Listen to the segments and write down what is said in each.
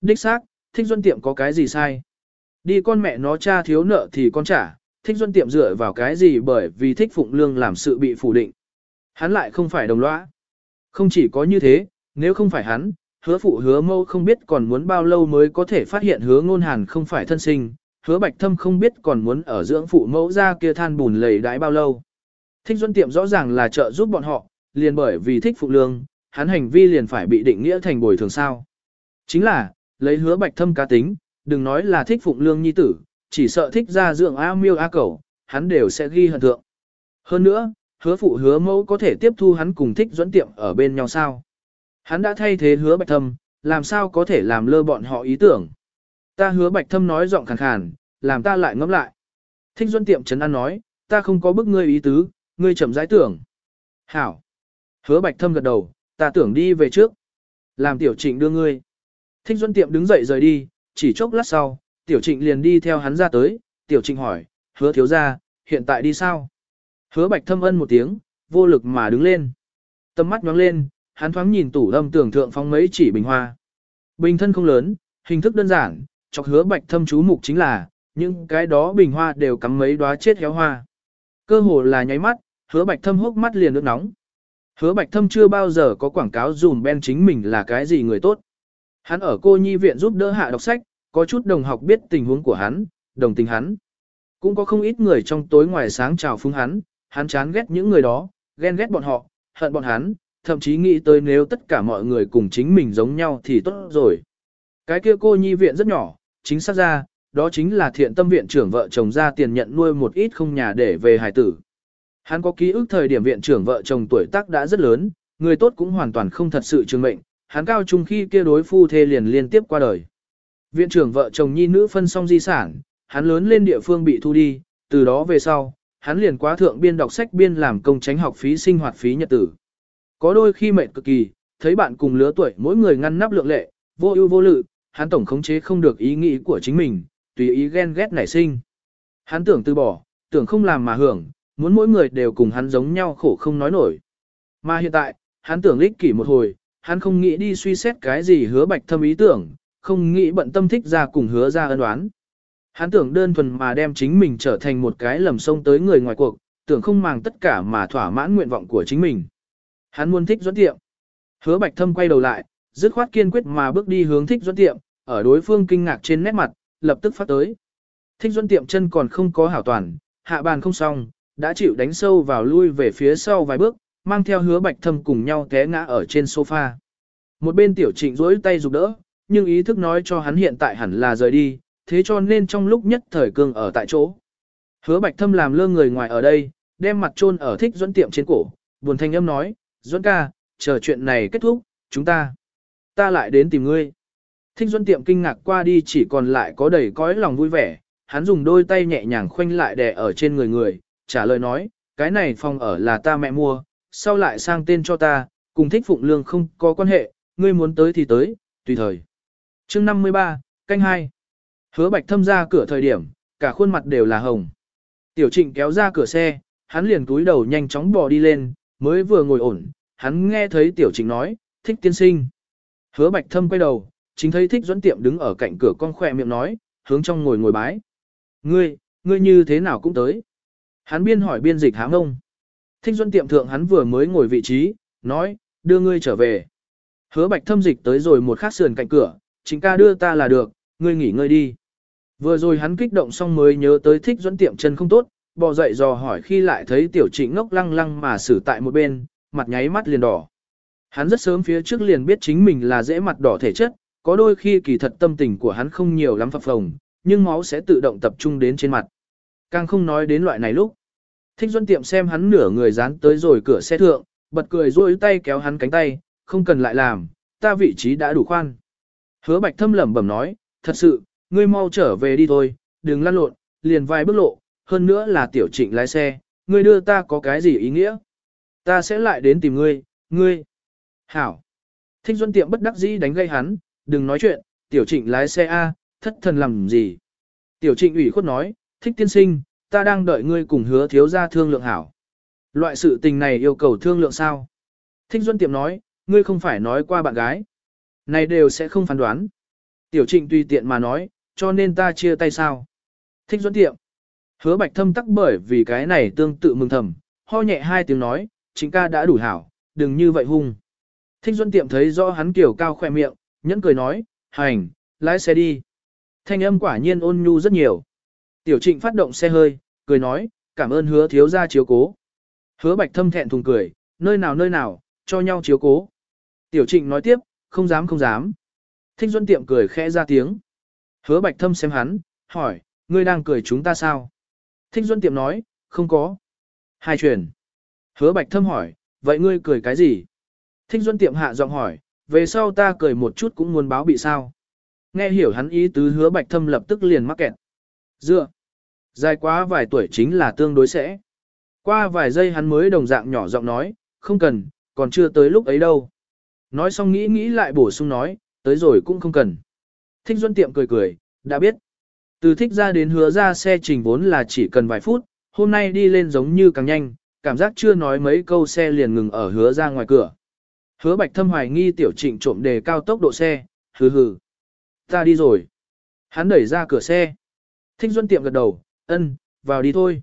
Đích xác, thích duân tiệm có cái gì sai? Đi con mẹ nó cha thiếu nợ thì con trả, thích duân tiệm dựa vào cái gì bởi vì thích phụng lương làm sự bị phủ định. Hắn lại không phải đồng lõa. Không chỉ có như thế, nếu không phải hắn, hứa phụ hứa mâu không biết còn muốn bao lâu mới có thể phát hiện hứa ngôn hàn không phải thân sinh, hứa bạch thâm không biết còn muốn ở dưỡng phụ mẫu ra kia than bùn lầy đãi bao lâu. Thích Duân Tiệm rõ ràng là trợ giúp bọn họ, liền bởi vì thích phụ lương, hắn hành vi liền phải bị định nghĩa thành bồi thường sao. Chính là, lấy hứa bạch thâm cá tính, đừng nói là thích phụng lương nhi tử, chỉ sợ thích ra dưỡng A miêu A cẩu, hắn đều sẽ ghi hận thượng. Hơn nữa, hứa phụ hứa mẫu có thể tiếp thu hắn cùng thích dẫn tiệm ở bên nhau sao. Hắn đã thay thế hứa bạch thâm, làm sao có thể làm lơ bọn họ ý tưởng. Ta hứa bạch thâm nói giọng khàn khàn, làm ta lại ngẫm lại. Thích dẫn tiệm trấn an nói, ta không có bức ngươi ý tứ, ngươi chậm giải tưởng. Hảo. Hứa bạch thâm gật đầu, ta tưởng đi về trước. Làm tiểu trịnh đưa ngươi. Thích Duân Tiệm đứng dậy rời đi, chỉ chốc lát sau, Tiểu Trịnh liền đi theo hắn ra tới, Tiểu Trịnh hỏi, hứa thiếu ra, hiện tại đi sao? Hứa Bạch thâm ân một tiếng, vô lực mà đứng lên. Tâm mắt nhóng lên, hắn thoáng nhìn tủ lâm tưởng thượng phóng mấy chỉ bình hoa. Bình thân không lớn, hình thức đơn giản, chọc hứa Bạch thâm chú mục chính là, những cái đó bình hoa đều cắm mấy đóa chết héo hoa. Cơ hồ là nháy mắt, hứa Bạch thâm hốc mắt liền nước nóng. Hứa Bạch thâm chưa bao giờ có quảng cáo dùm ben chính mình là cái gì người tốt. Hắn ở cô nhi viện giúp đỡ hạ đọc sách, có chút đồng học biết tình huống của hắn, đồng tình hắn. Cũng có không ít người trong tối ngoài sáng chào phúng hắn, hắn chán ghét những người đó, ghen ghét bọn họ, hận bọn hắn, thậm chí nghĩ tới nếu tất cả mọi người cùng chính mình giống nhau thì tốt rồi. Cái kia cô nhi viện rất nhỏ, chính xác ra, đó chính là thiện tâm viện trưởng vợ chồng ra tiền nhận nuôi một ít không nhà để về hài tử. Hắn có ký ức thời điểm viện trưởng vợ chồng tuổi tác đã rất lớn, người tốt cũng hoàn toàn không thật sự trường mệnh, hắn cao trung khi kia đối phu thê liền liên tiếp qua đời. Viện trưởng vợ chồng nhi nữ phân xong di sản, hắn lớn lên địa phương bị thu đi, từ đó về sau, hắn liền quá thượng biên đọc sách biên làm công tránh học phí sinh hoạt phí nhật tử. Có đôi khi mệt cực kỳ, thấy bạn cùng lứa tuổi mỗi người ngăn nắp lượng lệ, vô ưu vô lự, hắn tổng khống chế không được ý nghĩ của chính mình, tùy ý ghen ghét nảy sinh. Hắn tưởng từ bỏ, tưởng không làm mà hưởng, muốn mỗi người đều cùng hắn giống nhau khổ không nói nổi. Mà hiện tại, hắn tưởng lích kỷ một hồi, hắn không nghĩ đi suy xét cái gì hứa bạch thâm ý tưởng, không nghĩ bận tâm thích ra cùng hứa ra ân đoán. Hắn tưởng đơn thuần mà đem chính mình trở thành một cái lầm sông tới người ngoài cuộc, tưởng không màng tất cả mà thỏa mãn nguyện vọng của chính mình. Hắn muốn thích dẫn tiệm. Hứa bạch thâm quay đầu lại, dứt khoát kiên quyết mà bước đi hướng thích dẫn tiệm, ở đối phương kinh ngạc trên nét mặt, lập tức phát tới. Thích dẫn tiệm chân còn không có hảo toàn, hạ bàn không xong, đã chịu đánh sâu vào lui về phía sau vài bước, mang theo hứa bạch thâm cùng nhau té ngã ở trên sofa. Một bên tiểu trịnh rỗi tay giúp đỡ, nhưng ý thức nói cho hắn hiện tại hẳn là rời đi, thế cho nên trong lúc nhất thời cương ở tại chỗ. Hứa bạch thâm làm lơ người ngoài ở đây, đem mặt chôn ở thích dẫn tiệm trên cổ, buồn thanh âm nói, dẫn ca, chờ chuyện này kết thúc, chúng ta, ta lại đến tìm ngươi. Thích dẫn tiệm kinh ngạc qua đi chỉ còn lại có đầy cõi lòng vui vẻ, hắn dùng đôi tay nhẹ nhàng khoanh lại đè ở trên người người, trả lời nói, cái này phòng ở là ta mẹ mua, sau lại sang tên cho ta, cùng thích phụng lương không có quan hệ, ngươi muốn tới thì tới, tùy thời. chương 53, canh 2. Hứa bạch thâm ra cửa thời điểm, cả khuôn mặt đều là hồng. Tiểu trịnh kéo ra cửa xe, hắn liền túi đầu nhanh chóng bò đi lên, mới vừa ngồi ổn, hắn nghe thấy tiểu trịnh nói, thích tiên sinh. Hứa bạch thâm quay đầu, chính thấy thích dẫn tiệm đứng ở cạnh cửa con khỏe miệng nói, hướng trong ngồi ngồi bái. Ngươi, ngươi như thế nào cũng tới. Hắn biên hỏi biên dịch hám ông. Thích Duân tiệm thượng hắn vừa mới ngồi vị trí, nói, đưa ngươi trở về. Hứa bạch thâm dịch tới rồi một khát sườn cạnh cửa, chính ca đưa ta là được, ngươi nghỉ ngơi đi. Vừa rồi hắn kích động xong mới nhớ tới thích Duân tiệm chân không tốt, bò dậy dò hỏi khi lại thấy tiểu trịnh ngốc lăng lăng mà xử tại một bên, mặt nháy mắt liền đỏ. Hắn rất sớm phía trước liền biết chính mình là dễ mặt đỏ thể chất, có đôi khi kỳ thật tâm tình của hắn không nhiều lắm phập phồng, nhưng máu sẽ tự động tập trung đến trên mặt. Càng không nói đến loại này lúc. Thích Duân tiệm xem hắn nửa người dán tới rồi cửa xe thượng, bật cười rôi tay kéo hắn cánh tay, không cần lại làm, ta vị trí đã đủ khoan. Hứa bạch thâm lẩm bẩm nói, thật sự, ngươi mau trở về đi thôi, đừng lăn lộn, liền vài bước lộ, hơn nữa là tiểu trịnh lái xe, ngươi đưa ta có cái gì ý nghĩa? Ta sẽ lại đến tìm ngươi, ngươi. Hảo. Thích Duân tiệm bất đắc dĩ đánh gây hắn, đừng nói chuyện, tiểu trịnh lái xe A, thất thần làm gì? Tiểu trịnh ủy khuất nói, thích tiên sinh, ta đang đợi ngươi cùng hứa thiếu gia thương lượng hảo. Loại sự tình này yêu cầu thương lượng sao? Thích Duân Tiệm nói, ngươi không phải nói qua bạn gái. Này đều sẽ không phán đoán. Tiểu trịnh tùy tiện mà nói, cho nên ta chia tay sao. Thích Duân tiệm. Hứa bạch thâm tắc bởi vì cái này tương tự mừng thầm, ho nhẹ hai tiếng nói, chính ca đã đủ hảo, đừng như vậy hung. Thích Duân tiệm thấy rõ hắn kiểu cao khoe miệng, nhẫn cười nói, hành, lái xe đi. Thanh âm quả nhiên ôn nhu rất nhiều. Tiểu trịnh phát động xe hơi, cười nói, cảm ơn hứa thiếu gia chiếu cố. Hứa bạch thâm thẹn thùng cười, nơi nào nơi nào, cho nhau chiếu cố. Tiểu trịnh nói tiếp, không dám không dám. Thích Duân tiệm cười khẽ ra tiếng. Hứa bạch thâm xem hắn, hỏi, ngươi đang cười chúng ta sao? Thích Duân tiệm nói, không có. Hai truyền. Hứa bạch thâm hỏi, vậy ngươi cười cái gì? Thích Duân tiệm hạ giọng hỏi, về sau ta cười một chút cũng muốn báo bị sao? Nghe hiểu hắn ý tứ hứa bạch thâm lập tức liền mắc kẹt. Dựa. Dài quá vài tuổi chính là tương đối sẽ. Qua vài giây hắn mới đồng dạng nhỏ giọng nói, không cần, còn chưa tới lúc ấy đâu. Nói xong nghĩ nghĩ lại bổ sung nói, tới rồi cũng không cần. Thích Duân Tiệm cười cười, đã biết. Từ thích ra đến hứa ra xe trình vốn là chỉ cần vài phút, hôm nay đi lên giống như càng nhanh, cảm giác chưa nói mấy câu xe liền ngừng ở hứa ra ngoài cửa. Hứa bạch thâm hoài nghi tiểu trịnh trộm đề cao tốc độ xe, hừ hừ. Ta đi rồi. Hắn đẩy ra cửa xe. Thích Duân Tiệm gật đầu, ân, vào đi thôi.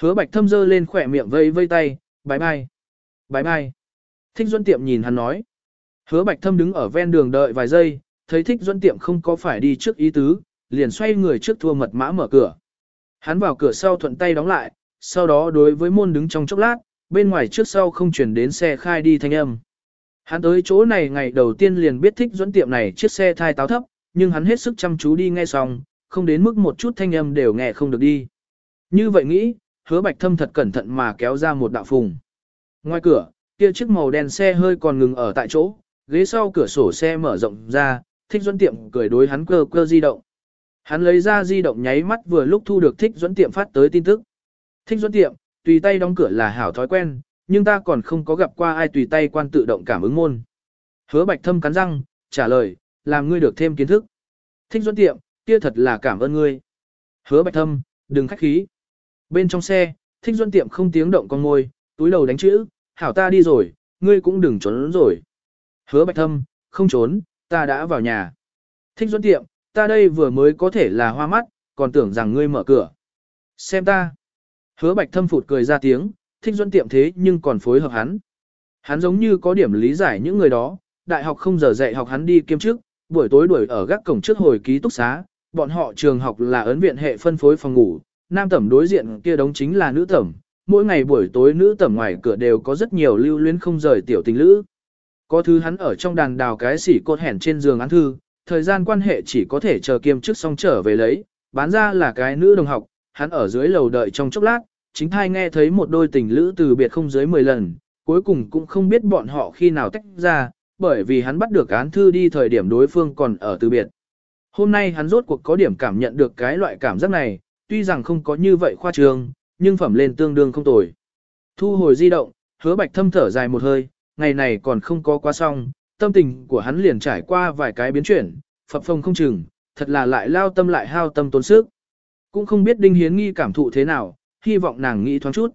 Hứa bạch thâm dơ lên khỏe miệng vây vây tay, bái bai. Bái bai. Thích Duân Tiệm nhìn hắn nói. Hứa bạch thâm đứng ở ven đường đợi vài giây, thấy thích Duân Tiệm không có phải đi trước ý tứ, liền xoay người trước thua mật mã mở cửa. Hắn vào cửa sau thuận tay đóng lại, sau đó đối với môn đứng trong chốc lát, bên ngoài trước sau không chuyển đến xe khai đi thanh âm. Hắn tới chỗ này ngày đầu tiên liền biết thích dẫn Tiệm này chiếc xe thai táo thấp, nhưng hắn hết sức chăm chú đi nghe xong, không đến mức một chút thanh âm đều nghe không được đi. Như vậy nghĩ, hứa bạch thâm thật cẩn thận mà kéo ra một đạo phùng. Ngoài cửa, kia chiếc màu đen xe hơi còn ngừng ở tại chỗ, ghế sau cửa sổ xe mở rộng ra, thích dẫn tiệm cười đối hắn cơ cơ di động. Hắn lấy ra di động nháy mắt vừa lúc thu được thích dẫn tiệm phát tới tin tức. Thích dẫn tiệm, tùy tay đóng cửa là hảo thói quen, nhưng ta còn không có gặp qua ai tùy tay quan tự động cảm ứng môn. Hứa bạch thâm cắn răng, trả lời, làm ngươi được thêm kiến thức. Thích dẫn tiệm, kia thật là cảm ơn ngươi. Hứa bạch thâm, đừng khách khí. Bên trong xe, thích duân tiệm không tiếng động con môi, túi đầu đánh chữ, hảo ta đi rồi, ngươi cũng đừng trốn rồi. Hứa bạch thâm, không trốn, ta đã vào nhà. Thích duân tiệm, ta đây vừa mới có thể là hoa mắt, còn tưởng rằng ngươi mở cửa. Xem ta. Hứa bạch thâm phụt cười ra tiếng, thích duân tiệm thế nhưng còn phối hợp hắn. Hắn giống như có điểm lý giải những người đó, đại học không giờ dạy học hắn đi kiêm chức, buổi tối đuổi ở gác cổng trước hồi ký túc xá, bọn họ trường học là ấn viện hệ phân phối phòng ngủ, nam tẩm đối diện kia đống chính là nữ tẩm, mỗi ngày buổi tối nữ tẩm ngoài cửa đều có rất nhiều lưu luyến không rời tiểu tình lữ. Có thứ hắn ở trong đàn đào cái xỉ cột hẻn trên giường án thư, thời gian quan hệ chỉ có thể chờ kiêm chức xong trở về lấy, bán ra là cái nữ đồng học, hắn ở dưới lầu đợi trong chốc lát, chính thai nghe thấy một đôi tình lữ từ biệt không dưới 10 lần, cuối cùng cũng không biết bọn họ khi nào tách ra, bởi vì hắn bắt được án thư đi thời điểm đối phương còn ở từ biệt. Hôm nay hắn rốt cuộc có điểm cảm nhận được cái loại cảm giác này, tuy rằng không có như vậy khoa trương, nhưng phẩm lên tương đương không tồi. Thu hồi di động, hứa bạch thâm thở dài một hơi, ngày này còn không có qua xong, tâm tình của hắn liền trải qua vài cái biến chuyển, phập phồng không chừng, thật là lại lao tâm lại hao tâm tốn sức. Cũng không biết Đinh Hiến Nghi cảm thụ thế nào, hy vọng nàng nghĩ thoáng chút.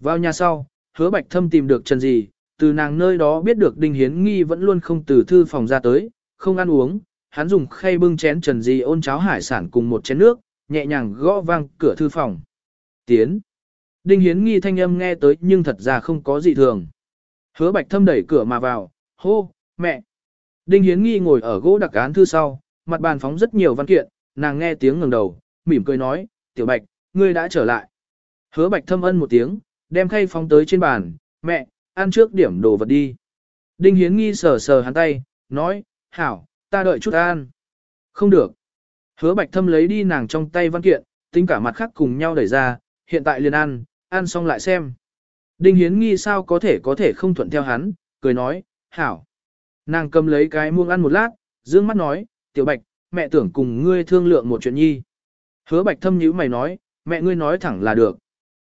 Vào nhà sau, hứa bạch thâm tìm được Trần gì, từ nàng nơi đó biết được Đinh Hiến Nghi vẫn luôn không từ thư phòng ra tới, không ăn uống, hắn dùng khay bưng chén Trần di ôn cháo hải sản cùng một chén nước, nhẹ nhàng gõ vang cửa thư phòng. Tiến. Đinh Hiến nghi thanh âm nghe tới nhưng thật ra không có gì thường. Hứa bạch thâm đẩy cửa mà vào, hô, mẹ. Đinh Hiến nghi ngồi ở gỗ đặc án thư sau, mặt bàn phóng rất nhiều văn kiện, nàng nghe tiếng ngẩng đầu, mỉm cười nói, tiểu bạch, ngươi đã trở lại. Hứa bạch thâm ân một tiếng, đem khay phóng tới trên bàn, mẹ, ăn trước điểm đồ vật đi. Đinh Hiến nghi sờ sờ hắn tay, nói, hảo, ta đợi chút an, Không được. Hứa bạch thâm lấy đi nàng trong tay văn kiện, tính cả mặt khác cùng nhau đẩy ra, hiện tại liền ăn, ăn xong lại xem. Đinh Hiến nghi sao có thể có thể không thuận theo hắn, cười nói, hảo. Nàng cầm lấy cái muông ăn một lát, dương mắt nói, tiểu bạch, mẹ tưởng cùng ngươi thương lượng một chuyện nhi. Hứa bạch thâm nhíu mày nói, mẹ ngươi nói thẳng là được.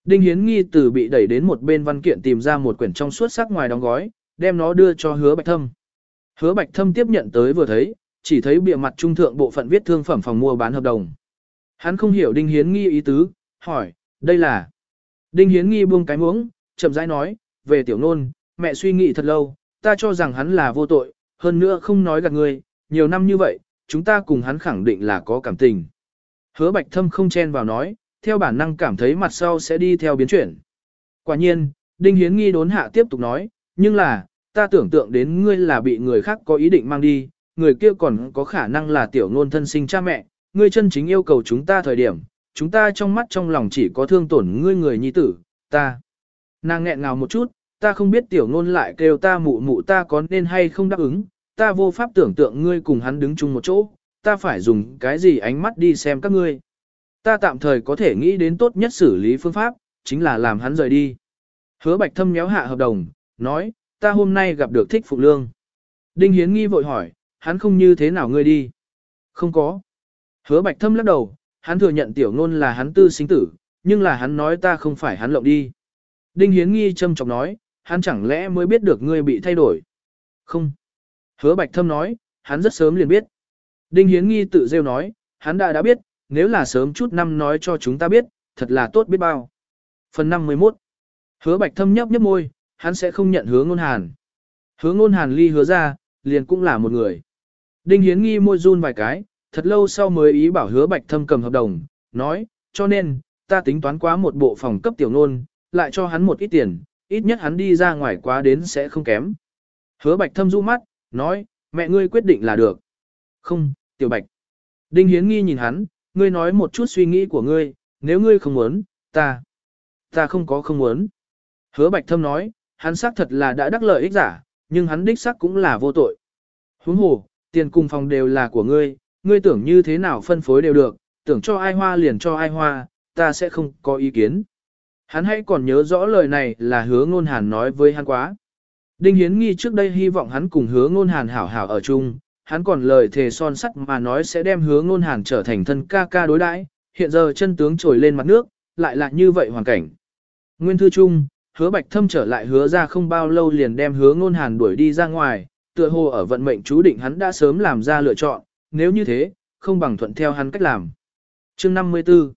Đinh Hiến nghi từ bị đẩy đến một bên văn kiện tìm ra một quyển trong suốt sắc ngoài đóng gói, đem nó đưa cho hứa bạch thâm. Hứa bạch thâm tiếp nhận tới vừa thấy, chỉ thấy bìa mặt trung thượng bộ phận viết thương phẩm phòng mua bán hợp đồng. Hắn không hiểu Đinh Hiến Nghi ý tứ, hỏi, đây là... Đinh Hiến Nghi buông cái muỗng, chậm rãi nói, về tiểu nôn, mẹ suy nghĩ thật lâu, ta cho rằng hắn là vô tội, hơn nữa không nói gạt người, nhiều năm như vậy, chúng ta cùng hắn khẳng định là có cảm tình. Hứa bạch thâm không chen vào nói, theo bản năng cảm thấy mặt sau sẽ đi theo biến chuyển. Quả nhiên, Đinh Hiến nghi đốn hạ tiếp tục nói, nhưng là, ta tưởng tượng đến ngươi là bị người khác có ý định mang đi, người kia còn có khả năng là tiểu ngôn thân sinh cha mẹ, ngươi chân chính yêu cầu chúng ta thời điểm, chúng ta trong mắt trong lòng chỉ có thương tổn ngươi người nhi tử, ta. Nàng nghẹn ngào một chút, ta không biết tiểu ngôn lại kêu ta mụ mụ ta có nên hay không đáp ứng, ta vô pháp tưởng tượng ngươi cùng hắn đứng chung một chỗ, ta phải dùng cái gì ánh mắt đi xem các ngươi. Ta tạm thời có thể nghĩ đến tốt nhất xử lý phương pháp, chính là làm hắn rời đi. Hứa bạch thâm nhéo hạ hợp đồng, nói, ta hôm nay gặp được thích phụ lương. Đinh Hiến nghi vội hỏi, hắn không như thế nào ngươi đi? Không có. Hứa bạch thâm lắc đầu, hắn thừa nhận tiểu ngôn là hắn tư sinh tử, nhưng là hắn nói ta không phải hắn lộng đi. Đinh Hiến nghi châm chọc nói, hắn chẳng lẽ mới biết được ngươi bị thay đổi? Không. Hứa bạch thâm nói, hắn rất sớm liền biết. Đinh Hiến nghi tự rêu nói, hắn đã đã biết, nếu là sớm chút năm nói cho chúng ta biết, thật là tốt biết bao. Phần 51 Hứa bạch thâm nhấp nhấp môi, hắn sẽ không nhận hứa ngôn hàn. Hứa ngôn hàn ly hứa ra, liền cũng là một người. Đinh Hiến nghi môi run vài cái, thật lâu sau mới ý bảo hứa bạch thâm cầm hợp đồng, nói, cho nên, ta tính toán quá một bộ phòng cấp tiểu nôn, lại cho hắn một ít tiền, ít nhất hắn đi ra ngoài quá đến sẽ không kém. Hứa bạch thâm du mắt, nói, mẹ ngươi quyết định là được. Không, tiểu bạch. Đinh Hiến nghi nhìn hắn, ngươi nói một chút suy nghĩ của ngươi, nếu ngươi không muốn, ta. Ta không có không muốn. Hứa bạch thâm nói, hắn xác thật là đã đắc lợi ích giả, nhưng hắn đích xác cũng là vô tội. Huống hồ, tiền cùng phòng đều là của ngươi, ngươi tưởng như thế nào phân phối đều được, tưởng cho ai hoa liền cho ai hoa, ta sẽ không có ý kiến. Hắn hãy còn nhớ rõ lời này là hứa ngôn hàn nói với hắn quá. Đinh Hiến Nghi trước đây hy vọng hắn cùng hứa ngôn hàn hảo hảo ở chung, hắn còn lời thề son sắt mà nói sẽ đem hứa ngôn hàn trở thành thân ca ca đối đãi hiện giờ chân tướng trồi lên mặt nước, lại là như vậy hoàn cảnh. Nguyên thư chung, hứa bạch thâm trở lại hứa ra không bao lâu liền đem hứa ngôn hàn đuổi đi ra ngoài, tựa hồ ở vận mệnh chú định hắn đã sớm làm ra lựa chọn, nếu như thế, không bằng thuận theo hắn cách làm. Chương 54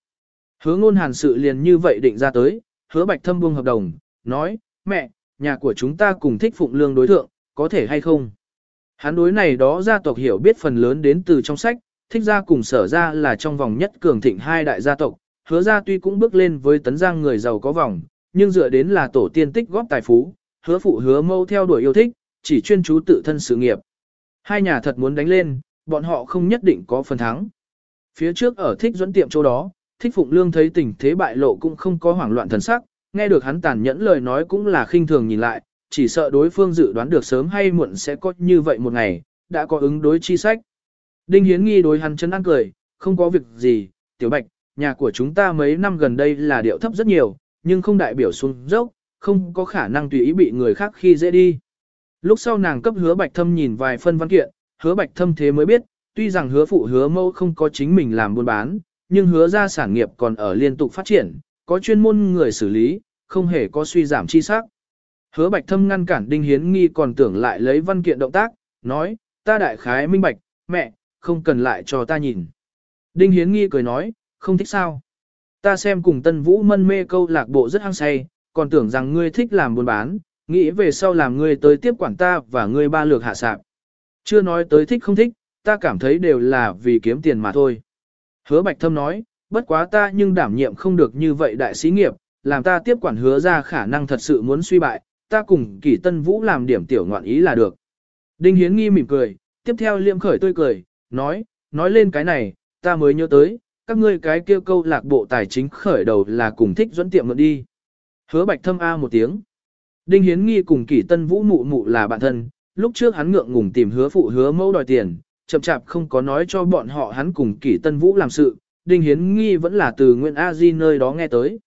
Hứa ngôn hàn sự liền như vậy định ra tới, hứa bạch thâm buông hợp đồng, nói, mẹ, nhà của chúng ta cùng thích phụng lương đối thượng, có thể hay không? Hắn đối này đó gia tộc hiểu biết phần lớn đến từ trong sách, thích gia cùng sở gia là trong vòng nhất cường thịnh hai đại gia tộc, hứa gia tuy cũng bước lên với tấn giang người giàu có vòng, nhưng dựa đến là tổ tiên tích góp tài phú, hứa phụ hứa mâu theo đuổi yêu thích, chỉ chuyên chú tự thân sự nghiệp. Hai nhà thật muốn đánh lên, bọn họ không nhất định có phần thắng. Phía trước ở thích dẫn tiệm chỗ đó, thích phụng lương thấy tình thế bại lộ cũng không có hoảng loạn thần sắc, nghe được hắn tàn nhẫn lời nói cũng là khinh thường nhìn lại, chỉ sợ đối phương dự đoán được sớm hay muộn sẽ có như vậy một ngày, đã có ứng đối chi sách. Đinh Hiến nghi đối hắn chân ăn cười, không có việc gì, tiểu bạch, nhà của chúng ta mấy năm gần đây là điệu thấp rất nhiều, nhưng không đại biểu xuống dốc, không có khả năng tùy ý bị người khác khi dễ đi. Lúc sau nàng cấp hứa bạch thâm nhìn vài phân văn kiện, hứa bạch thâm thế mới biết, tuy rằng hứa phụ hứa mẫu không có chính mình làm buôn bán, nhưng hứa ra sản nghiệp còn ở liên tục phát triển, có chuyên môn người xử lý, không hề có suy giảm chi sắc. Hứa bạch thâm ngăn cản đinh hiến nghi còn tưởng lại lấy văn kiện động tác, nói, ta đại khái minh bạch, mẹ, không cần lại cho ta nhìn. Đinh hiến nghi cười nói, không thích sao. Ta xem cùng tân vũ mân mê câu lạc bộ rất hăng say, còn tưởng rằng ngươi thích làm buôn bán, nghĩ về sau làm ngươi tới tiếp quản ta và ngươi ba lược hạ sạp. Chưa nói tới thích không thích, ta cảm thấy đều là vì kiếm tiền mà thôi. Hứa Bạch Thâm nói, bất quá ta nhưng đảm nhiệm không được như vậy đại sĩ nghiệp, làm ta tiếp quản hứa ra khả năng thật sự muốn suy bại, ta cùng kỷ tân vũ làm điểm tiểu ngoạn ý là được. Đinh Hiến nghi mỉm cười, tiếp theo liệm khởi tươi cười, nói, nói lên cái này, ta mới nhớ tới, các ngươi cái kêu câu lạc bộ tài chính khởi đầu là cùng thích dẫn tiệm mượn đi. Hứa bạch thâm A một tiếng. Đinh Hiến nghi cùng kỷ tân vũ mụ mụ là bạn thân, lúc trước hắn ngượng ngùng tìm hứa phụ hứa mẫu đòi tiền, chậm chạp không có nói cho bọn họ hắn cùng kỷ tân vũ làm sự, Đinh Hiến nghi vẫn là từ Nguyễn A Di nơi đó nghe tới.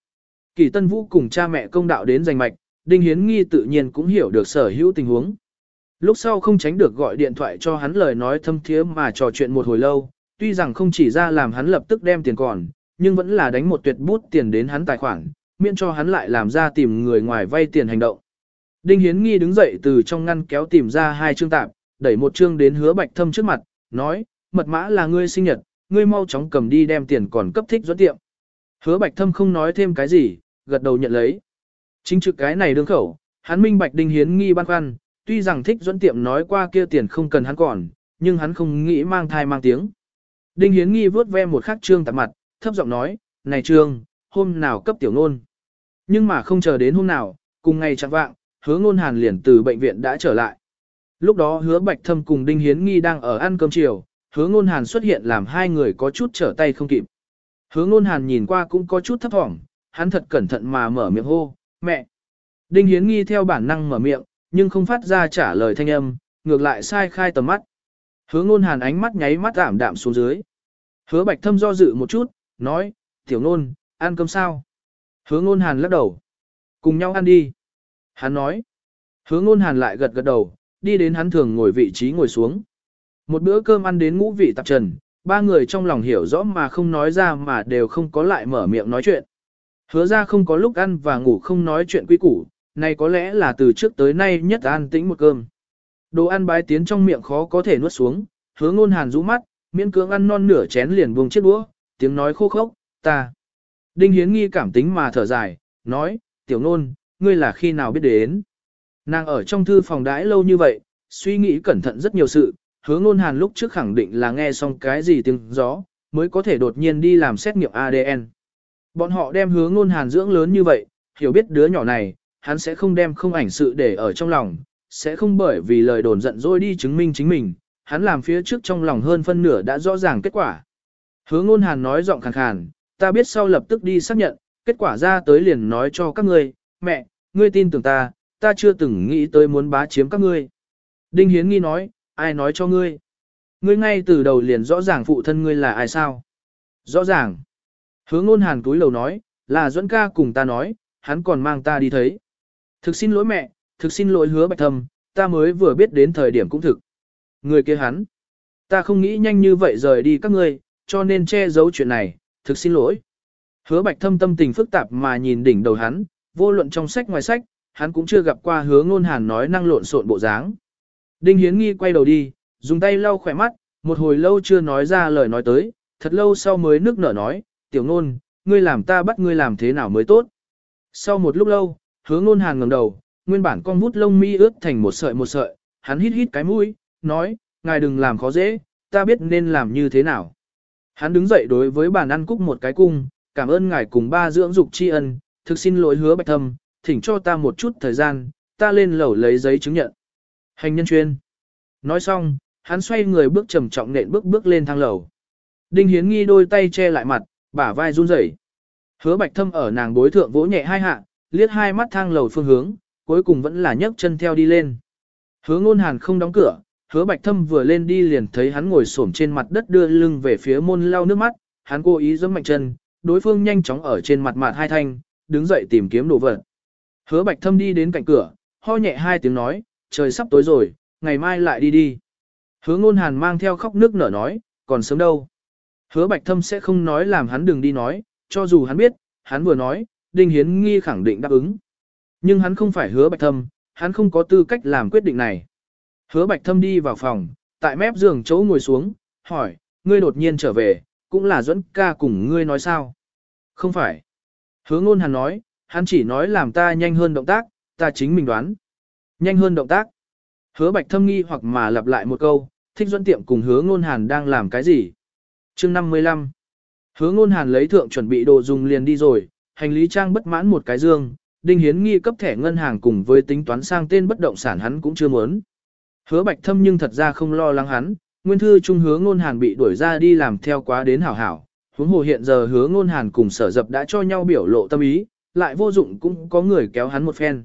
Kỷ tân vũ cùng cha mẹ công đạo đến giành mạch, Đinh Hiến nghi tự nhiên cũng hiểu được sở hữu tình huống. Lúc sau không tránh được gọi điện thoại cho hắn lời nói thâm thiế mà trò chuyện một hồi lâu, tuy rằng không chỉ ra làm hắn lập tức đem tiền còn, nhưng vẫn là đánh một tuyệt bút tiền đến hắn tài khoản, miễn cho hắn lại làm ra tìm người ngoài vay tiền hành động. Đinh Hiến Nghi đứng dậy từ trong ngăn kéo tìm ra hai chương tạp, đẩy một chương đến hứa bạch thâm trước mặt, nói, mật mã là ngươi sinh nhật, ngươi mau chóng cầm đi đem tiền còn cấp thích dẫn tiệm. Hứa bạch thâm không nói thêm cái gì, gật đầu nhận lấy. Chính trực cái này đương khẩu, hắn minh bạch Đinh Hiến Nghi băn khoăn, tuy rằng thích dẫn tiệm nói qua kia tiền không cần hắn còn, nhưng hắn không nghĩ mang thai mang tiếng. Đinh Hiến Nghi vớt ve một khắc trương tạp mặt, thấp giọng nói, này trương, hôm nào cấp tiểu ngôn. Nhưng mà không chờ đến hôm nào, cùng ngày chẳng vạng, hứa ngôn hàn liền từ bệnh viện đã trở lại. Lúc đó hứa bạch thâm cùng Đinh Hiến Nghi đang ở ăn cơm chiều, hứa ngôn hàn xuất hiện làm hai người có chút trở tay không kịp. Hứa ngôn hàn nhìn qua cũng có chút thấp thỏm, hắn thật cẩn thận mà mở miệng hô, mẹ. Đinh Hiến Nghi theo bản năng mở miệng, nhưng không phát ra trả lời thanh âm, ngược lại sai khai tầm mắt. Hứa ngôn hàn ánh mắt nháy mắt ảm đạm xuống dưới. Hứa bạch thâm do dự một chút, nói, tiểu ngôn, ăn cơm sao? Hứa ngôn hàn lắc đầu. Cùng nhau ăn đi. Hắn nói. Hứa ngôn hàn lại gật gật đầu, đi đến hắn thường ngồi vị trí ngồi xuống. Một bữa cơm ăn đến ngũ vị tạp trần, ba người trong lòng hiểu rõ mà không nói ra mà đều không có lại mở miệng nói chuyện. Hứa ra không có lúc ăn và ngủ không nói chuyện quy củ, này có lẽ là từ trước tới nay nhất an tĩnh một cơm. Đồ ăn bái tiến trong miệng khó có thể nuốt xuống, hứa ngôn hàn rũ mắt, miễn cưỡng ăn non nửa chén liền buông chiếc đũa, tiếng nói khô khốc, ta. Đinh Hiến nghi cảm tính mà thở dài, nói, tiểu ngôn, ngươi là khi nào biết đến. Nàng ở trong thư phòng đãi lâu như vậy, suy nghĩ cẩn thận rất nhiều sự, hứa ngôn hàn lúc trước khẳng định là nghe xong cái gì tiếng gió, mới có thể đột nhiên đi làm xét nghiệm ADN. Bọn họ đem hứa ngôn hàn dưỡng lớn như vậy, hiểu biết đứa nhỏ này, hắn sẽ không đem không ảnh sự để ở trong lòng, sẽ không bởi vì lời đồn giận dỗi đi chứng minh chính mình, hắn làm phía trước trong lòng hơn phân nửa đã rõ ràng kết quả. Hứa ngôn hàn nói giọng khàn khàn, ta biết sau lập tức đi xác nhận, kết quả ra tới liền nói cho các ngươi, mẹ, ngươi tin tưởng ta, ta chưa từng nghĩ tới muốn bá chiếm các ngươi. Đinh Hiến nghi nói, ai nói cho ngươi? Ngươi ngay từ đầu liền rõ ràng phụ thân ngươi là ai sao? Rõ ràng. Hứa ngôn hàn túi lầu nói, là Duẫn ca cùng ta nói, hắn còn mang ta đi thấy. Thực xin lỗi mẹ, thực xin lỗi hứa bạch thâm, ta mới vừa biết đến thời điểm cũng thực. Người kia hắn. Ta không nghĩ nhanh như vậy rời đi các ngươi, cho nên che giấu chuyện này, thực xin lỗi. Hứa bạch thâm tâm tình phức tạp mà nhìn đỉnh đầu hắn, vô luận trong sách ngoài sách, hắn cũng chưa gặp qua hứa ngôn hàn nói năng lộn xộn bộ dáng. Đinh Hiến Nghi quay đầu đi, dùng tay lau khỏe mắt, một hồi lâu chưa nói ra lời nói tới, thật lâu sau mới nước nở nói, tiểu ngôn, ngươi làm ta bắt ngươi làm thế nào mới tốt. Sau một lúc lâu, hứa ngôn hàn ngẩng đầu, nguyên bản con vút lông mi ướt thành một sợi một sợi, hắn hít hít cái mũi, nói, ngài đừng làm khó dễ, ta biết nên làm như thế nào. Hắn đứng dậy đối với bàn ăn cúc một cái cung, cảm ơn ngài cùng ba dưỡng dục tri ân, thực xin lỗi hứa bạch thâm, thỉnh cho ta một chút thời gian, ta lên lầu lấy giấy chứng nhận. Hành nhân chuyên. Nói xong, hắn xoay người bước trầm trọng nện bước bước lên thang lầu. Đinh Hiến nghi đôi tay che lại mặt, bả vai run rẩy. Hứa bạch thâm ở nàng bối thượng vỗ nhẹ hai hạ, liếc hai mắt thang lầu phương hướng, cuối cùng vẫn là nhấc chân theo đi lên. Hứa ngôn hàn không đóng cửa, hứa bạch thâm vừa lên đi liền thấy hắn ngồi xổm trên mặt đất đưa lưng về phía môn lau nước mắt, hắn cố ý giẫm mạnh chân, đối phương nhanh chóng ở trên mặt mặt hai thanh, đứng dậy tìm kiếm đồ vật. Hứa bạch thâm đi đến cạnh cửa, ho nhẹ hai tiếng nói, trời sắp tối rồi, ngày mai lại đi đi. Hứa ngôn hàn mang theo khóc nước nở nói, còn sớm đâu. Hứa bạch thâm sẽ không nói làm hắn đừng đi nói, cho dù hắn biết, hắn vừa nói, Đinh Hiến Nghi khẳng định đáp ứng. Nhưng hắn không phải hứa bạch thâm, hắn không có tư cách làm quyết định này. Hứa bạch thâm đi vào phòng, tại mép giường chỗ ngồi xuống, hỏi, ngươi đột nhiên trở về, cũng là dẫn ca cùng ngươi nói sao? Không phải. Hứa ngôn hắn nói, hắn chỉ nói làm ta nhanh hơn động tác, ta chính mình đoán. Nhanh hơn động tác. Hứa bạch thâm nghi hoặc mà lặp lại một câu, thích dẫn tiệm cùng hứa ngôn hàn đang làm cái gì? chương 55. Hứa ngôn hàn lấy thượng chuẩn bị đồ dùng liền đi rồi, hành lý trang bất mãn một cái dương, đinh hiến nghi cấp thẻ ngân hàng cùng với tính toán sang tên bất động sản hắn cũng chưa muốn. Hứa bạch thâm nhưng thật ra không lo lắng hắn, nguyên thư trung hứa ngôn hàn bị đuổi ra đi làm theo quá đến hảo hảo. Huống hồ hiện giờ hứa ngôn hàn cùng sở dập đã cho nhau biểu lộ tâm ý, lại vô dụng cũng có người kéo hắn một phen.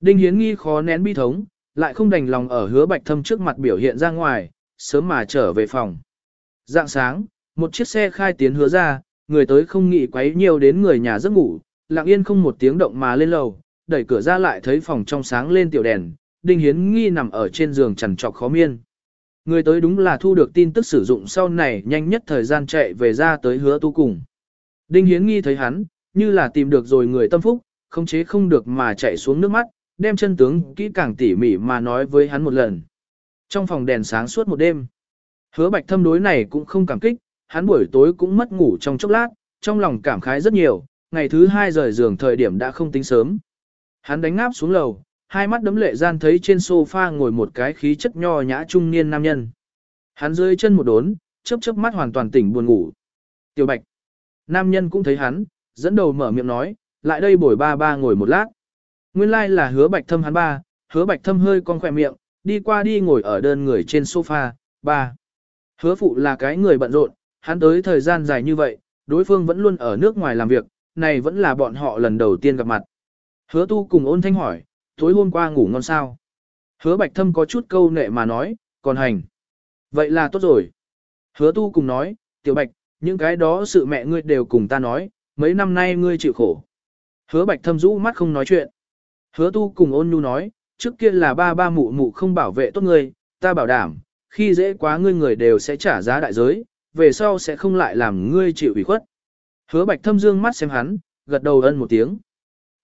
Đinh hiến nghi khó nén bi thống, lại không đành lòng ở hứa bạch thâm trước mặt biểu hiện ra ngoài, sớm mà trở về phòng. Dạng sáng, một chiếc xe khai tiến hứa ra, người tới không nghĩ quấy nhiều đến người nhà giấc ngủ, lặng yên không một tiếng động mà lên lầu, đẩy cửa ra lại thấy phòng trong sáng lên tiểu đèn, Đinh Hiến nghi nằm ở trên giường chằn trọc khó miên. Người tới đúng là thu được tin tức sử dụng sau này nhanh nhất thời gian chạy về ra tới hứa tu cùng. Đinh Hiến nghi thấy hắn, như là tìm được rồi người tâm phúc, không chế không được mà chạy xuống nước mắt, đem chân tướng kỹ càng tỉ mỉ mà nói với hắn một lần. Trong phòng đèn sáng suốt một đêm, hứa bạch thâm đối này cũng không cảm kích, hắn buổi tối cũng mất ngủ trong chốc lát, trong lòng cảm khái rất nhiều, ngày thứ hai rời giường thời điểm đã không tính sớm. Hắn đánh ngáp xuống lầu, hai mắt đấm lệ gian thấy trên sofa ngồi một cái khí chất nho nhã trung niên nam nhân. Hắn dưới chân một đốn, chớp chớp mắt hoàn toàn tỉnh buồn ngủ. Tiểu Bạch. Nam nhân cũng thấy hắn, dẫn đầu mở miệng nói, lại đây bồi ba ba ngồi một lát. Nguyên lai like là hứa Bạch Thâm hắn ba, hứa Bạch Thâm hơi con khỏe miệng, đi qua đi ngồi ở đơn người trên sofa, ba. Hứa phụ là cái người bận rộn, hắn tới thời gian dài như vậy, đối phương vẫn luôn ở nước ngoài làm việc, này vẫn là bọn họ lần đầu tiên gặp mặt. Hứa tu cùng ôn thanh hỏi, tối hôm qua ngủ ngon sao? Hứa bạch thâm có chút câu nệ mà nói, còn hành. Vậy là tốt rồi. Hứa tu cùng nói, tiểu bạch, những cái đó sự mẹ ngươi đều cùng ta nói, mấy năm nay ngươi chịu khổ. Hứa bạch thâm rũ mắt không nói chuyện. Hứa tu cùng ôn nhu nói, trước kia là ba ba mụ mụ không bảo vệ tốt ngươi, ta bảo đảm, khi dễ quá ngươi người đều sẽ trả giá đại giới, về sau sẽ không lại làm ngươi chịu ủy khuất. Hứa bạch thâm dương mắt xem hắn, gật đầu ân một tiếng.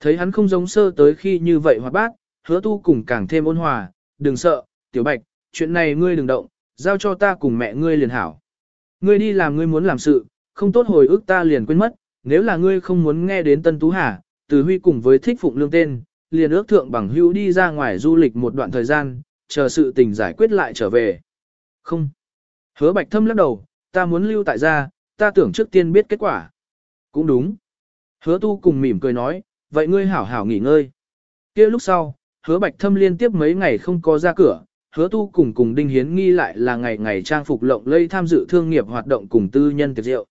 Thấy hắn không giống sơ tới khi như vậy hoạt bát, hứa tu cùng càng thêm ôn hòa, đừng sợ, tiểu bạch, chuyện này ngươi đừng động, giao cho ta cùng mẹ ngươi liền hảo. Ngươi đi làm ngươi muốn làm sự, không tốt hồi ức ta liền quên mất, nếu là ngươi không muốn nghe đến Tân Tú Hà, từ huy cùng với thích phụng lương tên, liền ước thượng bằng hữu đi ra ngoài du lịch một đoạn thời gian, chờ sự tình giải quyết lại trở về. Không. Hứa bạch thâm lắc đầu, ta muốn lưu tại gia, ta tưởng trước tiên biết kết quả. Cũng đúng. Hứa tu cùng mỉm cười nói, vậy ngươi hảo hảo nghỉ ngơi. kia lúc sau, hứa bạch thâm liên tiếp mấy ngày không có ra cửa, hứa tu cùng cùng đinh hiến nghi lại là ngày ngày trang phục lộng lây tham dự thương nghiệp hoạt động cùng tư nhân tiệc rượu.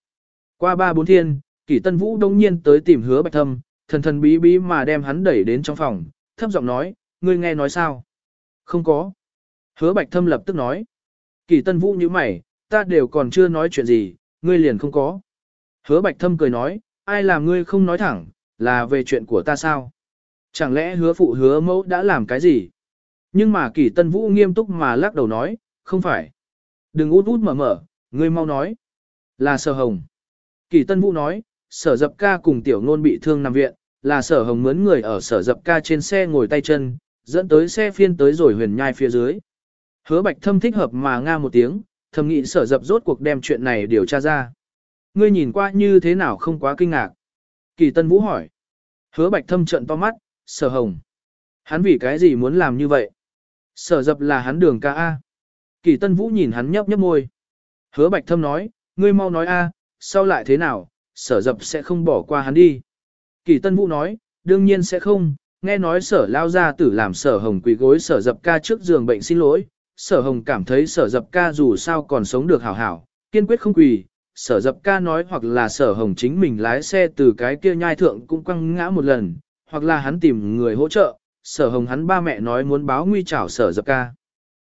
Qua ba bốn thiên, kỷ tân vũ đông nhiên tới tìm hứa bạch thâm, thần thần bí bí mà đem hắn đẩy đến trong phòng, thấp giọng nói, ngươi nghe nói sao? Không có. Hứa bạch thâm lập tức nói. Kỷ tân vũ như mày, ta đều còn chưa nói chuyện gì, ngươi liền không có. Hứa bạch thâm cười nói, ai làm ngươi không nói thẳng, là về chuyện của ta sao? Chẳng lẽ hứa phụ hứa mẫu đã làm cái gì? Nhưng mà kỷ tân vũ nghiêm túc mà lắc đầu nói, không phải. Đừng út út mở mở, ngươi mau nói. Là sở hồng. Kỷ tân vũ nói, sở dập ca cùng tiểu ngôn bị thương nằm viện, là sở hồng mướn người ở sở dập ca trên xe ngồi tay chân, dẫn tới xe phiên tới rồi huyền nhai phía dưới. Hứa bạch thâm thích hợp mà nga một tiếng, thầm nghĩ sở dập rốt cuộc đem chuyện này điều tra ra. Ngươi nhìn qua như thế nào không quá kinh ngạc. Kỳ Tân Vũ hỏi. Hứa Bạch Thâm trận to mắt, sở hồng. Hắn vì cái gì muốn làm như vậy? Sở dập là hắn đường ca A. Kỳ Tân Vũ nhìn hắn nhấp nhấp môi. Hứa Bạch Thâm nói, ngươi mau nói A, sau lại thế nào, sở dập sẽ không bỏ qua hắn đi. Kỳ Tân Vũ nói, đương nhiên sẽ không, nghe nói sở lao ra tử làm sở hồng quỳ gối sở dập ca trước giường bệnh xin lỗi. Sở hồng cảm thấy sở dập ca dù sao còn sống được hảo hảo, kiên quyết không quỳ, sở dập ca nói hoặc là sở hồng chính mình lái xe từ cái kia nhai thượng cũng quăng ngã một lần, hoặc là hắn tìm người hỗ trợ, sở hồng hắn ba mẹ nói muốn báo nguy trảo sở dập ca.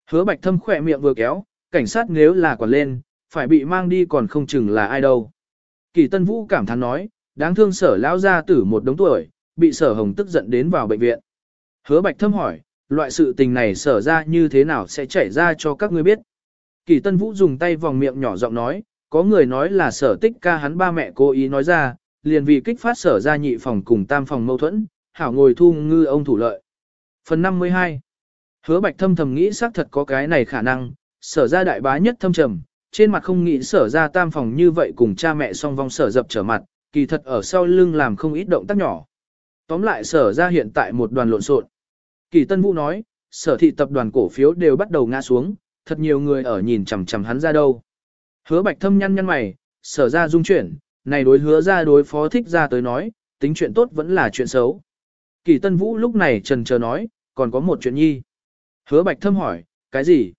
Hứa bạch thâm khỏe miệng vừa kéo, cảnh sát nếu là còn lên, phải bị mang đi còn không chừng là ai đâu. Kỳ Tân Vũ cảm thán nói, đáng thương sở lão gia tử một đống tuổi, bị sở hồng tức giận đến vào bệnh viện. Hứa bạch thâm hỏi, loại sự tình này sở ra như thế nào sẽ chảy ra cho các ngươi biết. Kỳ Tân Vũ dùng tay vòng miệng nhỏ giọng nói, có người nói là sở tích ca hắn ba mẹ cố ý nói ra, liền vì kích phát sở ra nhị phòng cùng tam phòng mâu thuẫn, hảo ngồi thu ngư ông thủ lợi. Phần 52 Hứa bạch thâm thầm nghĩ xác thật có cái này khả năng, sở ra đại bá nhất thâm trầm, trên mặt không nghĩ sở ra tam phòng như vậy cùng cha mẹ song vong sở dập trở mặt, kỳ thật ở sau lưng làm không ít động tác nhỏ. Tóm lại sở ra hiện tại một đoàn lộn xộn. Kỳ Tân Vũ nói, sở thị tập đoàn cổ phiếu đều bắt đầu ngã xuống, thật nhiều người ở nhìn chằm chằm hắn ra đâu. Hứa bạch thâm nhăn nhăn mày, sở ra dung chuyển, này đối hứa ra đối phó thích ra tới nói, tính chuyện tốt vẫn là chuyện xấu. Kỳ tân vũ lúc này trần chờ nói, còn có một chuyện nhi. Hứa bạch thâm hỏi, cái gì?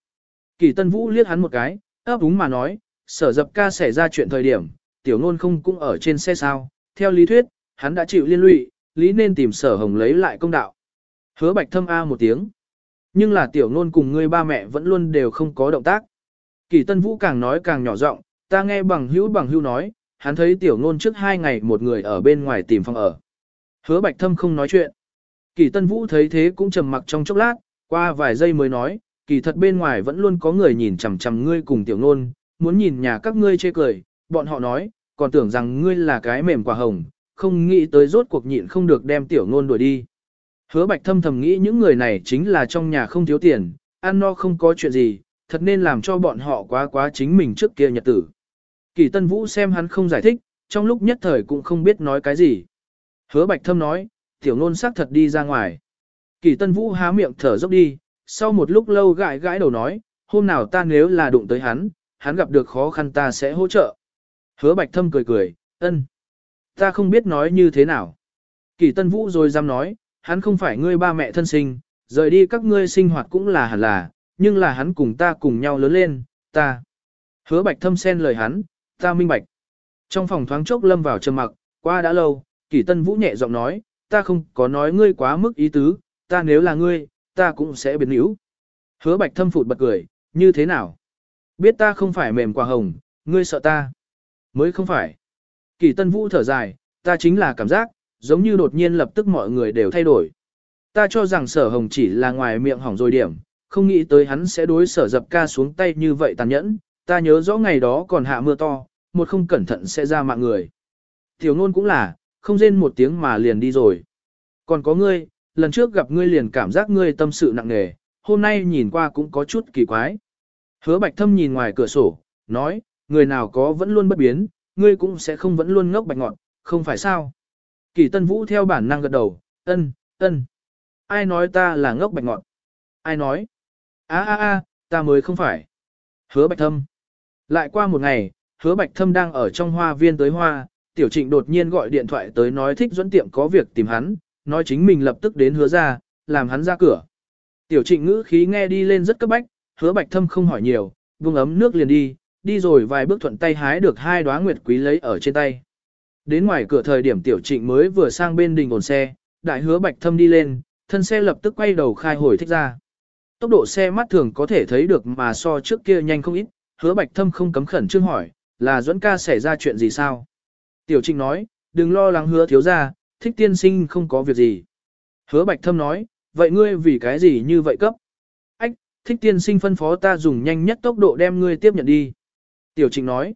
Kỳ tân vũ liếc hắn một cái, ấp úng mà nói, sở dập ca xảy ra chuyện thời điểm, tiểu ngôn không cũng ở trên xe sao, theo lý thuyết, hắn đã chịu liên lụy, lý nên tìm sở hồng lấy lại công đạo. Hứa bạch thâm A một tiếng. Nhưng là tiểu ngôn cùng ngươi ba mẹ vẫn luôn đều không có động tác. Kỳ Tân Vũ càng nói càng nhỏ giọng, ta nghe bằng hữu bằng hữu nói, hắn thấy tiểu ngôn trước hai ngày một người ở bên ngoài tìm phòng ở. Hứa Bạch Thâm không nói chuyện. Kỳ Tân Vũ thấy thế cũng trầm mặc trong chốc lát, qua vài giây mới nói, kỳ thật bên ngoài vẫn luôn có người nhìn chằm chằm ngươi cùng tiểu ngôn, muốn nhìn nhà các ngươi chê cười, bọn họ nói, còn tưởng rằng ngươi là cái mềm quả hồng, không nghĩ tới rốt cuộc nhịn không được đem tiểu ngôn đuổi đi. Hứa Bạch Thâm thầm nghĩ những người này chính là trong nhà không thiếu tiền, ăn no không có chuyện gì, thật nên làm cho bọn họ quá quá chính mình trước kia nhật tử. Kỳ Tân Vũ xem hắn không giải thích, trong lúc nhất thời cũng không biết nói cái gì. Hứa Bạch Thâm nói, tiểu nôn sắc thật đi ra ngoài. Kỳ Tân Vũ há miệng thở dốc đi, sau một lúc lâu gãi gãi đầu nói, hôm nào ta nếu là đụng tới hắn, hắn gặp được khó khăn ta sẽ hỗ trợ. Hứa bạch thâm cười cười, ân. Ta không biết nói như thế nào. Kỳ tân vũ rồi dám nói, hắn không phải ngươi ba mẹ thân sinh, rời đi các ngươi sinh hoạt cũng là hẳn là, nhưng là hắn cùng ta cùng nhau lớn lên, ta. Hứa bạch thâm xen lời hắn, ta minh bạch. Trong phòng thoáng chốc lâm vào trầm mặc, qua đã lâu, kỷ tân vũ nhẹ giọng nói, ta không có nói ngươi quá mức ý tứ, ta nếu là ngươi, ta cũng sẽ biến yếu. Hứa bạch thâm phụt bật cười, như thế nào? Biết ta không phải mềm quả hồng, ngươi sợ ta. Mới không phải. Kỷ tân vũ thở dài, ta chính là cảm giác, giống như đột nhiên lập tức mọi người đều thay đổi. Ta cho rằng sở hồng chỉ là ngoài miệng hỏng rồi điểm, không nghĩ tới hắn sẽ đối sở dập ca xuống tay như vậy tàn nhẫn, ta nhớ rõ ngày đó còn hạ mưa to, một không cẩn thận sẽ ra mạng người. Tiểu ngôn cũng là, không rên một tiếng mà liền đi rồi. Còn có ngươi, lần trước gặp ngươi liền cảm giác ngươi tâm sự nặng nề, hôm nay nhìn qua cũng có chút kỳ quái. Hứa bạch thâm nhìn ngoài cửa sổ, nói, người nào có vẫn luôn bất biến, ngươi cũng sẽ không vẫn luôn ngốc bạch ngọn, không phải sao. Kỳ tân vũ theo bản năng gật đầu, ân, ân. Ai nói ta là ngốc bạch ngọn? Ai nói? A a a, ta mới không phải. Hứa bạch thâm. Lại qua một ngày, hứa bạch thâm đang ở trong hoa viên tới hoa, tiểu trịnh đột nhiên gọi điện thoại tới nói thích dẫn tiệm có việc tìm hắn, nói chính mình lập tức đến hứa ra, làm hắn ra cửa. Tiểu trịnh ngữ khí nghe đi lên rất cấp bách, hứa bạch thâm không hỏi nhiều, vung ấm nước liền đi, đi rồi vài bước thuận tay hái được hai đóa nguyệt quý lấy ở trên tay. Đến ngoài cửa thời điểm tiểu trịnh mới vừa sang bên đình ổn xe, đại hứa bạch thâm đi lên, thân xe lập tức quay đầu khai hồi thích ra. Tốc độ xe mắt thường có thể thấy được mà so trước kia nhanh không ít, hứa bạch thâm không cấm khẩn trương hỏi, là Duẫn ca xảy ra chuyện gì sao? Tiểu Trinh nói, đừng lo lắng hứa thiếu ra, thích tiên sinh không có việc gì. Hứa bạch thâm nói, vậy ngươi vì cái gì như vậy cấp? Ách, thích tiên sinh phân phó ta dùng nhanh nhất tốc độ đem ngươi tiếp nhận đi. Tiểu Trinh nói,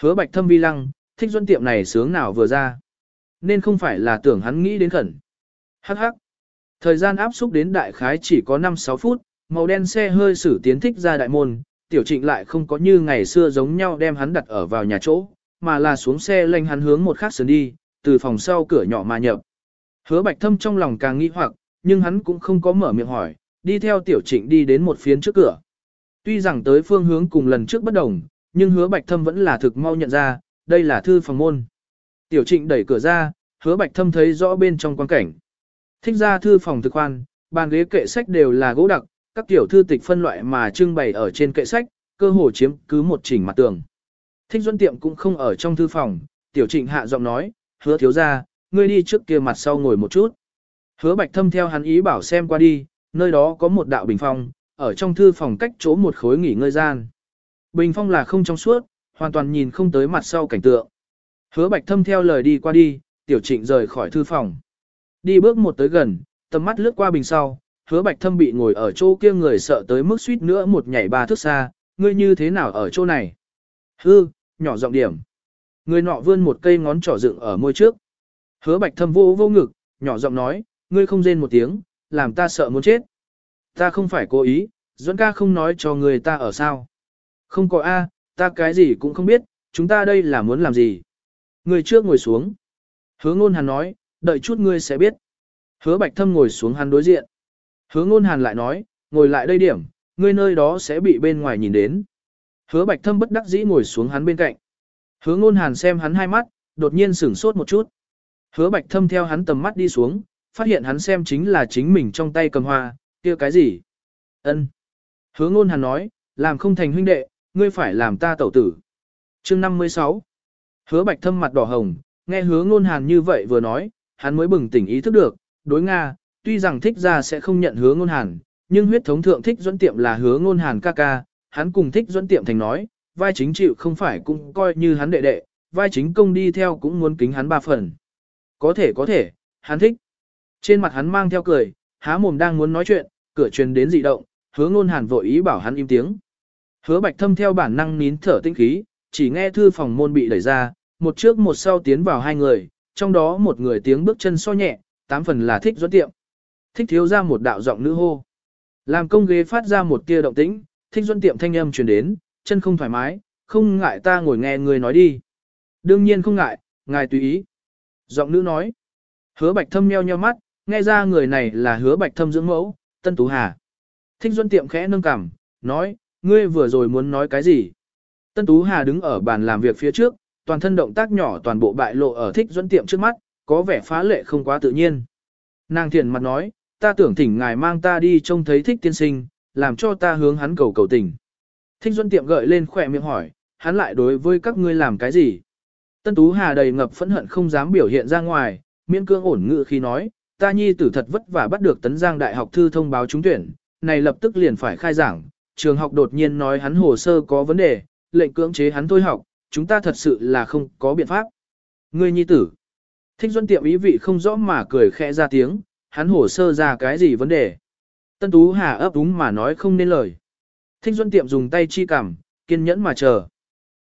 hứa bạch thâm vi lăng, thích Duẫn tiệm này sướng nào vừa ra. Nên không phải là tưởng hắn nghĩ đến khẩn. Hắc hắc. Thời gian áp xúc đến đại khái chỉ có 5-6 phút, màu đen xe hơi xử tiến thích ra đại môn, tiểu trịnh lại không có như ngày xưa giống nhau đem hắn đặt ở vào nhà chỗ, mà là xuống xe lanh hắn hướng một khác sườn đi, từ phòng sau cửa nhỏ mà nhập. Hứa bạch thâm trong lòng càng nghi hoặc, nhưng hắn cũng không có mở miệng hỏi, đi theo tiểu trịnh đi đến một phiến trước cửa. Tuy rằng tới phương hướng cùng lần trước bất đồng, nhưng hứa bạch thâm vẫn là thực mau nhận ra, đây là thư phòng môn. Tiểu trịnh đẩy cửa ra, hứa bạch thâm thấy rõ bên trong quan cảnh. Thích ra thư phòng thực quan, bàn ghế kệ sách đều là gỗ đặc, các tiểu thư tịch phân loại mà trưng bày ở trên kệ sách, cơ hồ chiếm cứ một chỉnh mặt tường. Thích Duân tiệm cũng không ở trong thư phòng, tiểu trịnh hạ giọng nói, hứa thiếu ra, ngươi đi trước kia mặt sau ngồi một chút. Hứa bạch thâm theo hắn ý bảo xem qua đi, nơi đó có một đạo bình phong, ở trong thư phòng cách chỗ một khối nghỉ ngơi gian. Bình phong là không trong suốt, hoàn toàn nhìn không tới mặt sau cảnh tượng. Hứa bạch thâm theo lời đi qua đi, tiểu trịnh rời khỏi thư phòng. Đi bước một tới gần, tầm mắt lướt qua bình sau, hứa bạch thâm bị ngồi ở chỗ kia người sợ tới mức suýt nữa một nhảy ba thước xa, ngươi như thế nào ở chỗ này? Hư, nhỏ giọng điểm. Người nọ vươn một cây ngón trỏ dựng ở môi trước. Hứa bạch thâm vô vô ngực, nhỏ giọng nói, ngươi không rên một tiếng, làm ta sợ muốn chết. Ta không phải cố ý, Duẫn ca không nói cho người ta ở sao. Không có A, ta cái gì cũng không biết, chúng ta đây là muốn làm gì. Người trước ngồi xuống. Hứa ngôn hàn nói, đợi chút ngươi sẽ biết. Hứa bạch thâm ngồi xuống hắn đối diện. Hứa ngôn hàn lại nói, ngồi lại đây điểm, ngươi nơi đó sẽ bị bên ngoài nhìn đến. Hứa bạch thâm bất đắc dĩ ngồi xuống hắn bên cạnh. Hứa ngôn hàn xem hắn hai mắt, đột nhiên sửng sốt một chút. Hứa bạch thâm theo hắn tầm mắt đi xuống, phát hiện hắn xem chính là chính mình trong tay cầm hoa, kia cái gì? Ân. Hứa ngôn hàn nói, làm không thành huynh đệ, ngươi phải làm ta tẩu tử. Chương 56 Hứa bạch thâm mặt đỏ hồng, nghe hứa ngôn hàn như vậy vừa nói, hắn mới bừng tỉnh ý thức được, đối Nga, tuy rằng thích ra sẽ không nhận hứa ngôn hàn, nhưng huyết thống thượng thích dẫn tiệm là hứa ngôn hàn ca ca, hắn cùng thích dẫn tiệm thành nói, vai chính chịu không phải cũng coi như hắn đệ đệ, vai chính công đi theo cũng muốn kính hắn ba phần. Có thể có thể, hắn thích. Trên mặt hắn mang theo cười, há mồm đang muốn nói chuyện, cửa truyền đến dị động, hứa ngôn hàn vội ý bảo hắn im tiếng. Hứa bạch thâm theo bản năng nín thở tinh khí, chỉ nghe thư phòng môn bị đẩy ra, một trước một sau tiến vào hai người, trong đó một người tiếng bước chân so nhẹ, tám phần là thích dẫn tiệm. Thích thiếu ra một đạo giọng nữ hô. Làm công ghế phát ra một tia động tĩnh, thích duân tiệm thanh âm truyền đến, chân không thoải mái, không ngại ta ngồi nghe người nói đi. Đương nhiên không ngại, ngài tùy ý. Giọng nữ nói. Hứa bạch thâm nheo nheo mắt, nghe ra người này là hứa bạch thâm dưỡng mẫu, tân tú hà. Thích duân tiệm khẽ nâng cằm, nói, ngươi vừa rồi muốn nói cái gì? Tân Tú Hà đứng ở bàn làm việc phía trước, toàn thân động tác nhỏ toàn bộ bại lộ ở thích duân tiệm trước mắt, có vẻ phá lệ không quá tự nhiên. Nàng thiền mặt nói, ta tưởng thỉnh ngài mang ta đi trông thấy thích tiên sinh, làm cho ta hướng hắn cầu cầu tình. Thích Duân tiệm gợi lên khỏe miệng hỏi, hắn lại đối với các ngươi làm cái gì? Tân Tú Hà đầy ngập phẫn hận không dám biểu hiện ra ngoài, miễn cương ổn ngự khi nói, ta nhi tử thật vất vả bắt được tấn giang đại học thư thông báo trúng tuyển, này lập tức liền phải khai giảng, trường học đột nhiên nói hắn hồ sơ có vấn đề, lệnh cưỡng chế hắn thôi học, chúng ta thật sự là không có biện pháp. Ngươi nhi tử, thích duân tiệm ý vị không rõ mà cười khẽ ra tiếng, hắn hồ sơ ra cái gì vấn đề. Tân Tú Hà ấp úng mà nói không nên lời. Thích duân tiệm dùng tay chi cằm, kiên nhẫn mà chờ.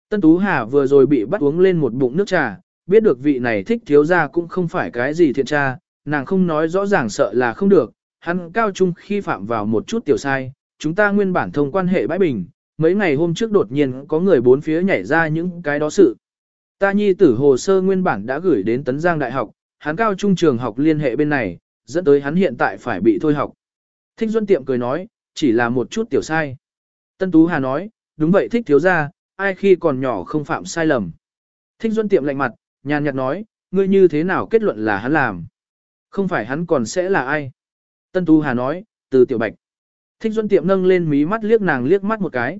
Tân Tú Hà vừa rồi bị bắt uống lên một bụng nước trà, biết được vị này thích thiếu ra cũng không phải cái gì thiện tra, nàng không nói rõ ràng sợ là không được, hắn cao trung khi phạm vào một chút tiểu sai, chúng ta nguyên bản thông quan hệ bãi bình, mấy ngày hôm trước đột nhiên có người bốn phía nhảy ra những cái đó sự. Ta nhi tử hồ sơ nguyên bản đã gửi đến Tấn Giang Đại học, hắn cao trung trường học liên hệ bên này, dẫn tới hắn hiện tại phải bị thôi học. Thích Duân Tiệm cười nói, chỉ là một chút tiểu sai. Tân Tú Hà nói, đúng vậy thích thiếu ra, ai khi còn nhỏ không phạm sai lầm. Thích Duân Tiệm lạnh mặt, nhàn nhạt nói, ngươi như thế nào kết luận là hắn làm. Không phải hắn còn sẽ là ai. Tân Tú Hà nói, từ tiểu bạch. Thích Duân Tiệm nâng lên mí mắt liếc nàng liếc mắt một cái.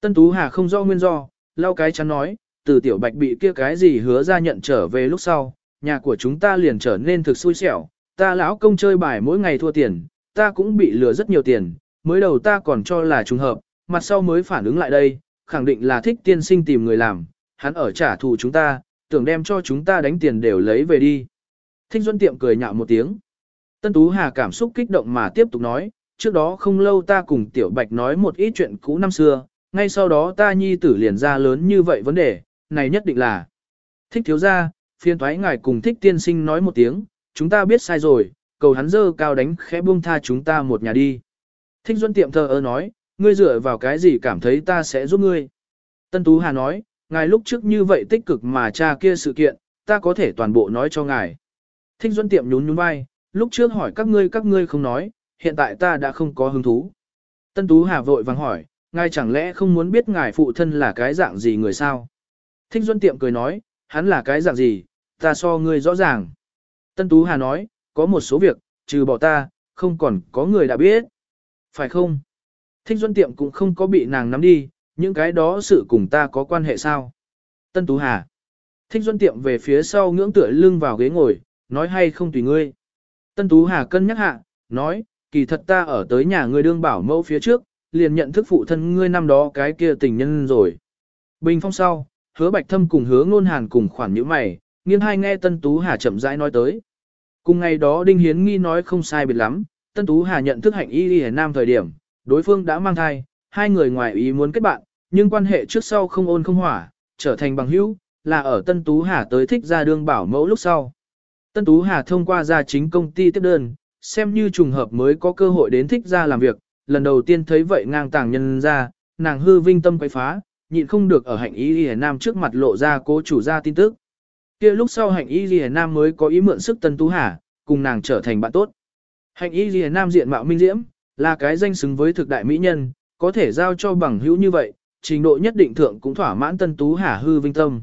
Tân Tú Hà không do nguyên do, lau cái chắn nói, từ tiểu bạch bị kia cái gì hứa ra nhận trở về lúc sau, nhà của chúng ta liền trở nên thực xui xẻo, ta lão công chơi bài mỗi ngày thua tiền, ta cũng bị lừa rất nhiều tiền, mới đầu ta còn cho là trùng hợp, mặt sau mới phản ứng lại đây, khẳng định là thích tiên sinh tìm người làm, hắn ở trả thù chúng ta, tưởng đem cho chúng ta đánh tiền đều lấy về đi. Thích Duân Tiệm cười nhạo một tiếng. Tân Tú Hà cảm xúc kích động mà tiếp tục nói, trước đó không lâu ta cùng Tiểu Bạch nói một ít chuyện cũ năm xưa, ngay sau đó ta nhi tử liền ra lớn như vậy vấn đề, này nhất định là thích thiếu gia, phiên thoái ngài cùng thích tiên sinh nói một tiếng, chúng ta biết sai rồi, cầu hắn dơ cao đánh khẽ buông tha chúng ta một nhà đi. Thích Duân Tiệm thờ ơ nói, ngươi dựa vào cái gì cảm thấy ta sẽ giúp ngươi. Tân Tú Hà nói, ngài lúc trước như vậy tích cực mà cha kia sự kiện, ta có thể toàn bộ nói cho ngài. Thích Duân Tiệm nhún nhún vai, lúc trước hỏi các ngươi các ngươi không nói, hiện tại ta đã không có hứng thú. Tân Tú Hà vội vàng hỏi, ngài chẳng lẽ không muốn biết ngài phụ thân là cái dạng gì người sao? Thích Duân Tiệm cười nói, hắn là cái dạng gì, ta so ngươi rõ ràng. Tân Tú Hà nói, có một số việc, trừ bỏ ta, không còn có người đã biết. Phải không? Thích Duân Tiệm cũng không có bị nàng nắm đi, những cái đó sự cùng ta có quan hệ sao? Tân Tú Hà. Thích Duân Tiệm về phía sau ngưỡng tựa lưng vào ghế ngồi, nói hay không tùy ngươi. Tân Tú Hà cân nhắc hạ, nói, kỳ thật ta ở tới nhà ngươi đương bảo mẫu phía trước, liền nhận thức phụ thân ngươi năm đó cái kia tình nhân rồi. Bình phong sau, hứa bạch thâm cùng hứa ngôn hàn cùng khoản nhữ mày, nghiêng hai nghe Tân Tú Hà chậm rãi nói tới. Cùng ngày đó Đinh Hiến nghi nói không sai biệt lắm, Tân Tú Hà nhận thức hạnh y y nam thời điểm, đối phương đã mang thai, hai người ngoài ý muốn kết bạn, nhưng quan hệ trước sau không ôn không hỏa, trở thành bằng hữu, là ở Tân Tú Hà tới thích ra đương bảo mẫu lúc sau. Tân Tú Hà thông qua gia chính công ty tiếp đơn, xem như trùng hợp mới có cơ hội đến thích ra làm việc, lần đầu tiên thấy vậy ngang tàng nhân ra, nàng hư vinh tâm quay phá, nhịn không được ở hạnh ý hề nam trước mặt lộ ra cố chủ ra tin tức kia lúc sau hạnh y ghi nam mới có ý mượn sức Tân Tú Hà, cùng nàng trở thành bạn tốt. Hạnh y ghi nam diện mạo minh diễm, là cái danh xứng với thực đại mỹ nhân, có thể giao cho bằng hữu như vậy, trình độ nhất định thượng cũng thỏa mãn Tân Tú Hà hư vinh tâm.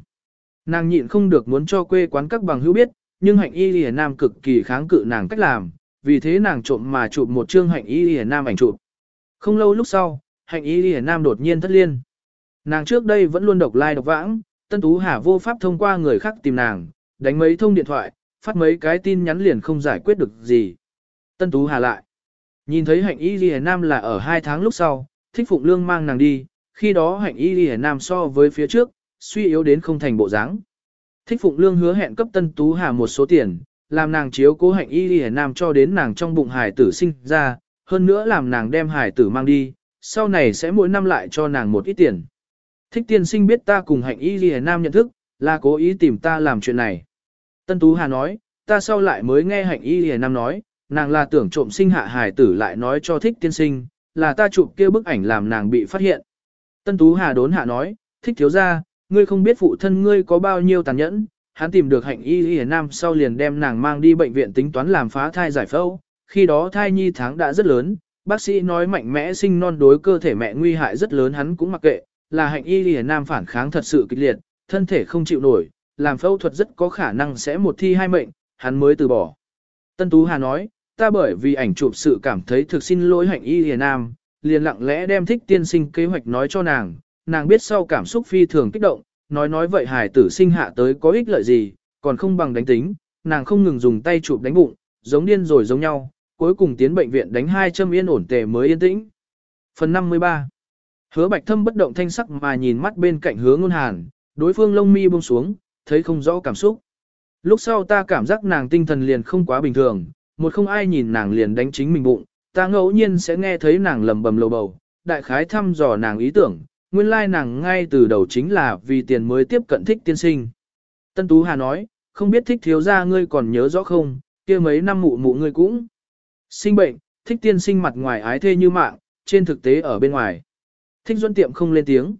Nàng nhịn không được muốn cho quê quán các bằng hữu biết, nhưng hạnh y lìa nam cực kỳ kháng cự nàng cách làm, vì thế nàng trộm mà chụp một chương hạnh y lìa nam ảnh chụp. Không lâu lúc sau, hạnh y lìa nam đột nhiên thất liên. Nàng trước đây vẫn luôn độc lai like độc vãng, Tân Tú Hà vô pháp thông qua người khác tìm nàng, đánh mấy thông điện thoại, phát mấy cái tin nhắn liền không giải quyết được gì. Tân Tú Hà lại. Nhìn thấy hạnh y lìa nam là ở hai tháng lúc sau, thích phụng lương mang nàng đi, khi đó hạnh y lìa nam so với phía trước, suy yếu đến không thành bộ dáng. Thích Phụng Lương hứa hẹn cấp Tân Tú Hà một số tiền, làm nàng chiếu cố hạnh y lìa nam cho đến nàng trong bụng hải tử sinh ra, hơn nữa làm nàng đem hải tử mang đi, sau này sẽ mỗi năm lại cho nàng một ít tiền. Thích tiên sinh biết ta cùng hạnh y lìa nam nhận thức, là cố ý tìm ta làm chuyện này. Tân Tú Hà nói, ta sau lại mới nghe hạnh y lìa nam nói, nàng là tưởng trộm sinh hạ hải tử lại nói cho thích tiên sinh, là ta chụp kia bức ảnh làm nàng bị phát hiện. Tân Tú Hà đốn hạ nói, thích thiếu ra, ngươi không biết phụ thân ngươi có bao nhiêu tàn nhẫn, hắn tìm được hạnh y y nam sau liền đem nàng mang đi bệnh viện tính toán làm phá thai giải phẫu, khi đó thai nhi tháng đã rất lớn, bác sĩ nói mạnh mẽ sinh non đối cơ thể mẹ nguy hại rất lớn hắn cũng mặc kệ, là hạnh y lìa nam phản kháng thật sự kịch liệt, thân thể không chịu nổi, làm phẫu thuật rất có khả năng sẽ một thi hai mệnh, hắn mới từ bỏ. Tân Tú Hà nói, ta bởi vì ảnh chụp sự cảm thấy thực xin lỗi hạnh y lìa nam, liền lặng lẽ đem thích tiên sinh kế hoạch nói cho nàng, nàng biết sau cảm xúc phi thường kích động, nói nói vậy hài tử sinh hạ tới có ích lợi gì, còn không bằng đánh tính, nàng không ngừng dùng tay chụp đánh bụng, giống điên rồi giống nhau, cuối cùng tiến bệnh viện đánh hai châm yên ổn tề mới yên tĩnh. Phần 53 Hứa bạch thâm bất động thanh sắc mà nhìn mắt bên cạnh hứa ngôn hàn, đối phương lông mi buông xuống, thấy không rõ cảm xúc. Lúc sau ta cảm giác nàng tinh thần liền không quá bình thường, một không ai nhìn nàng liền đánh chính mình bụng, ta ngẫu nhiên sẽ nghe thấy nàng lầm bầm lầu bầu, đại khái thăm dò nàng ý tưởng, nguyên lai nàng ngay từ đầu chính là vì tiền mới tiếp cận thích tiên sinh. Tân Tú Hà nói, không biết thích thiếu gia ngươi còn nhớ rõ không, kia mấy năm mụ mụ ngươi cũng sinh bệnh, thích tiên sinh mặt ngoài ái thê như mạng, trên thực tế ở bên ngoài. Thích duân tiệm không lên tiếng.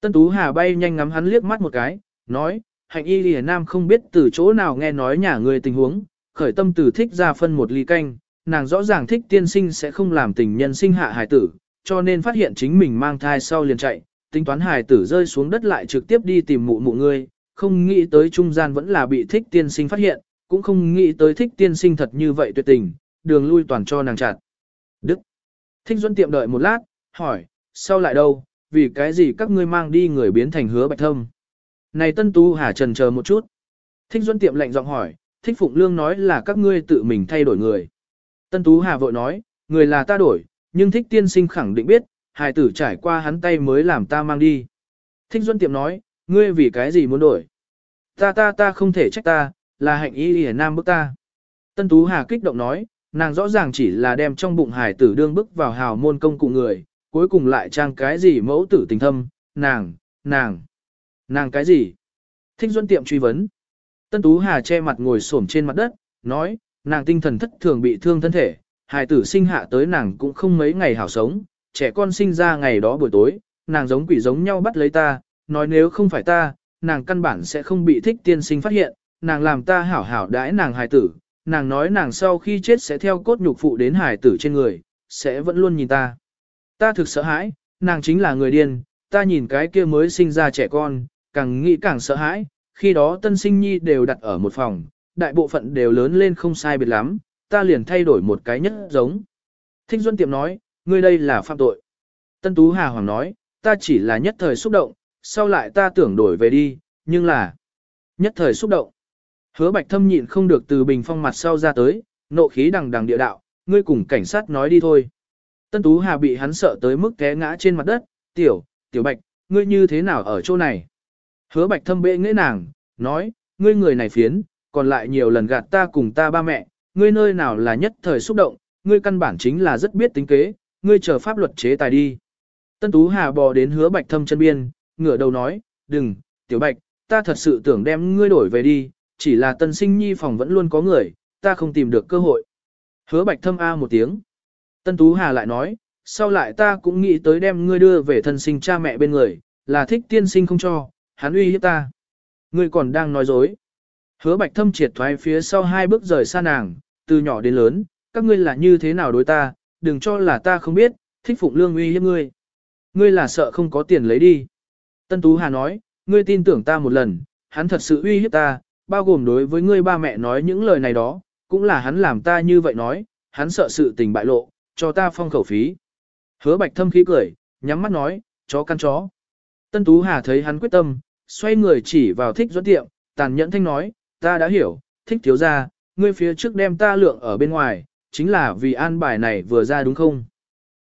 Tân Tú Hà bay nhanh ngắm hắn liếc mắt một cái, nói, hạnh y lìa nam không biết từ chỗ nào nghe nói nhà người tình huống, khởi tâm từ thích ra phân một ly canh, nàng rõ ràng thích tiên sinh sẽ không làm tình nhân sinh hạ hài tử, cho nên phát hiện chính mình mang thai sau liền chạy, tính toán hài tử rơi xuống đất lại trực tiếp đi tìm mụ mụ ngươi, không nghĩ tới trung gian vẫn là bị thích tiên sinh phát hiện, cũng không nghĩ tới thích tiên sinh thật như vậy tuyệt tình, đường lui toàn cho nàng chặt. Đức. Thích Duân tiệm đợi một lát, hỏi, sau lại đâu, vì cái gì các ngươi mang đi người biến thành hứa bạch thâm. Này Tân Tu Hà trần chờ một chút. Thích Duân tiệm lạnh giọng hỏi, Thích Phụng Lương nói là các ngươi tự mình thay đổi người. Tân Tú Hà vội nói, người là ta đổi, nhưng Thích Tiên Sinh khẳng định biết, hài tử trải qua hắn tay mới làm ta mang đi. Thích Duân tiệm nói, ngươi vì cái gì muốn đổi? Ta ta ta không thể trách ta, là hạnh y hề nam bức ta. Tân Tú Hà kích động nói, nàng rõ ràng chỉ là đem trong bụng hài tử đương bức vào hào môn công cụ người, cuối cùng lại trang cái gì mẫu tử tình thâm, nàng, nàng, nàng cái gì? Thích Duân tiệm truy vấn. Tân Tú Hà che mặt ngồi xổm trên mặt đất, nói, nàng tinh thần thất thường bị thương thân thể, hài tử sinh hạ tới nàng cũng không mấy ngày hảo sống, trẻ con sinh ra ngày đó buổi tối, nàng giống quỷ giống nhau bắt lấy ta, nói nếu không phải ta, nàng căn bản sẽ không bị thích tiên sinh phát hiện, nàng làm ta hảo hảo đãi nàng hài tử, nàng nói nàng sau khi chết sẽ theo cốt nhục phụ đến hài tử trên người, sẽ vẫn luôn nhìn ta. Ta thực sợ hãi, nàng chính là người điên, ta nhìn cái kia mới sinh ra trẻ con, càng nghĩ càng sợ hãi, khi đó tân sinh nhi đều đặt ở một phòng, đại bộ phận đều lớn lên không sai biệt lắm, ta liền thay đổi một cái nhất giống. Thích Duân Tiệm nói, ngươi đây là phạm tội. Tân Tú Hà Hoàng nói, ta chỉ là nhất thời xúc động, sau lại ta tưởng đổi về đi, nhưng là nhất thời xúc động. Hứa Bạch Thâm nhịn không được từ bình phong mặt sau ra tới, nộ khí đằng đằng địa đạo, ngươi cùng cảnh sát nói đi thôi. Tân Tú Hà bị hắn sợ tới mức té ngã trên mặt đất, tiểu, tiểu Bạch, ngươi như thế nào ở chỗ này? Hứa Bạch Thâm bệ nghễ nàng, nói, ngươi người này phiến, còn lại nhiều lần gạt ta cùng ta ba mẹ, ngươi nơi nào là nhất thời xúc động, ngươi căn bản chính là rất biết tính kế, ngươi chờ pháp luật chế tài đi. Tân Tú Hà bò đến hứa bạch thâm chân biên, ngửa đầu nói, đừng, tiểu bạch, ta thật sự tưởng đem ngươi đổi về đi, chỉ là tân sinh nhi phòng vẫn luôn có người, ta không tìm được cơ hội. Hứa bạch thâm A một tiếng. Tân Tú Hà lại nói, sau lại ta cũng nghĩ tới đem ngươi đưa về thân sinh cha mẹ bên người, là thích tiên sinh không cho, hắn uy hiếp ta. Ngươi còn đang nói dối. Hứa bạch thâm triệt thoái phía sau hai bước rời xa nàng, từ nhỏ đến lớn, các ngươi là như thế nào đối ta, đừng cho là ta không biết, thích phụng lương uy hiếp ngươi. Ngươi là sợ không có tiền lấy đi. Tân Tú Hà nói, ngươi tin tưởng ta một lần, hắn thật sự uy hiếp ta, bao gồm đối với ngươi ba mẹ nói những lời này đó, cũng là hắn làm ta như vậy nói, hắn sợ sự tình bại lộ, cho ta phong khẩu phí. Hứa bạch thâm khí cười, nhắm mắt nói, chó căn chó. Tân Tú Hà thấy hắn quyết tâm, xoay người chỉ vào thích doãn tiệm, tàn nhẫn thanh nói, ta đã hiểu, thích thiếu ra, ngươi phía trước đem ta lượng ở bên ngoài, chính là vì an bài này vừa ra đúng không?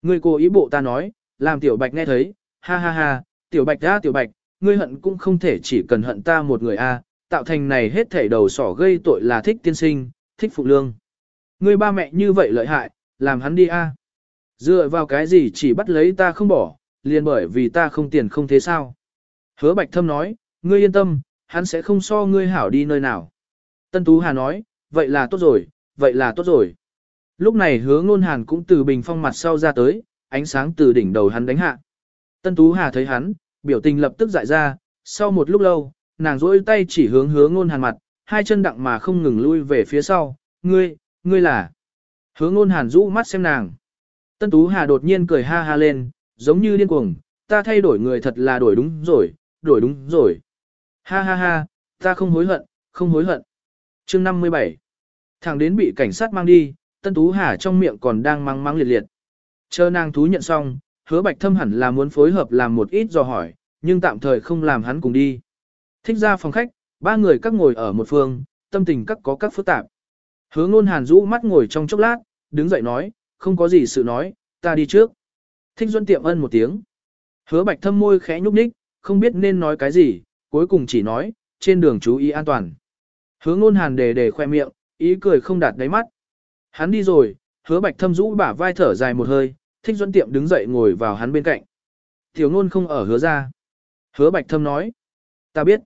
Ngươi cố ý bộ ta nói, làm tiểu bạch nghe thấy, ha ha ha, tiểu bạch ra tiểu bạch, ngươi hận cũng không thể chỉ cần hận ta một người a, tạo thành này hết thảy đầu sỏ gây tội là thích tiên sinh, thích phụ lương. Ngươi ba mẹ như vậy lợi hại, làm hắn đi a. Dựa vào cái gì chỉ bắt lấy ta không bỏ, liền bởi vì ta không tiền không thế sao. Hứa bạch thâm nói, ngươi yên tâm, hắn sẽ không so ngươi hảo đi nơi nào. Tân Tú Hà nói, vậy là tốt rồi, vậy là tốt rồi. Lúc này hứa ngôn hàn cũng từ bình phong mặt sau ra tới, ánh sáng từ đỉnh đầu hắn đánh hạ. Tân Tú Hà thấy hắn, biểu tình lập tức dại ra, sau một lúc lâu, nàng rỗi tay chỉ hướng hứa ngôn hàn mặt, hai chân đặng mà không ngừng lui về phía sau, ngươi, ngươi là. Hứa ngôn hàn rũ mắt xem nàng. Tân Tú Hà đột nhiên cười ha ha lên, giống như điên cuồng, ta thay đổi người thật là đổi đúng rồi, đổi đúng rồi. Ha ha ha, ta không hối hận, không hối hận. chương 57 Thằng đến bị cảnh sát mang đi, Tân Tú Hà trong miệng còn đang mang mang liệt liệt. Chờ nàng thú nhận xong, hứa bạch thâm hẳn là muốn phối hợp làm một ít dò hỏi, nhưng tạm thời không làm hắn cùng đi. Thích ra phòng khách, ba người các ngồi ở một phương, tâm tình các có các phức tạp. Hứa ngôn hàn rũ mắt ngồi trong chốc lát, đứng dậy nói, không có gì sự nói, ta đi trước. Thích duân tiệm ân một tiếng. Hứa bạch thâm môi khẽ nhúc nhích, không biết nên nói cái gì, cuối cùng chỉ nói, trên đường chú ý an toàn. Hứa ngôn hàn đề đề khoe miệng, ý cười không đạt đáy mắt. Hắn đi rồi, hứa bạch thâm rũ bả vai thở dài một hơi, thích duân tiệm đứng dậy ngồi vào hắn bên cạnh. Tiểu ngôn không ở hứa ra. Hứa bạch thâm nói. Ta biết.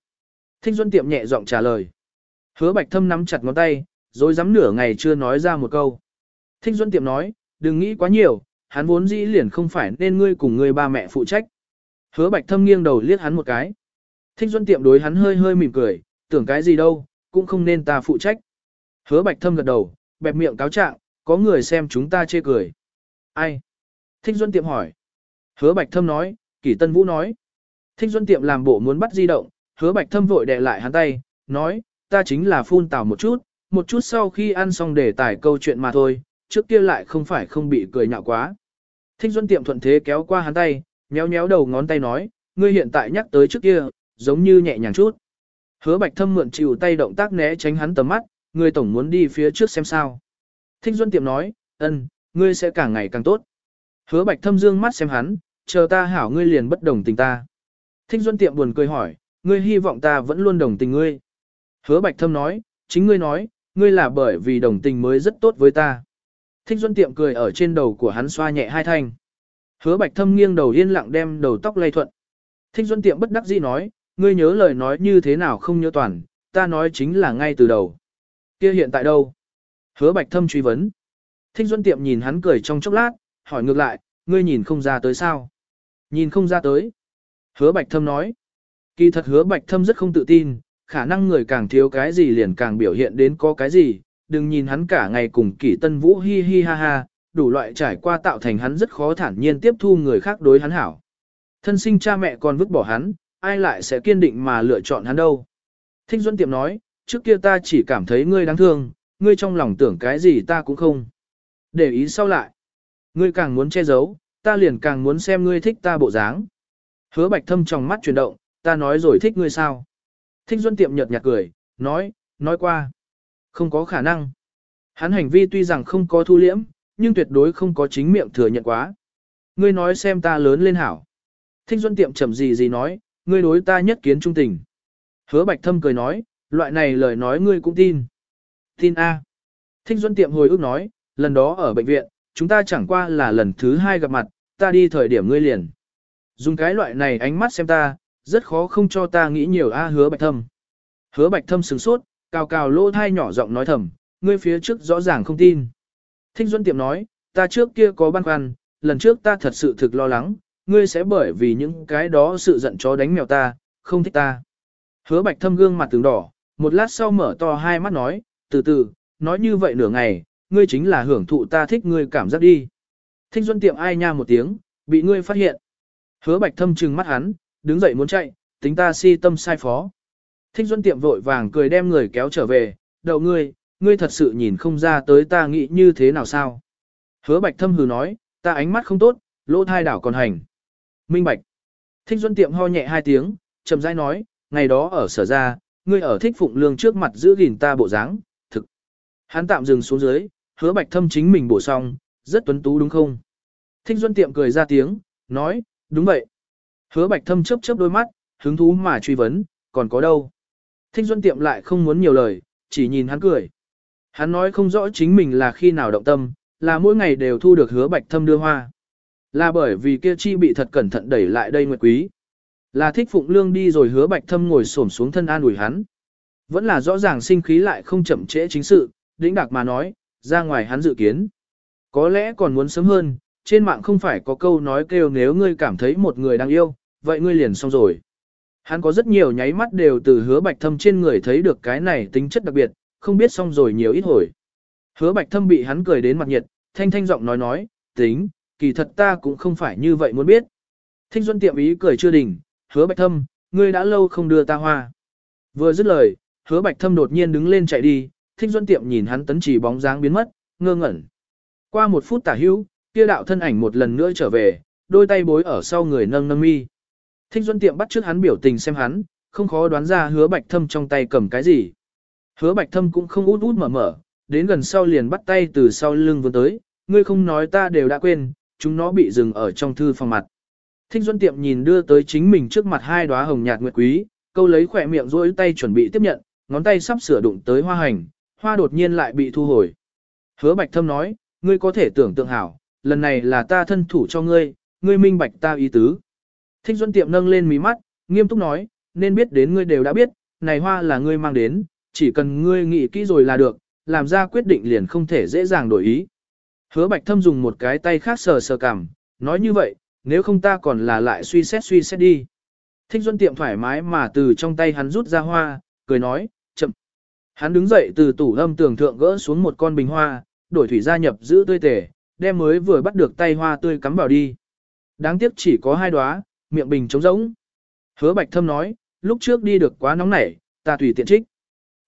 Thích duân tiệm nhẹ giọng trả lời. Hứa bạch thâm nắm chặt ngón tay, rồi dám nửa ngày chưa nói ra một câu. Thích duân tiệm nói, đừng nghĩ quá nhiều, hắn vốn dĩ liền không phải nên ngươi cùng ngươi ba mẹ phụ trách. Hứa bạch thâm nghiêng đầu liếc hắn một cái. Thích duân tiệm đối hắn hơi hơi mỉm cười, tưởng cái gì đâu, cũng không nên ta phụ trách. Hứa bạch thâm gật đầu, bẹp miệng cáo trạng, có người xem chúng ta chê cười. Ai? Thích duân tiệm hỏi. Hứa bạch thâm nói, kỷ tân vũ nói. Thích duân tiệm làm bộ muốn bắt di động, hứa bạch thâm vội đè lại hắn tay, nói, ta chính là phun tào một chút, một chút sau khi ăn xong để tải câu chuyện mà thôi, trước kia lại không phải không bị cười nhạo quá. Thích Duân tiệm thuận thế kéo qua hắn tay, nhéo nhéo đầu ngón tay nói, ngươi hiện tại nhắc tới trước kia, giống như nhẹ nhàng chút. Hứa Bạch Thâm mượn chịu tay động tác né tránh hắn tầm mắt, ngươi tổng muốn đi phía trước xem sao. Thích Duân tiệm nói, ân, ngươi sẽ càng ngày càng tốt. Hứa Bạch Thâm dương mắt xem hắn, chờ ta hảo ngươi liền bất đồng tình ta. Thích Duân tiệm buồn cười hỏi, ngươi hy vọng ta vẫn luôn đồng tình ngươi. Hứa Bạch Thâm nói, chính ngươi nói, ngươi là bởi vì đồng tình mới rất tốt với ta. Thích Duân tiệm cười ở trên đầu của hắn xoa nhẹ hai thanh. Hứa Bạch Thâm nghiêng đầu yên lặng đem đầu tóc lay thuận. Thích Duân tiệm bất đắc dĩ nói, ngươi nhớ lời nói như thế nào không nhớ toàn, ta nói chính là ngay từ đầu. Kia hiện tại đâu? Hứa Bạch Thâm truy vấn. Thích Duân tiệm nhìn hắn cười trong chốc lát, hỏi ngược lại, ngươi nhìn không ra tới sao? Nhìn không ra tới. Hứa Bạch Thâm nói. Kỳ thật Hứa Bạch Thâm rất không tự tin, khả năng người càng thiếu cái gì liền càng biểu hiện đến có cái gì, đừng nhìn hắn cả ngày cùng kỷ tân vũ hi hi ha ha, đủ loại trải qua tạo thành hắn rất khó thản nhiên tiếp thu người khác đối hắn hảo. Thân sinh cha mẹ còn vứt bỏ hắn, ai lại sẽ kiên định mà lựa chọn hắn đâu. Thích Duân Tiệm nói, trước kia ta chỉ cảm thấy ngươi đáng thương, ngươi trong lòng tưởng cái gì ta cũng không. Để ý sau lại. Ngươi càng muốn che giấu, ta liền càng muốn xem ngươi thích ta bộ dáng. Hứa bạch thâm trong mắt chuyển động, ta nói rồi thích ngươi sao. Thích Duân Tiệm nhợt nhạt cười, nói, nói qua. Không có khả năng. Hắn hành vi tuy rằng không có thu liễm, nhưng tuyệt đối không có chính miệng thừa nhận quá. Ngươi nói xem ta lớn lên hảo. Thích Duân Tiệm trầm gì gì nói, ngươi đối ta nhất kiến trung tình. Hứa Bạch Thâm cười nói, loại này lời nói ngươi cũng tin. Tin A. Thích Duân Tiệm hồi ước nói, lần đó ở bệnh viện, chúng ta chẳng qua là lần thứ hai gặp mặt, ta đi thời điểm ngươi liền. Dùng cái loại này ánh mắt xem ta, rất khó không cho ta nghĩ nhiều A hứa Bạch Thâm. Hứa Bạch Thâm sửng sốt, cào cào lỗ thai nhỏ giọng nói thầm, ngươi phía trước rõ ràng không tin. Thích Duân Tiệm nói, ta trước kia có băn khoăn, lần trước ta thật sự thực lo lắng, ngươi sẽ bởi vì những cái đó sự giận chó đánh mèo ta, không thích ta. Hứa bạch thâm gương mặt tướng đỏ, một lát sau mở to hai mắt nói, từ từ, nói như vậy nửa ngày, ngươi chính là hưởng thụ ta thích ngươi cảm giác đi. Thích Duân Tiệm ai nha một tiếng, bị ngươi phát hiện. Hứa bạch thâm trừng mắt hắn, đứng dậy muốn chạy, tính ta si tâm sai phó. Thích Duân Tiệm vội vàng cười đem người kéo trở về, đậu ngươi, ngươi thật sự nhìn không ra tới ta nghĩ như thế nào sao. Hứa Bạch Thâm hừ nói, ta ánh mắt không tốt, lỗ thai đảo còn hành. Minh Bạch. Thích Duân Tiệm ho nhẹ hai tiếng, chậm rãi nói, ngày đó ở sở ra, ngươi ở thích phụng lương trước mặt giữ gìn ta bộ dáng, thực. Hắn tạm dừng xuống dưới, hứa Bạch Thâm chính mình bổ xong, rất tuấn tú đúng không? Thích Duân Tiệm cười ra tiếng, nói, đúng vậy. Hứa Bạch Thâm chớp chớp đôi mắt, hứng thú mà truy vấn, còn có đâu? Thích Duân Tiệm lại không muốn nhiều lời, chỉ nhìn hắn cười. Hắn nói không rõ chính mình là khi nào động tâm, là mỗi ngày đều thu được hứa bạch thâm đưa hoa. Là bởi vì kia chi bị thật cẩn thận đẩy lại đây nguyệt quý. Là thích phụng lương đi rồi hứa bạch thâm ngồi xổm xuống thân an ủi hắn. Vẫn là rõ ràng sinh khí lại không chậm trễ chính sự, đĩnh đạc mà nói, ra ngoài hắn dự kiến. Có lẽ còn muốn sớm hơn, trên mạng không phải có câu nói kêu nếu ngươi cảm thấy một người đang yêu, vậy ngươi liền xong rồi. Hắn có rất nhiều nháy mắt đều từ hứa bạch thâm trên người thấy được cái này tính chất đặc biệt, không biết xong rồi nhiều ít hồi. Hứa bạch thâm bị hắn cười đến mặt nhiệt, thanh thanh giọng nói nói, tính, kỳ thật ta cũng không phải như vậy muốn biết. Thích Duân tiệm ý cười chưa đỉnh, hứa bạch thâm, ngươi đã lâu không đưa ta hoa. Vừa dứt lời, hứa bạch thâm đột nhiên đứng lên chạy đi, thích Duân tiệm nhìn hắn tấn chỉ bóng dáng biến mất, ngơ ngẩn. Qua một phút tả hữu, kia đạo thân ảnh một lần nữa trở về, đôi tay bối ở sau người nâng nâng mi. Thích Duân tiệm bắt trước hắn biểu tình xem hắn, không khó đoán ra hứa bạch thâm trong tay cầm cái gì. Hứa bạch thâm cũng không út út mở mở, đến gần sau liền bắt tay từ sau lưng vươn tới, ngươi không nói ta đều đã quên, chúng nó bị dừng ở trong thư phòng mặt. Thích Duân tiệm nhìn đưa tới chính mình trước mặt hai đóa hồng nhạt nguyệt quý, câu lấy khỏe miệng rỗi tay chuẩn bị tiếp nhận, ngón tay sắp sửa đụng tới hoa hành, hoa đột nhiên lại bị thu hồi. Hứa bạch thâm nói, ngươi có thể tưởng tượng hảo, lần này là ta thân thủ cho ngươi, ngươi minh bạch ta ý tứ. Thích Duân tiệm nâng lên mí mắt, nghiêm túc nói, nên biết đến ngươi đều đã biết, này hoa là ngươi mang đến, chỉ cần ngươi nghĩ kỹ rồi là được, làm ra quyết định liền không thể dễ dàng đổi ý. Hứa bạch thâm dùng một cái tay khác sờ sờ cằm, nói như vậy, nếu không ta còn là lại suy xét suy xét đi. Thích Duân tiệm thoải mái mà từ trong tay hắn rút ra hoa, cười nói, chậm. Hắn đứng dậy từ tủ lâm tường thượng gỡ xuống một con bình hoa, đổi thủy gia nhập giữ tươi tể, đem mới vừa bắt được tay hoa tươi cắm vào đi. Đáng tiếc chỉ có hai đóa, miệng bình trống rỗng. Hứa bạch thâm nói, lúc trước đi được quá nóng nảy, ta tùy tiện trích.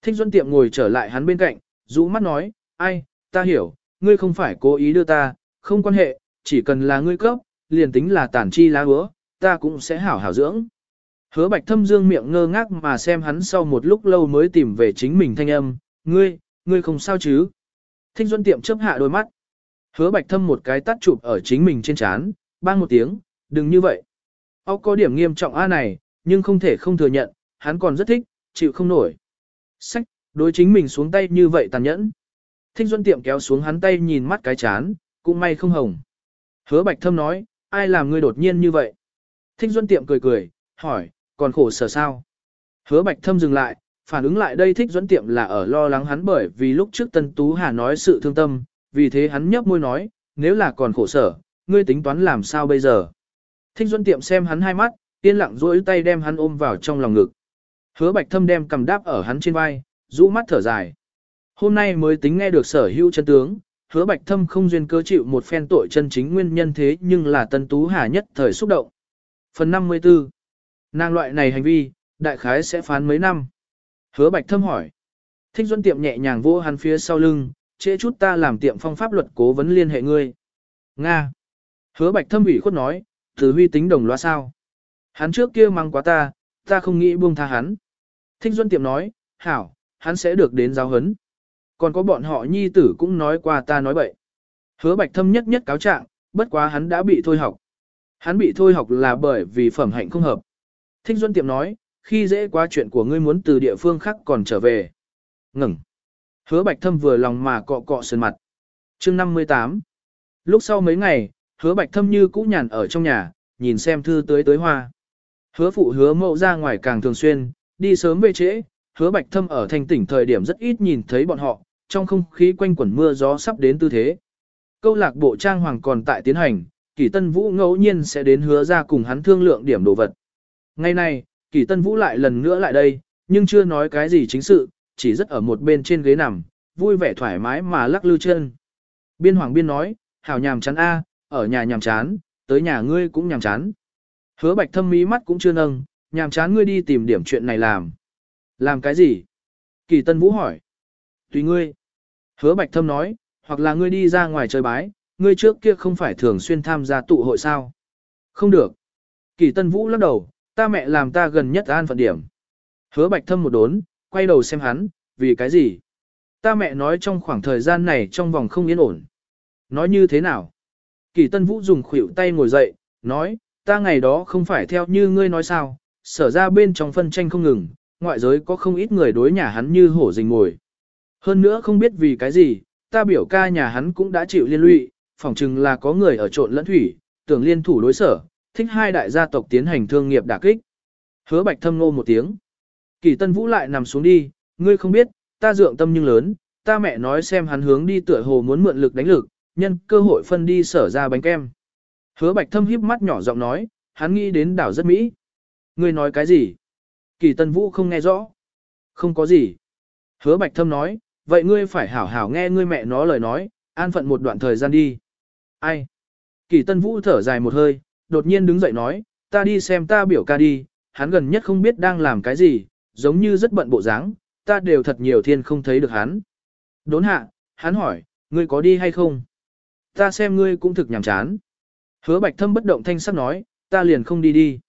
Thích Duân tiệm ngồi trở lại hắn bên cạnh, rũ mắt nói, ai, ta hiểu, ngươi không phải cố ý đưa ta, không quan hệ, chỉ cần là ngươi cấp, liền tính là tản chi lá hứa, ta cũng sẽ hảo hảo dưỡng. Hứa bạch thâm dương miệng ngơ ngác mà xem hắn sau một lúc lâu mới tìm về chính mình thanh âm, ngươi, ngươi không sao chứ. Thích Duân tiệm chớp hạ đôi mắt. Hứa bạch thâm một cái tắt chụp ở chính mình trên chán, bang một tiếng, đừng như vậy. Ốc có điểm nghiêm trọng A này, nhưng không thể không thừa nhận, hắn còn rất thích, chịu không nổi. Sách, đối chính mình xuống tay như vậy tàn nhẫn. Thích Duân tiệm kéo xuống hắn tay nhìn mắt cái chán, cũng may không hồng. Hứa Bạch Thâm nói, ai làm ngươi đột nhiên như vậy? Thích Duân tiệm cười cười, hỏi, còn khổ sở sao? Hứa Bạch Thâm dừng lại, phản ứng lại đây Thích Duân tiệm là ở lo lắng hắn bởi vì lúc trước Tân Tú Hà nói sự thương tâm, vì thế hắn nhấp môi nói, nếu là còn khổ sở, ngươi tính toán làm sao bây giờ? Thích Duân tiệm xem hắn hai mắt, yên lặng duỗi tay đem hắn ôm vào trong lòng ngực. Hứa Bạch Thâm đem cầm đáp ở hắn trên vai, rũ mắt thở dài. Hôm nay mới tính nghe được sở hữu chân tướng, hứa bạch thâm không duyên cơ chịu một phen tội chân chính nguyên nhân thế nhưng là tân tú hà nhất thời xúc động. Phần 54 Nàng loại này hành vi, đại khái sẽ phán mấy năm. Hứa bạch thâm hỏi. Thích Duân tiệm nhẹ nhàng vô hắn phía sau lưng, trễ chút ta làm tiệm phong pháp luật cố vấn liên hệ ngươi. Nga. Hứa bạch thâm ủy khuất nói, từ huy tính đồng loa sao. Hắn trước kia mang quá ta, ta không nghĩ buông tha hắn. Thích Duân tiệm nói, hảo, hắn sẽ được đến giáo hấn Còn có bọn họ nhi tử cũng nói qua ta nói bậy. Hứa bạch thâm nhất nhất cáo trạng, bất quá hắn đã bị thôi học. Hắn bị thôi học là bởi vì phẩm hạnh không hợp. Thích Duân Tiệm nói, khi dễ quá chuyện của ngươi muốn từ địa phương khác còn trở về. Ngừng. Hứa bạch thâm vừa lòng mà cọ cọ sườn mặt. chương 58. Lúc sau mấy ngày, hứa bạch thâm như cũ nhàn ở trong nhà, nhìn xem thư tới tới hoa. Hứa phụ hứa mậu ra ngoài càng thường xuyên, đi sớm về trễ, hứa bạch thâm ở thành tỉnh thời điểm rất ít nhìn thấy bọn họ, trong không khí quanh quẩn mưa gió sắp đến tư thế. Câu lạc bộ trang hoàng còn tại tiến hành, Kỷ Tân Vũ ngẫu nhiên sẽ đến hứa ra cùng hắn thương lượng điểm đồ vật. Ngày nay, Kỷ Tân Vũ lại lần nữa lại đây, nhưng chưa nói cái gì chính sự, chỉ rất ở một bên trên ghế nằm, vui vẻ thoải mái mà lắc lư chân. Biên Hoàng Biên nói, hảo nhàm chán a, ở nhà nhàm chán, tới nhà ngươi cũng nhàm chán. Hứa Bạch Thâm mí mắt cũng chưa nâng, nhàm chán ngươi đi tìm điểm chuyện này làm. Làm cái gì? Kỳ Tân Vũ hỏi. Tùy ngươi. Hứa Bạch Thâm nói, hoặc là ngươi đi ra ngoài chơi bái, ngươi trước kia không phải thường xuyên tham gia tụ hội sao. Không được. Kỳ Tân Vũ lắc đầu, ta mẹ làm ta gần nhất an phận điểm. Hứa Bạch Thâm một đốn, quay đầu xem hắn, vì cái gì? Ta mẹ nói trong khoảng thời gian này trong vòng không yên ổn. Nói như thế nào? Kỳ Tân Vũ dùng khuỷu tay ngồi dậy, nói, ta ngày đó không phải theo như ngươi nói sao, sở ra bên trong phân tranh không ngừng, ngoại giới có không ít người đối nhà hắn như hổ rình ngồi. Hơn nữa không biết vì cái gì, ta biểu ca nhà hắn cũng đã chịu liên lụy, phỏng chừng là có người ở trộn lẫn thủy, tưởng liên thủ đối sở, thích hai đại gia tộc tiến hành thương nghiệp đả kích. Hứa bạch thâm nô một tiếng. Kỳ tân vũ lại nằm xuống đi, ngươi không biết, ta dượng tâm nhưng lớn, ta mẹ nói xem hắn hướng đi tựa hồ muốn mượn lực đánh lực, nhân cơ hội phân đi sở ra bánh kem. Hứa bạch thâm híp mắt nhỏ giọng nói, hắn nghĩ đến đảo rất mỹ. Ngươi nói cái gì? Kỳ Tân Vũ không nghe rõ. Không có gì. Hứa Bạch Thâm nói, vậy ngươi phải hảo hảo nghe ngươi mẹ nó lời nói, an phận một đoạn thời gian đi. Ai? Kỳ Tân Vũ thở dài một hơi, đột nhiên đứng dậy nói, ta đi xem ta biểu ca đi, hắn gần nhất không biết đang làm cái gì, giống như rất bận bộ dáng, ta đều thật nhiều thiên không thấy được hắn. Đốn hạ, hắn hỏi, ngươi có đi hay không? Ta xem ngươi cũng thực nhàm chán. Hứa bạch thâm bất động thanh sắc nói, ta liền không đi đi.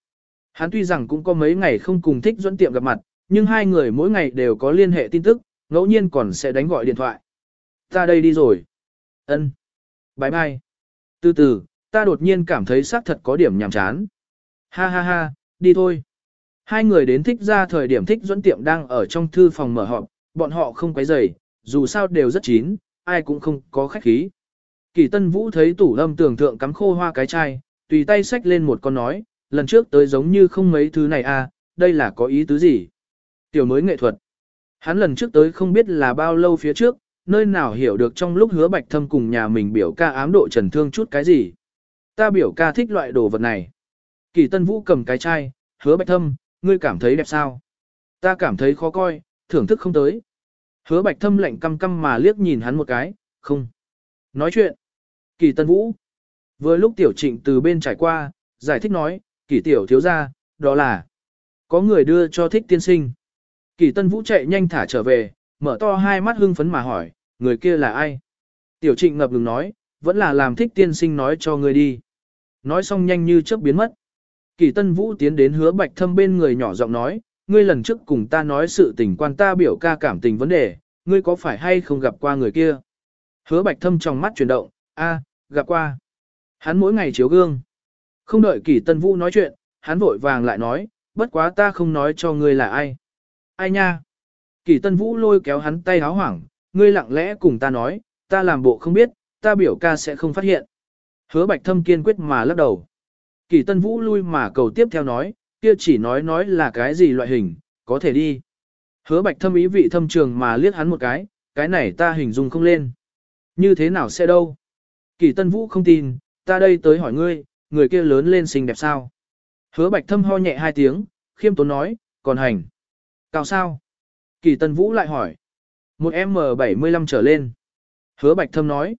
Hắn tuy rằng cũng có mấy ngày không cùng thích dẫn tiệm gặp mặt, nhưng hai người mỗi ngày đều có liên hệ tin tức, ngẫu nhiên còn sẽ đánh gọi điện thoại. Ta đây đi rồi. Ân. Bye bye. Từ từ, ta đột nhiên cảm thấy xác thật có điểm nhàm chán. Ha ha ha, đi thôi. Hai người đến thích ra thời điểm thích dẫn tiệm đang ở trong thư phòng mở họp, bọn họ không quấy rầy, dù sao đều rất chín, ai cũng không có khách khí. Kỳ Tân Vũ thấy tủ lâm tưởng thượng cắm khô hoa cái chai, tùy tay xách lên một con nói, lần trước tới giống như không mấy thứ này à, đây là có ý tứ gì? Tiểu mới nghệ thuật. Hắn lần trước tới không biết là bao lâu phía trước, nơi nào hiểu được trong lúc hứa bạch thâm cùng nhà mình biểu ca ám độ trần thương chút cái gì. Ta biểu ca thích loại đồ vật này. Kỳ Tân Vũ cầm cái chai, hứa bạch thâm, ngươi cảm thấy đẹp sao? Ta cảm thấy khó coi, thưởng thức không tới. Hứa bạch thâm lạnh căm căm mà liếc nhìn hắn một cái, không. Nói chuyện. Kỳ Tân Vũ. Vừa lúc tiểu trịnh từ bên trải qua, giải thích nói, kỳ tiểu thiếu ra, đó là có người đưa cho thích tiên sinh. Kỳ Tân Vũ chạy nhanh thả trở về, mở to hai mắt hưng phấn mà hỏi, người kia là ai? Tiểu trịnh ngập ngừng nói, vẫn là làm thích tiên sinh nói cho người đi. Nói xong nhanh như chớp biến mất. Kỳ Tân Vũ tiến đến hứa bạch thâm bên người nhỏ giọng nói, ngươi lần trước cùng ta nói sự tình quan ta biểu ca cảm tình vấn đề, ngươi có phải hay không gặp qua người kia? Hứa bạch thâm trong mắt chuyển động, a, gặp qua. Hắn mỗi ngày chiếu gương. Không đợi Kỳ Tân Vũ nói chuyện, hắn vội vàng lại nói, bất quá ta không nói cho ngươi là ai. Ai nha? Kỳ Tân Vũ lôi kéo hắn tay háo hoảng, ngươi lặng lẽ cùng ta nói, ta làm bộ không biết, ta biểu ca sẽ không phát hiện. Hứa Bạch Thâm kiên quyết mà lắc đầu. Kỳ Tân Vũ lui mà cầu tiếp theo nói, kia chỉ nói nói là cái gì loại hình, có thể đi. Hứa Bạch Thâm ý vị thâm trường mà liếc hắn một cái, cái này ta hình dung không lên. Như thế nào sẽ đâu? Kỳ Tân Vũ không tin, ta đây tới hỏi ngươi, người kia lớn lên xinh đẹp sao? Hứa Bạch Thâm ho nhẹ hai tiếng, khiêm tốn nói, còn hành. Cao sao? Kỳ Tân Vũ lại hỏi. Một M75 trở lên. Hứa Bạch Thâm nói.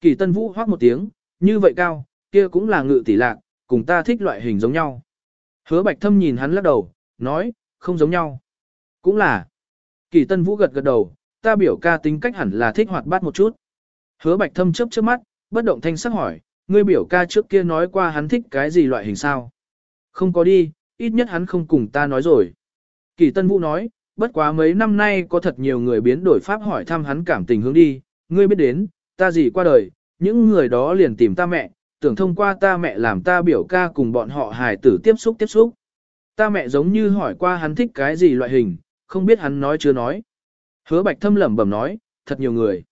Kỳ Tân Vũ hoác một tiếng, như vậy cao, kia cũng là ngự tỷ lạc, cùng ta thích loại hình giống nhau. Hứa Bạch Thâm nhìn hắn lắc đầu, nói, không giống nhau. Cũng là. Kỳ Tân Vũ gật gật đầu, ta biểu ca tính cách hẳn là thích hoạt bát một chút. Hứa Bạch Thâm chớp chớp mắt, bất động thanh sắc hỏi, ngươi biểu ca trước kia nói qua hắn thích cái gì loại hình sao? Không có đi, ít nhất hắn không cùng ta nói rồi. Kỳ Tân Vũ nói, bất quá mấy năm nay có thật nhiều người biến đổi pháp hỏi thăm hắn cảm tình hướng đi, ngươi biết đến, ta gì qua đời, những người đó liền tìm ta mẹ, tưởng thông qua ta mẹ làm ta biểu ca cùng bọn họ hài tử tiếp xúc tiếp xúc. Ta mẹ giống như hỏi qua hắn thích cái gì loại hình, không biết hắn nói chưa nói. Hứa bạch thâm lẩm bẩm nói, thật nhiều người.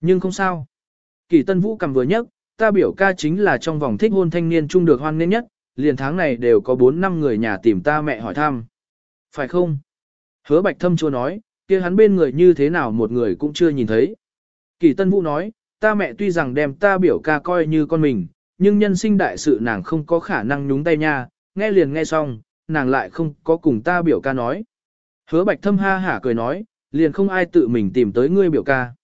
Nhưng không sao. Kỳ Tân Vũ cầm vừa nhất, ta biểu ca chính là trong vòng thích hôn thanh niên chung được hoan nghênh nhất, liền tháng này đều có 4 năm người nhà tìm ta mẹ hỏi thăm. Phải không? Hứa Bạch Thâm chua nói, kia hắn bên người như thế nào một người cũng chưa nhìn thấy. Kỳ Tân Vũ nói, ta mẹ tuy rằng đem ta biểu ca coi như con mình, nhưng nhân sinh đại sự nàng không có khả năng nhúng tay nha, nghe liền nghe xong, nàng lại không có cùng ta biểu ca nói. Hứa Bạch Thâm ha hả cười nói, liền không ai tự mình tìm tới ngươi biểu ca.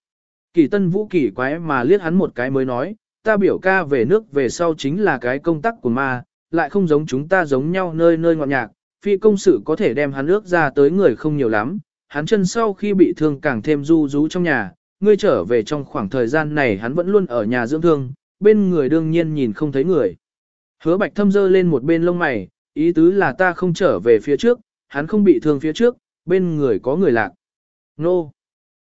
Kỳ Tân Vũ kỳ quái mà liếc hắn một cái mới nói, ta biểu ca về nước về sau chính là cái công tác của ma, lại không giống chúng ta giống nhau nơi nơi ngọn nhạc, phi công sự có thể đem hắn ước ra tới người không nhiều lắm, hắn chân sau khi bị thương càng thêm du rú trong nhà, ngươi trở về trong khoảng thời gian này hắn vẫn luôn ở nhà dưỡng thương, bên người đương nhiên nhìn không thấy người. Hứa bạch thâm dơ lên một bên lông mày, ý tứ là ta không trở về phía trước, hắn không bị thương phía trước, bên người có người lạc. Nô!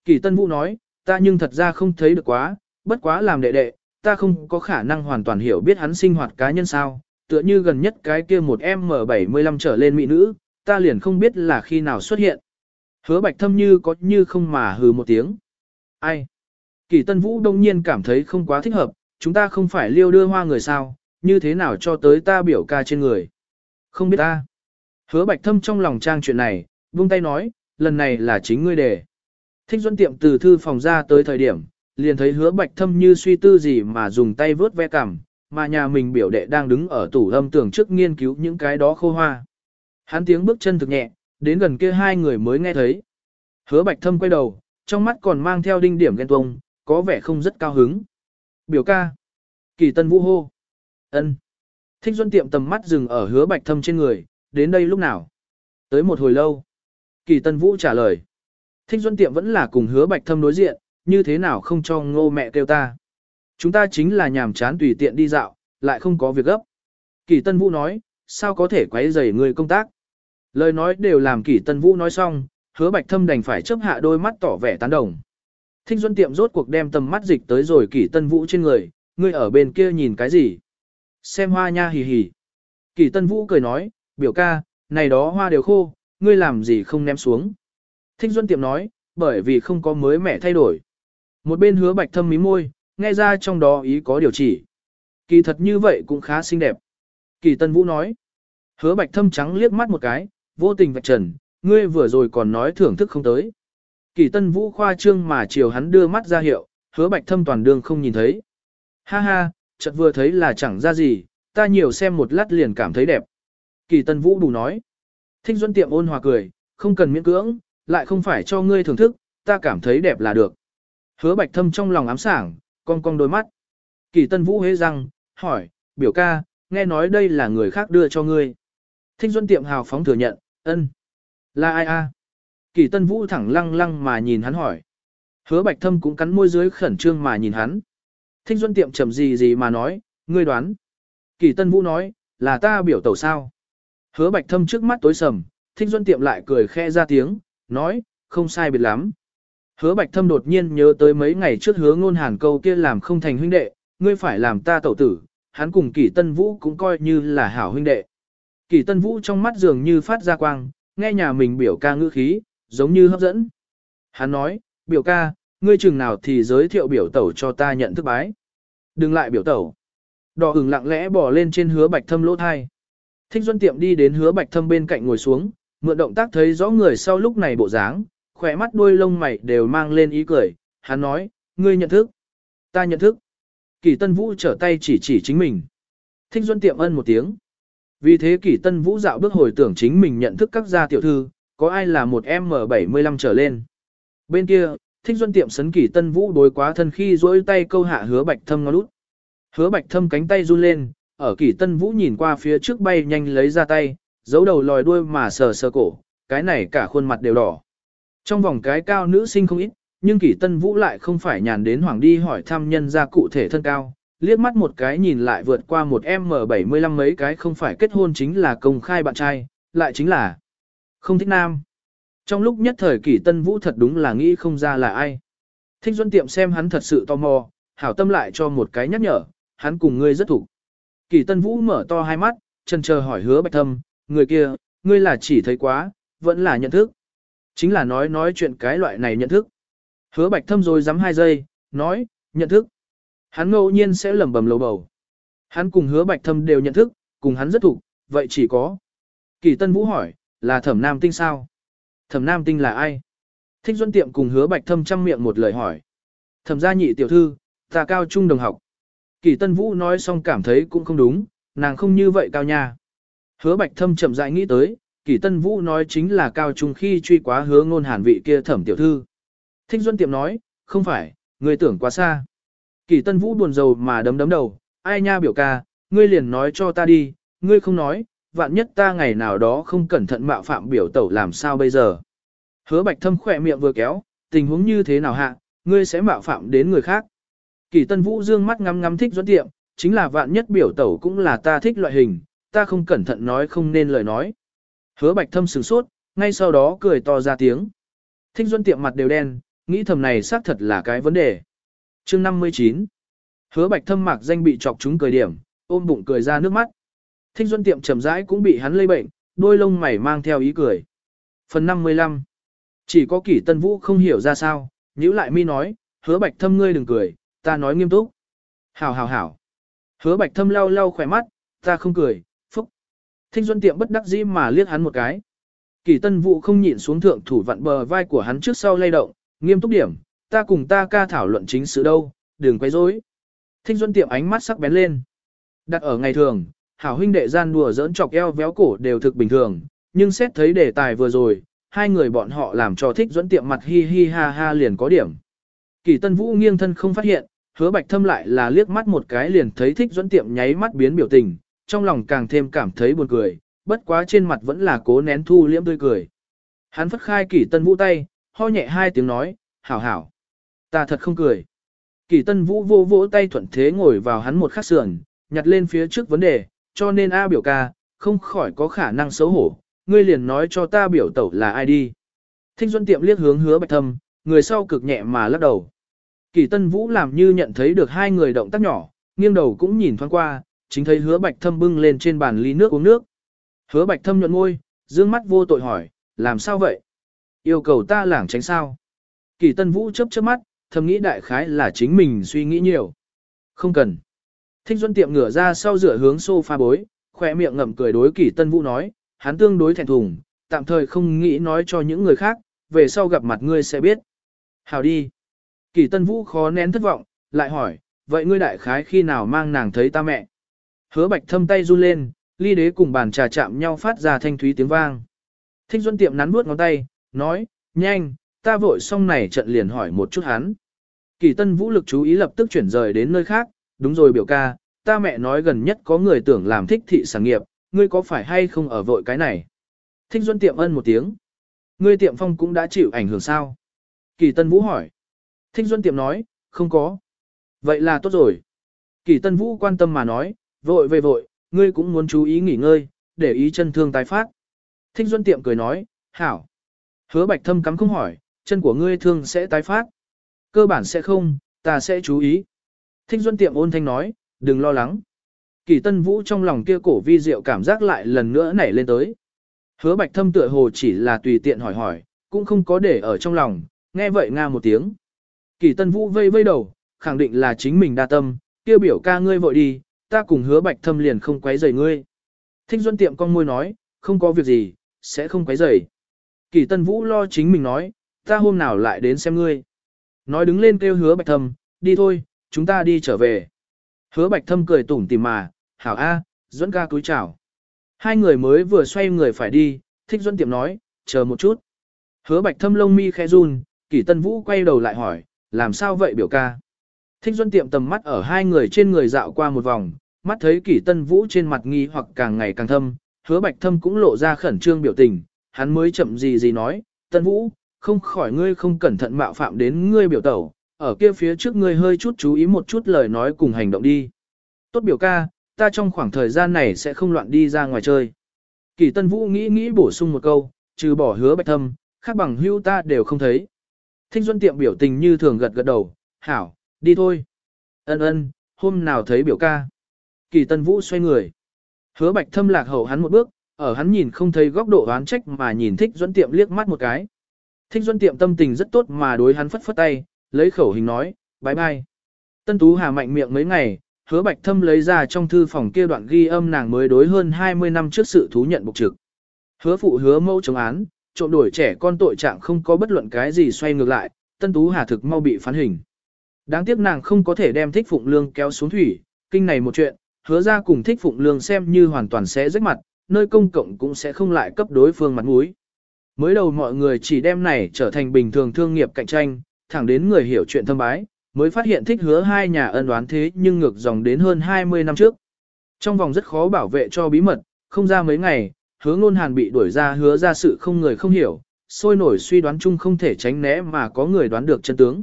Kỳ Tân Vũ nói, ta nhưng thật ra không thấy được quá, bất quá làm đệ đệ, ta không có khả năng hoàn toàn hiểu biết hắn sinh hoạt cá nhân sao, tựa như gần nhất cái kia một M75 trở lên mỹ nữ, ta liền không biết là khi nào xuất hiện. Hứa bạch thâm như có như không mà hừ một tiếng. Ai? Kỳ Tân Vũ đông nhiên cảm thấy không quá thích hợp, chúng ta không phải liêu đưa hoa người sao, như thế nào cho tới ta biểu ca trên người. Không biết ta. Hứa bạch thâm trong lòng trang chuyện này, buông tay nói, lần này là chính ngươi đề. Thích Duân tiệm từ thư phòng ra tới thời điểm, liền thấy hứa bạch thâm như suy tư gì mà dùng tay vớt ve cằm, mà nhà mình biểu đệ đang đứng ở tủ âm tường trước nghiên cứu những cái đó khô hoa. Hắn tiếng bước chân thực nhẹ, đến gần kia hai người mới nghe thấy. Hứa bạch thâm quay đầu, trong mắt còn mang theo đinh điểm ghen tuông, có vẻ không rất cao hứng. Biểu ca. Kỳ tân vũ hô. Ân. Thích Duân tiệm tầm mắt dừng ở hứa bạch thâm trên người, đến đây lúc nào? Tới một hồi lâu. Kỳ Tân Vũ trả lời. Thích Duân tiệm vẫn là cùng hứa bạch thâm đối diện, như thế nào không cho ngô mẹ kêu ta. Chúng ta chính là nhàm chán tùy tiện đi dạo, lại không có việc gấp. Kỳ Tân Vũ nói, sao có thể quấy rầy người công tác. Lời nói đều làm Kỳ Tân Vũ nói xong, hứa bạch thâm đành phải chấp hạ đôi mắt tỏ vẻ tán đồng. Thích Duân tiệm rốt cuộc đem tầm mắt dịch tới rồi Kỳ Tân Vũ trên người, ngươi ở bên kia nhìn cái gì? Xem hoa nha hì hì. Kỳ Tân Vũ cười nói, biểu ca, này đó hoa đều khô, ngươi làm gì không ném xuống. Thích Duân tiệm nói, bởi vì không có mới mẻ thay đổi. Một bên hứa bạch thâm mí môi, nghe ra trong đó ý có điều chỉ. Kỳ thật như vậy cũng khá xinh đẹp. Kỳ Tân Vũ nói. Hứa bạch thâm trắng liếc mắt một cái, vô tình vạch trần, ngươi vừa rồi còn nói thưởng thức không tới. Kỳ Tân Vũ khoa trương mà chiều hắn đưa mắt ra hiệu, hứa bạch thâm toàn đường không nhìn thấy. Ha ha, chợt vừa thấy là chẳng ra gì, ta nhiều xem một lát liền cảm thấy đẹp. Kỳ Tân Vũ đủ nói. Thích Duân tiệm ôn hòa cười, không cần miễn cưỡng, lại không phải cho ngươi thưởng thức, ta cảm thấy đẹp là được. Hứa bạch thâm trong lòng ám sảng, cong cong đôi mắt. Kỳ Tân Vũ hế răng, hỏi, biểu ca, nghe nói đây là người khác đưa cho ngươi. Thinh Duân tiệm hào phóng thừa nhận, ân, Là ai a? Kỳ Tân Vũ thẳng lăng lăng mà nhìn hắn hỏi. Hứa bạch thâm cũng cắn môi dưới khẩn trương mà nhìn hắn. Thinh Duân tiệm trầm gì gì mà nói, ngươi đoán. Kỳ Tân Vũ nói, là ta biểu tẩu sao. Hứa bạch thâm trước mắt tối sầm, Thinh Duân tiệm lại cười khe ra tiếng, nói, không sai biệt lắm. Hứa bạch thâm đột nhiên nhớ tới mấy ngày trước hứa ngôn hàn câu kia làm không thành huynh đệ, ngươi phải làm ta tẩu tử, hắn cùng kỷ Tân Vũ cũng coi như là hảo huynh đệ. kỷ Tân Vũ trong mắt dường như phát ra quang, nghe nhà mình biểu ca ngữ khí, giống như hấp dẫn. Hắn nói, biểu ca, ngươi chừng nào thì giới thiệu biểu tẩu cho ta nhận thức bái. Đừng lại biểu tẩu. Đỏ hừng lặng lẽ bỏ lên trên hứa bạch thâm lỗ thai. Thích Duân Tiệm đi đến hứa bạch thâm bên cạnh ngồi xuống, mượn động tác thấy rõ người sau lúc này bộ dáng, khỏe mắt đuôi lông mày đều mang lên ý cười. Hắn nói, ngươi nhận thức. Ta nhận thức. Kỳ Tân Vũ trở tay chỉ chỉ chính mình. Thích Duân Tiệm ân một tiếng. Vì thế Kỳ Tân Vũ dạo bước hồi tưởng chính mình nhận thức các gia tiểu thư, có ai là một M75 trở lên. Bên kia, Thích Duân Tiệm sấn Kỳ Tân Vũ đối quá thân khi duỗi tay câu hạ hứa bạch thâm ngó lút. Hứa bạch thâm cánh tay run lên, ở Kỳ Tân Vũ nhìn qua phía trước bay nhanh lấy ra tay, giấu đầu lòi đuôi mà sờ sờ cổ, cái này cả khuôn mặt đều đỏ. Trong vòng cái cao nữ sinh không ít, nhưng kỷ tân vũ lại không phải nhàn đến hoàng đi hỏi thăm nhân ra cụ thể thân cao, liếc mắt một cái nhìn lại vượt qua một M75 mấy cái không phải kết hôn chính là công khai bạn trai, lại chính là không thích nam. Trong lúc nhất thời kỷ tân vũ thật đúng là nghĩ không ra là ai. Thích Duân Tiệm xem hắn thật sự tò mò, hảo tâm lại cho một cái nhắc nhở, hắn cùng ngươi rất thủ. Kỷ tân vũ mở to hai mắt, chân chờ hỏi hứa bạch thâm, người kia, ngươi là chỉ thấy quá, vẫn là nhận thức. Chính là nói nói chuyện cái loại này nhận thức. Hứa bạch thâm rồi dám hai giây, nói, nhận thức. Hắn ngẫu nhiên sẽ lẩm bẩm lầu bầu. Hắn cùng hứa bạch thâm đều nhận thức, cùng hắn rất thủ, vậy chỉ có. Kỳ Tân Vũ hỏi, là thẩm nam tinh sao? Thẩm nam tinh là ai? Thích Duân Tiệm cùng hứa bạch thâm chăm miệng một lời hỏi. Thẩm gia nhị tiểu thư, ta cao trung đồng học. Kỳ Tân Vũ nói xong cảm thấy cũng không đúng, nàng không như vậy cao nha. Hứa bạch thâm chậm rãi nghĩ tới, Kỳ Tân Vũ nói chính là cao trung khi truy quá hứa ngôn hàn vị kia thẩm tiểu thư. Thích Duân Tiệm nói, không phải, ngươi tưởng quá xa. Kỳ Tân Vũ buồn rầu mà đấm đấm đầu, ai nha biểu ca, ngươi liền nói cho ta đi, ngươi không nói, vạn nhất ta ngày nào đó không cẩn thận mạo phạm biểu tẩu làm sao bây giờ. Hứa bạch thâm khỏe miệng vừa kéo, tình huống như thế nào hạ, ngươi sẽ mạo phạm đến người khác. Kỳ Tân Vũ dương mắt ngắm ngắm thích Duân Tiệm, chính là vạn nhất biểu tẩu cũng là ta thích loại hình, ta không cẩn thận nói không nên lời nói. Hứa bạch thâm sửng sốt, ngay sau đó cười to ra tiếng. Thích Duân Tiệm mặt đều đen, nghĩ thầm này xác thật là cái vấn đề. chương 59 Hứa bạch thâm mạc danh bị chọc chúng cười điểm, ôm bụng cười ra nước mắt. Thích Duân Tiệm trầm rãi cũng bị hắn lây bệnh, đôi lông mày mang theo ý cười. Phần 55 Chỉ có kỷ tân vũ không hiểu ra sao, nhữ lại mi nói, hứa bạch thâm ngươi đừng cười, ta nói nghiêm túc. Hảo hảo hảo. Hứa bạch thâm lau lau khỏe mắt, ta không cười. Thích Duân Tiệm bất đắc dĩ mà liếc hắn một cái. Kỳ tân vũ không nhịn xuống thượng thủ vặn bờ vai của hắn trước sau lay động, nghiêm túc điểm, ta cùng ta ca thảo luận chính sự đâu, đừng quấy rối. Thích Duân Tiệm ánh mắt sắc bén lên. Đặt ở ngày thường, hảo huynh đệ gian đùa giỡn chọc eo véo cổ đều thực bình thường, nhưng xét thấy đề tài vừa rồi, hai người bọn họ làm cho Thích Duân Tiệm mặt hi hi ha ha liền có điểm. Kỳ Tân Vũ nghiêng thân không phát hiện, Hứa bạch thâm lại là liếc mắt một cái liền thấy thích Duân tiệm nháy mắt biến biểu tình, trong lòng càng thêm cảm thấy buồn cười, bất quá trên mặt vẫn là cố nén thu liễm tươi cười. Hắn phất khai kỷ tân vũ tay, ho nhẹ hai tiếng nói, hảo hảo. Ta thật không cười. Kỷ tân vũ vô vỗ tay thuận thế ngồi vào hắn một khắc sườn, nhặt lên phía trước vấn đề, cho nên A biểu ca, không khỏi có khả năng xấu hổ, ngươi liền nói cho ta biểu tẩu là ai đi. Thinh Duân tiệm liếc hướng hứa bạch thâm, người sau cực nhẹ mà lắc đầu. Kỳ Tân Vũ làm như nhận thấy được hai người động tác nhỏ, nghiêng đầu cũng nhìn thoáng qua, chính thấy hứa bạch thâm bưng lên trên bàn ly nước uống nước. Hứa bạch thâm nhuận môi, dương mắt vô tội hỏi, làm sao vậy? Yêu cầu ta lảng tránh sao? Kỳ Tân Vũ chớp chớp mắt, thầm nghĩ đại khái là chính mình suy nghĩ nhiều. Không cần. Thích Duân tiệm ngửa ra sau rửa hướng sofa bối, khỏe miệng ngậm cười đối Kỳ Tân Vũ nói, hắn tương đối thẹn thùng, tạm thời không nghĩ nói cho những người khác, về sau gặp mặt ngươi sẽ biết. Hào đi. Kỳ Tân Vũ khó nén thất vọng, lại hỏi, vậy ngươi đại khái khi nào mang nàng thấy ta mẹ? Hứa bạch thâm tay run lên, ly đế cùng bàn trà chạm nhau phát ra thanh thúy tiếng vang. Thích Duân tiệm nắn bước ngón tay, nói, nhanh, ta vội xong này trận liền hỏi một chút hắn. Kỳ Tân Vũ lực chú ý lập tức chuyển rời đến nơi khác, đúng rồi biểu ca, ta mẹ nói gần nhất có người tưởng làm thích thị sản nghiệp, ngươi có phải hay không ở vội cái này? Thích Duân tiệm ân một tiếng. Ngươi tiệm phong cũng đã chịu ảnh hưởng sao? Kỳ Tân Vũ hỏi. Thích Duân tiệm nói, không có. Vậy là tốt rồi. Kỳ Tân Vũ quan tâm mà nói, vội về vội, ngươi cũng muốn chú ý nghỉ ngơi, để ý chân thương tái phát. Thích Duân tiệm cười nói, hảo. Hứa Bạch Thâm cắm không hỏi, chân của ngươi thương sẽ tái phát. Cơ bản sẽ không, ta sẽ chú ý. Thích Duân tiệm ôn thanh nói, đừng lo lắng. Kỳ Tân Vũ trong lòng kia cổ vi diệu cảm giác lại lần nữa nảy lên tới. Hứa Bạch Thâm tựa hồ chỉ là tùy tiện hỏi hỏi, cũng không có để ở trong lòng, nghe vậy nga một tiếng. Kỳ Tân Vũ vây vây đầu, khẳng định là chính mình đa tâm, kia biểu ca ngươi vội đi, ta cùng Hứa Bạch Thâm liền không quấy rầy ngươi. Thích Duân tiệm con môi nói, không có việc gì, sẽ không quấy rầy. Kỳ Tân Vũ lo chính mình nói, ta hôm nào lại đến xem ngươi. Nói đứng lên kêu Hứa Bạch Thâm, đi thôi, chúng ta đi trở về. Hứa Bạch Thâm cười tủm tỉm mà, hảo a, Duẫn ca cúi chào. Hai người mới vừa xoay người phải đi, thích Duẫn tiệm nói, chờ một chút. Hứa bạch thâm lông mi khe run, kỷ tân vũ quay đầu lại hỏi, làm sao vậy biểu ca? Thích Duân tiệm tầm mắt ở hai người trên người dạo qua một vòng, mắt thấy kỷ tân vũ trên mặt nghi hoặc càng ngày càng thâm, hứa bạch thâm cũng lộ ra khẩn trương biểu tình, hắn mới chậm gì gì nói, tân vũ, không khỏi ngươi không cẩn thận mạo phạm đến ngươi biểu tẩu, ở kia phía trước ngươi hơi chút chú ý một chút lời nói cùng hành động đi. Tốt biểu ca, ta trong khoảng thời gian này sẽ không loạn đi ra ngoài chơi. Kỳ Tân Vũ nghĩ nghĩ bổ sung một câu, trừ bỏ hứa bạch thâm, khác bằng hưu ta đều không thấy. Thích Duân tiệm biểu tình như thường gật gật đầu, hảo, đi thôi. Ân ân, hôm nào thấy biểu ca. Kỳ Tân Vũ xoay người. Hứa bạch thâm lạc hậu hắn một bước, ở hắn nhìn không thấy góc độ oán trách mà nhìn Thích duẫn tiệm liếc mắt một cái. Thích duẫn tiệm tâm tình rất tốt mà đối hắn phất phất tay, lấy khẩu hình nói, bye bye. Tân Tú Hà mạnh miệng mấy ngày, hứa bạch thâm lấy ra trong thư phòng kia đoạn ghi âm nàng mới đối hơn 20 năm trước sự thú nhận bục trực. Hứa phụ hứa mẫu chống án, trộm đổi trẻ con tội trạng không có bất luận cái gì xoay ngược lại, tân tú hà thực mau bị phán hình. Đáng tiếc nàng không có thể đem thích phụng lương kéo xuống thủy, kinh này một chuyện, hứa ra cùng thích phụng lương xem như hoàn toàn sẽ rách mặt, nơi công cộng cũng sẽ không lại cấp đối phương mặt mũi. Mới đầu mọi người chỉ đem này trở thành bình thường thương nghiệp cạnh tranh, thẳng đến người hiểu chuyện thâm bái, mới phát hiện thích hứa hai nhà ân đoán thế nhưng ngược dòng đến hơn 20 năm trước. Trong vòng rất khó bảo vệ cho bí mật, không ra mấy ngày, hứa ngôn hàn bị đuổi ra hứa ra sự không người không hiểu, sôi nổi suy đoán chung không thể tránh né mà có người đoán được chân tướng.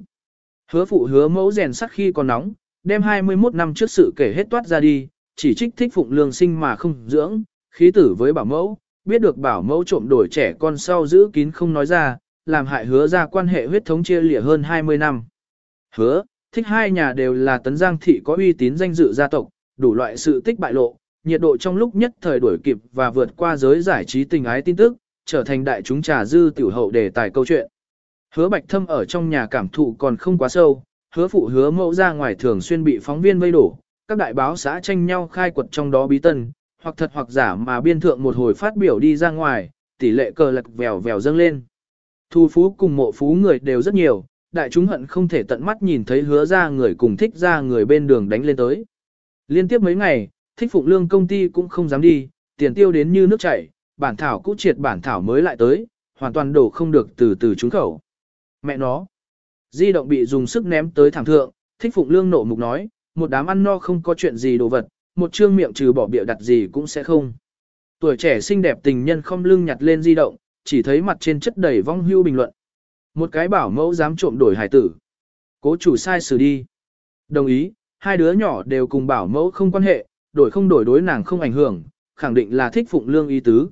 Hứa phụ hứa mẫu rèn sắt khi còn nóng, đem 21 năm trước sự kể hết toát ra đi, chỉ trích thích phụng lương sinh mà không dưỡng, khí tử với bảo mẫu, biết được bảo mẫu trộm đổi trẻ con sau giữ kín không nói ra, làm hại hứa ra quan hệ huyết thống chia lìa hơn 20 năm. Hứa, thích hai nhà đều là tấn giang thị có uy tín danh dự gia tộc, đủ loại sự tích bại lộ, nhiệt độ trong lúc nhất thời đuổi kịp và vượt qua giới giải trí tình ái tin tức, trở thành đại chúng trà dư tiểu hậu đề tài câu chuyện. Hứa bạch thâm ở trong nhà cảm thụ còn không quá sâu, hứa phụ hứa mẫu ra ngoài thường xuyên bị phóng viên vây đổ, các đại báo xã tranh nhau khai quật trong đó bí tân, hoặc thật hoặc giả mà biên thượng một hồi phát biểu đi ra ngoài, tỷ lệ cờ lật vèo vèo dâng lên. Thu phú cùng mộ phú người đều rất nhiều, đại chúng hận không thể tận mắt nhìn thấy hứa ra người cùng thích ra người bên đường đánh lên tới. Liên tiếp mấy ngày, thích phụng lương công ty cũng không dám đi, tiền tiêu đến như nước chảy, bản thảo cũ triệt bản thảo mới lại tới, hoàn toàn đổ không được từ từ trúng khẩu. Mẹ nó, di động bị dùng sức ném tới thảm thượng, Thích Phụng Lương nộ mục nói, một đám ăn no không có chuyện gì đồ vật, một trương miệng trừ bỏ bịa đặt gì cũng sẽ không. Tuổi trẻ xinh đẹp tình nhân không lưng nhặt lên di động, chỉ thấy mặt trên chất đầy vong hưu bình luận. Một cái bảo mẫu dám trộm đổi hải tử. Cố chủ sai xử đi. Đồng ý, hai đứa nhỏ đều cùng bảo mẫu không quan hệ, đổi không đổi đối nàng không ảnh hưởng, khẳng định là thích phụng lương ý tứ.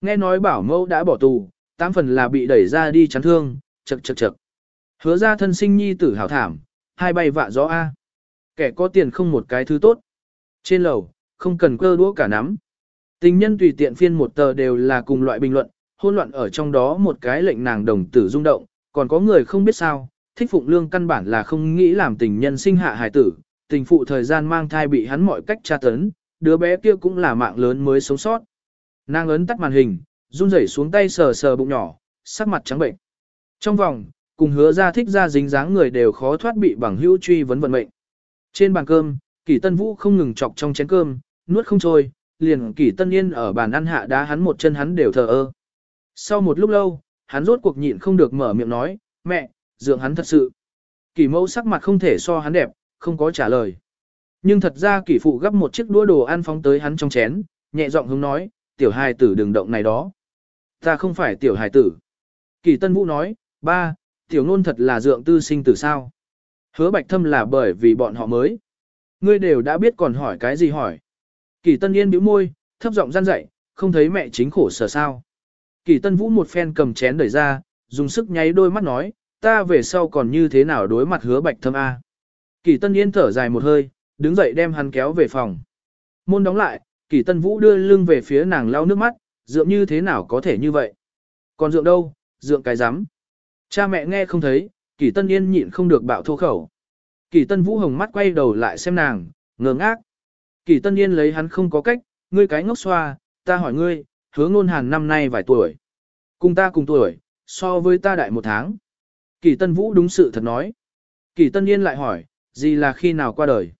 Nghe nói bảo mẫu đã bỏ tù, tám phần là bị đẩy ra đi chán thương, chật chật chật. Hứa ra thân sinh nhi tử hảo thảm, hai bay vạ gió A. Kẻ có tiền không một cái thứ tốt. Trên lầu, không cần cơ đũa cả nắm. Tình nhân tùy tiện phiên một tờ đều là cùng loại bình luận, hôn loạn ở trong đó một cái lệnh nàng đồng tử rung động, còn có người không biết sao, thích phụng lương căn bản là không nghĩ làm tình nhân sinh hạ hài tử, tình phụ thời gian mang thai bị hắn mọi cách tra tấn, đứa bé kia cũng là mạng lớn mới sống sót. Nàng ấn tắt màn hình, run rẩy xuống tay sờ sờ bụng nhỏ, sắc mặt trắng bệnh. Trong vòng, cùng hứa ra thích ra dính dáng người đều khó thoát bị bằng hữu truy vấn vận mệnh. Trên bàn cơm, Kỷ Tân Vũ không ngừng chọc trong chén cơm, nuốt không trôi, liền Kỷ Tân Yên ở bàn ăn hạ đá hắn một chân hắn đều thờ ơ. Sau một lúc lâu, hắn rốt cuộc nhịn không được mở miệng nói, mẹ, dượng hắn thật sự. Kỷ mẫu sắc mặt không thể so hắn đẹp, không có trả lời. Nhưng thật ra kỷ phụ gấp một chiếc đũa đồ ăn phóng tới hắn trong chén, nhẹ giọng hướng nói, tiểu hài tử đừng động này đó. Ta không phải tiểu hài tử. Kỷ tân vũ nói, ba, tiểu nôn thật là dượng tư sinh tử sao. Hứa bạch thâm là bởi vì bọn họ mới. Ngươi đều đã biết còn hỏi cái gì hỏi. Kỳ tân yên bĩu môi, thấp giọng gian dậy, không thấy mẹ chính khổ sở sao. Kỳ tân vũ một phen cầm chén đẩy ra, dùng sức nháy đôi mắt nói, ta về sau còn như thế nào đối mặt hứa bạch thâm A. Kỳ tân yên thở dài một hơi, đứng dậy đem hắn kéo về phòng. Môn đóng lại, Kỳ tân vũ đưa lưng về phía nàng lau nước mắt, dượng như thế nào có thể như vậy. Còn dượng đâu, dượng cái rắm Cha mẹ nghe không thấy, Kỳ tân yên nhịn không được bạo thô khẩu. Kỳ tân vũ hồng mắt quay đầu lại xem nàng, ngơ ngác. Kỳ tân yên lấy hắn không có cách, ngươi cái ngốc xoa, ta hỏi ngươi, hứa ngôn hàn năm nay vài tuổi. Cùng ta cùng tuổi, so với ta đại một tháng. Kỳ tân vũ đúng sự thật nói. Kỳ tân yên lại hỏi, gì là khi nào qua đời?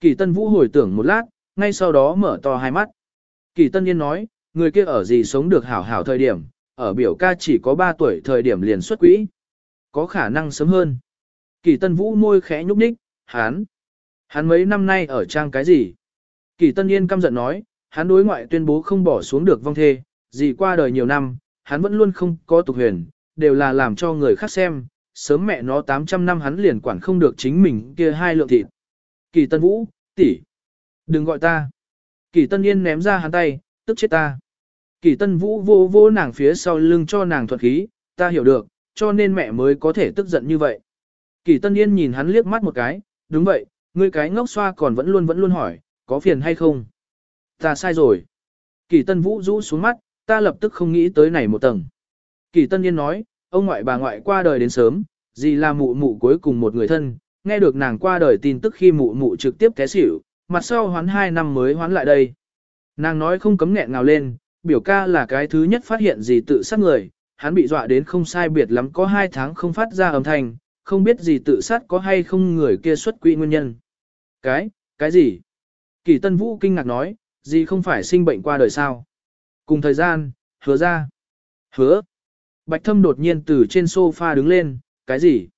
Kỳ tân vũ hồi tưởng một lát, ngay sau đó mở to hai mắt. Kỳ tân yên nói, người kia ở gì sống được hảo hảo thời điểm, ở biểu ca chỉ có 3 tuổi thời điểm liền xuất quỹ. Có khả năng sớm hơn. Kỷ tân vũ môi khẽ nhúc nhích, hắn. Hắn mấy năm nay ở trang cái gì? Kỷ tân yên căm giận nói, hắn đối ngoại tuyên bố không bỏ xuống được vong thê, gì qua đời nhiều năm, hắn vẫn luôn không có tục huyền, đều là làm cho người khác xem, sớm mẹ nó 800 năm hắn liền quản không được chính mình kia hai lượng thịt. Kỳ Tân Vũ, tỷ, đừng gọi ta. Kỳ Tân Yên ném ra hắn tay, tức chết ta. Kỳ Tân Vũ vô vô nàng phía sau lưng cho nàng thuật khí, ta hiểu được, cho nên mẹ mới có thể tức giận như vậy. Kỳ Tân Yên nhìn hắn liếc mắt một cái, đúng vậy, ngươi cái ngốc xoa còn vẫn luôn vẫn luôn hỏi, có phiền hay không? Ta sai rồi. Kỳ Tân Vũ rũ xuống mắt, ta lập tức không nghĩ tới này một tầng. Kỳ Tân Yên nói, ông ngoại bà ngoại qua đời đến sớm, gì là mụ mụ cuối cùng một người thân, nghe được nàng qua đời tin tức khi mụ mụ trực tiếp té xỉu, mặt sau hoán hai năm mới hoán lại đây. Nàng nói không cấm nghẹn ngào lên, biểu ca là cái thứ nhất phát hiện gì tự sát người, hắn bị dọa đến không sai biệt lắm có hai tháng không phát ra âm thanh, không biết gì tự sát có hay không người kia xuất quỹ nguyên nhân. Cái, cái gì? Kỳ Tân Vũ kinh ngạc nói, gì không phải sinh bệnh qua đời sao? Cùng thời gian, hứa ra. Hứa. Bạch Thâm đột nhiên từ trên sofa đứng lên, cái gì?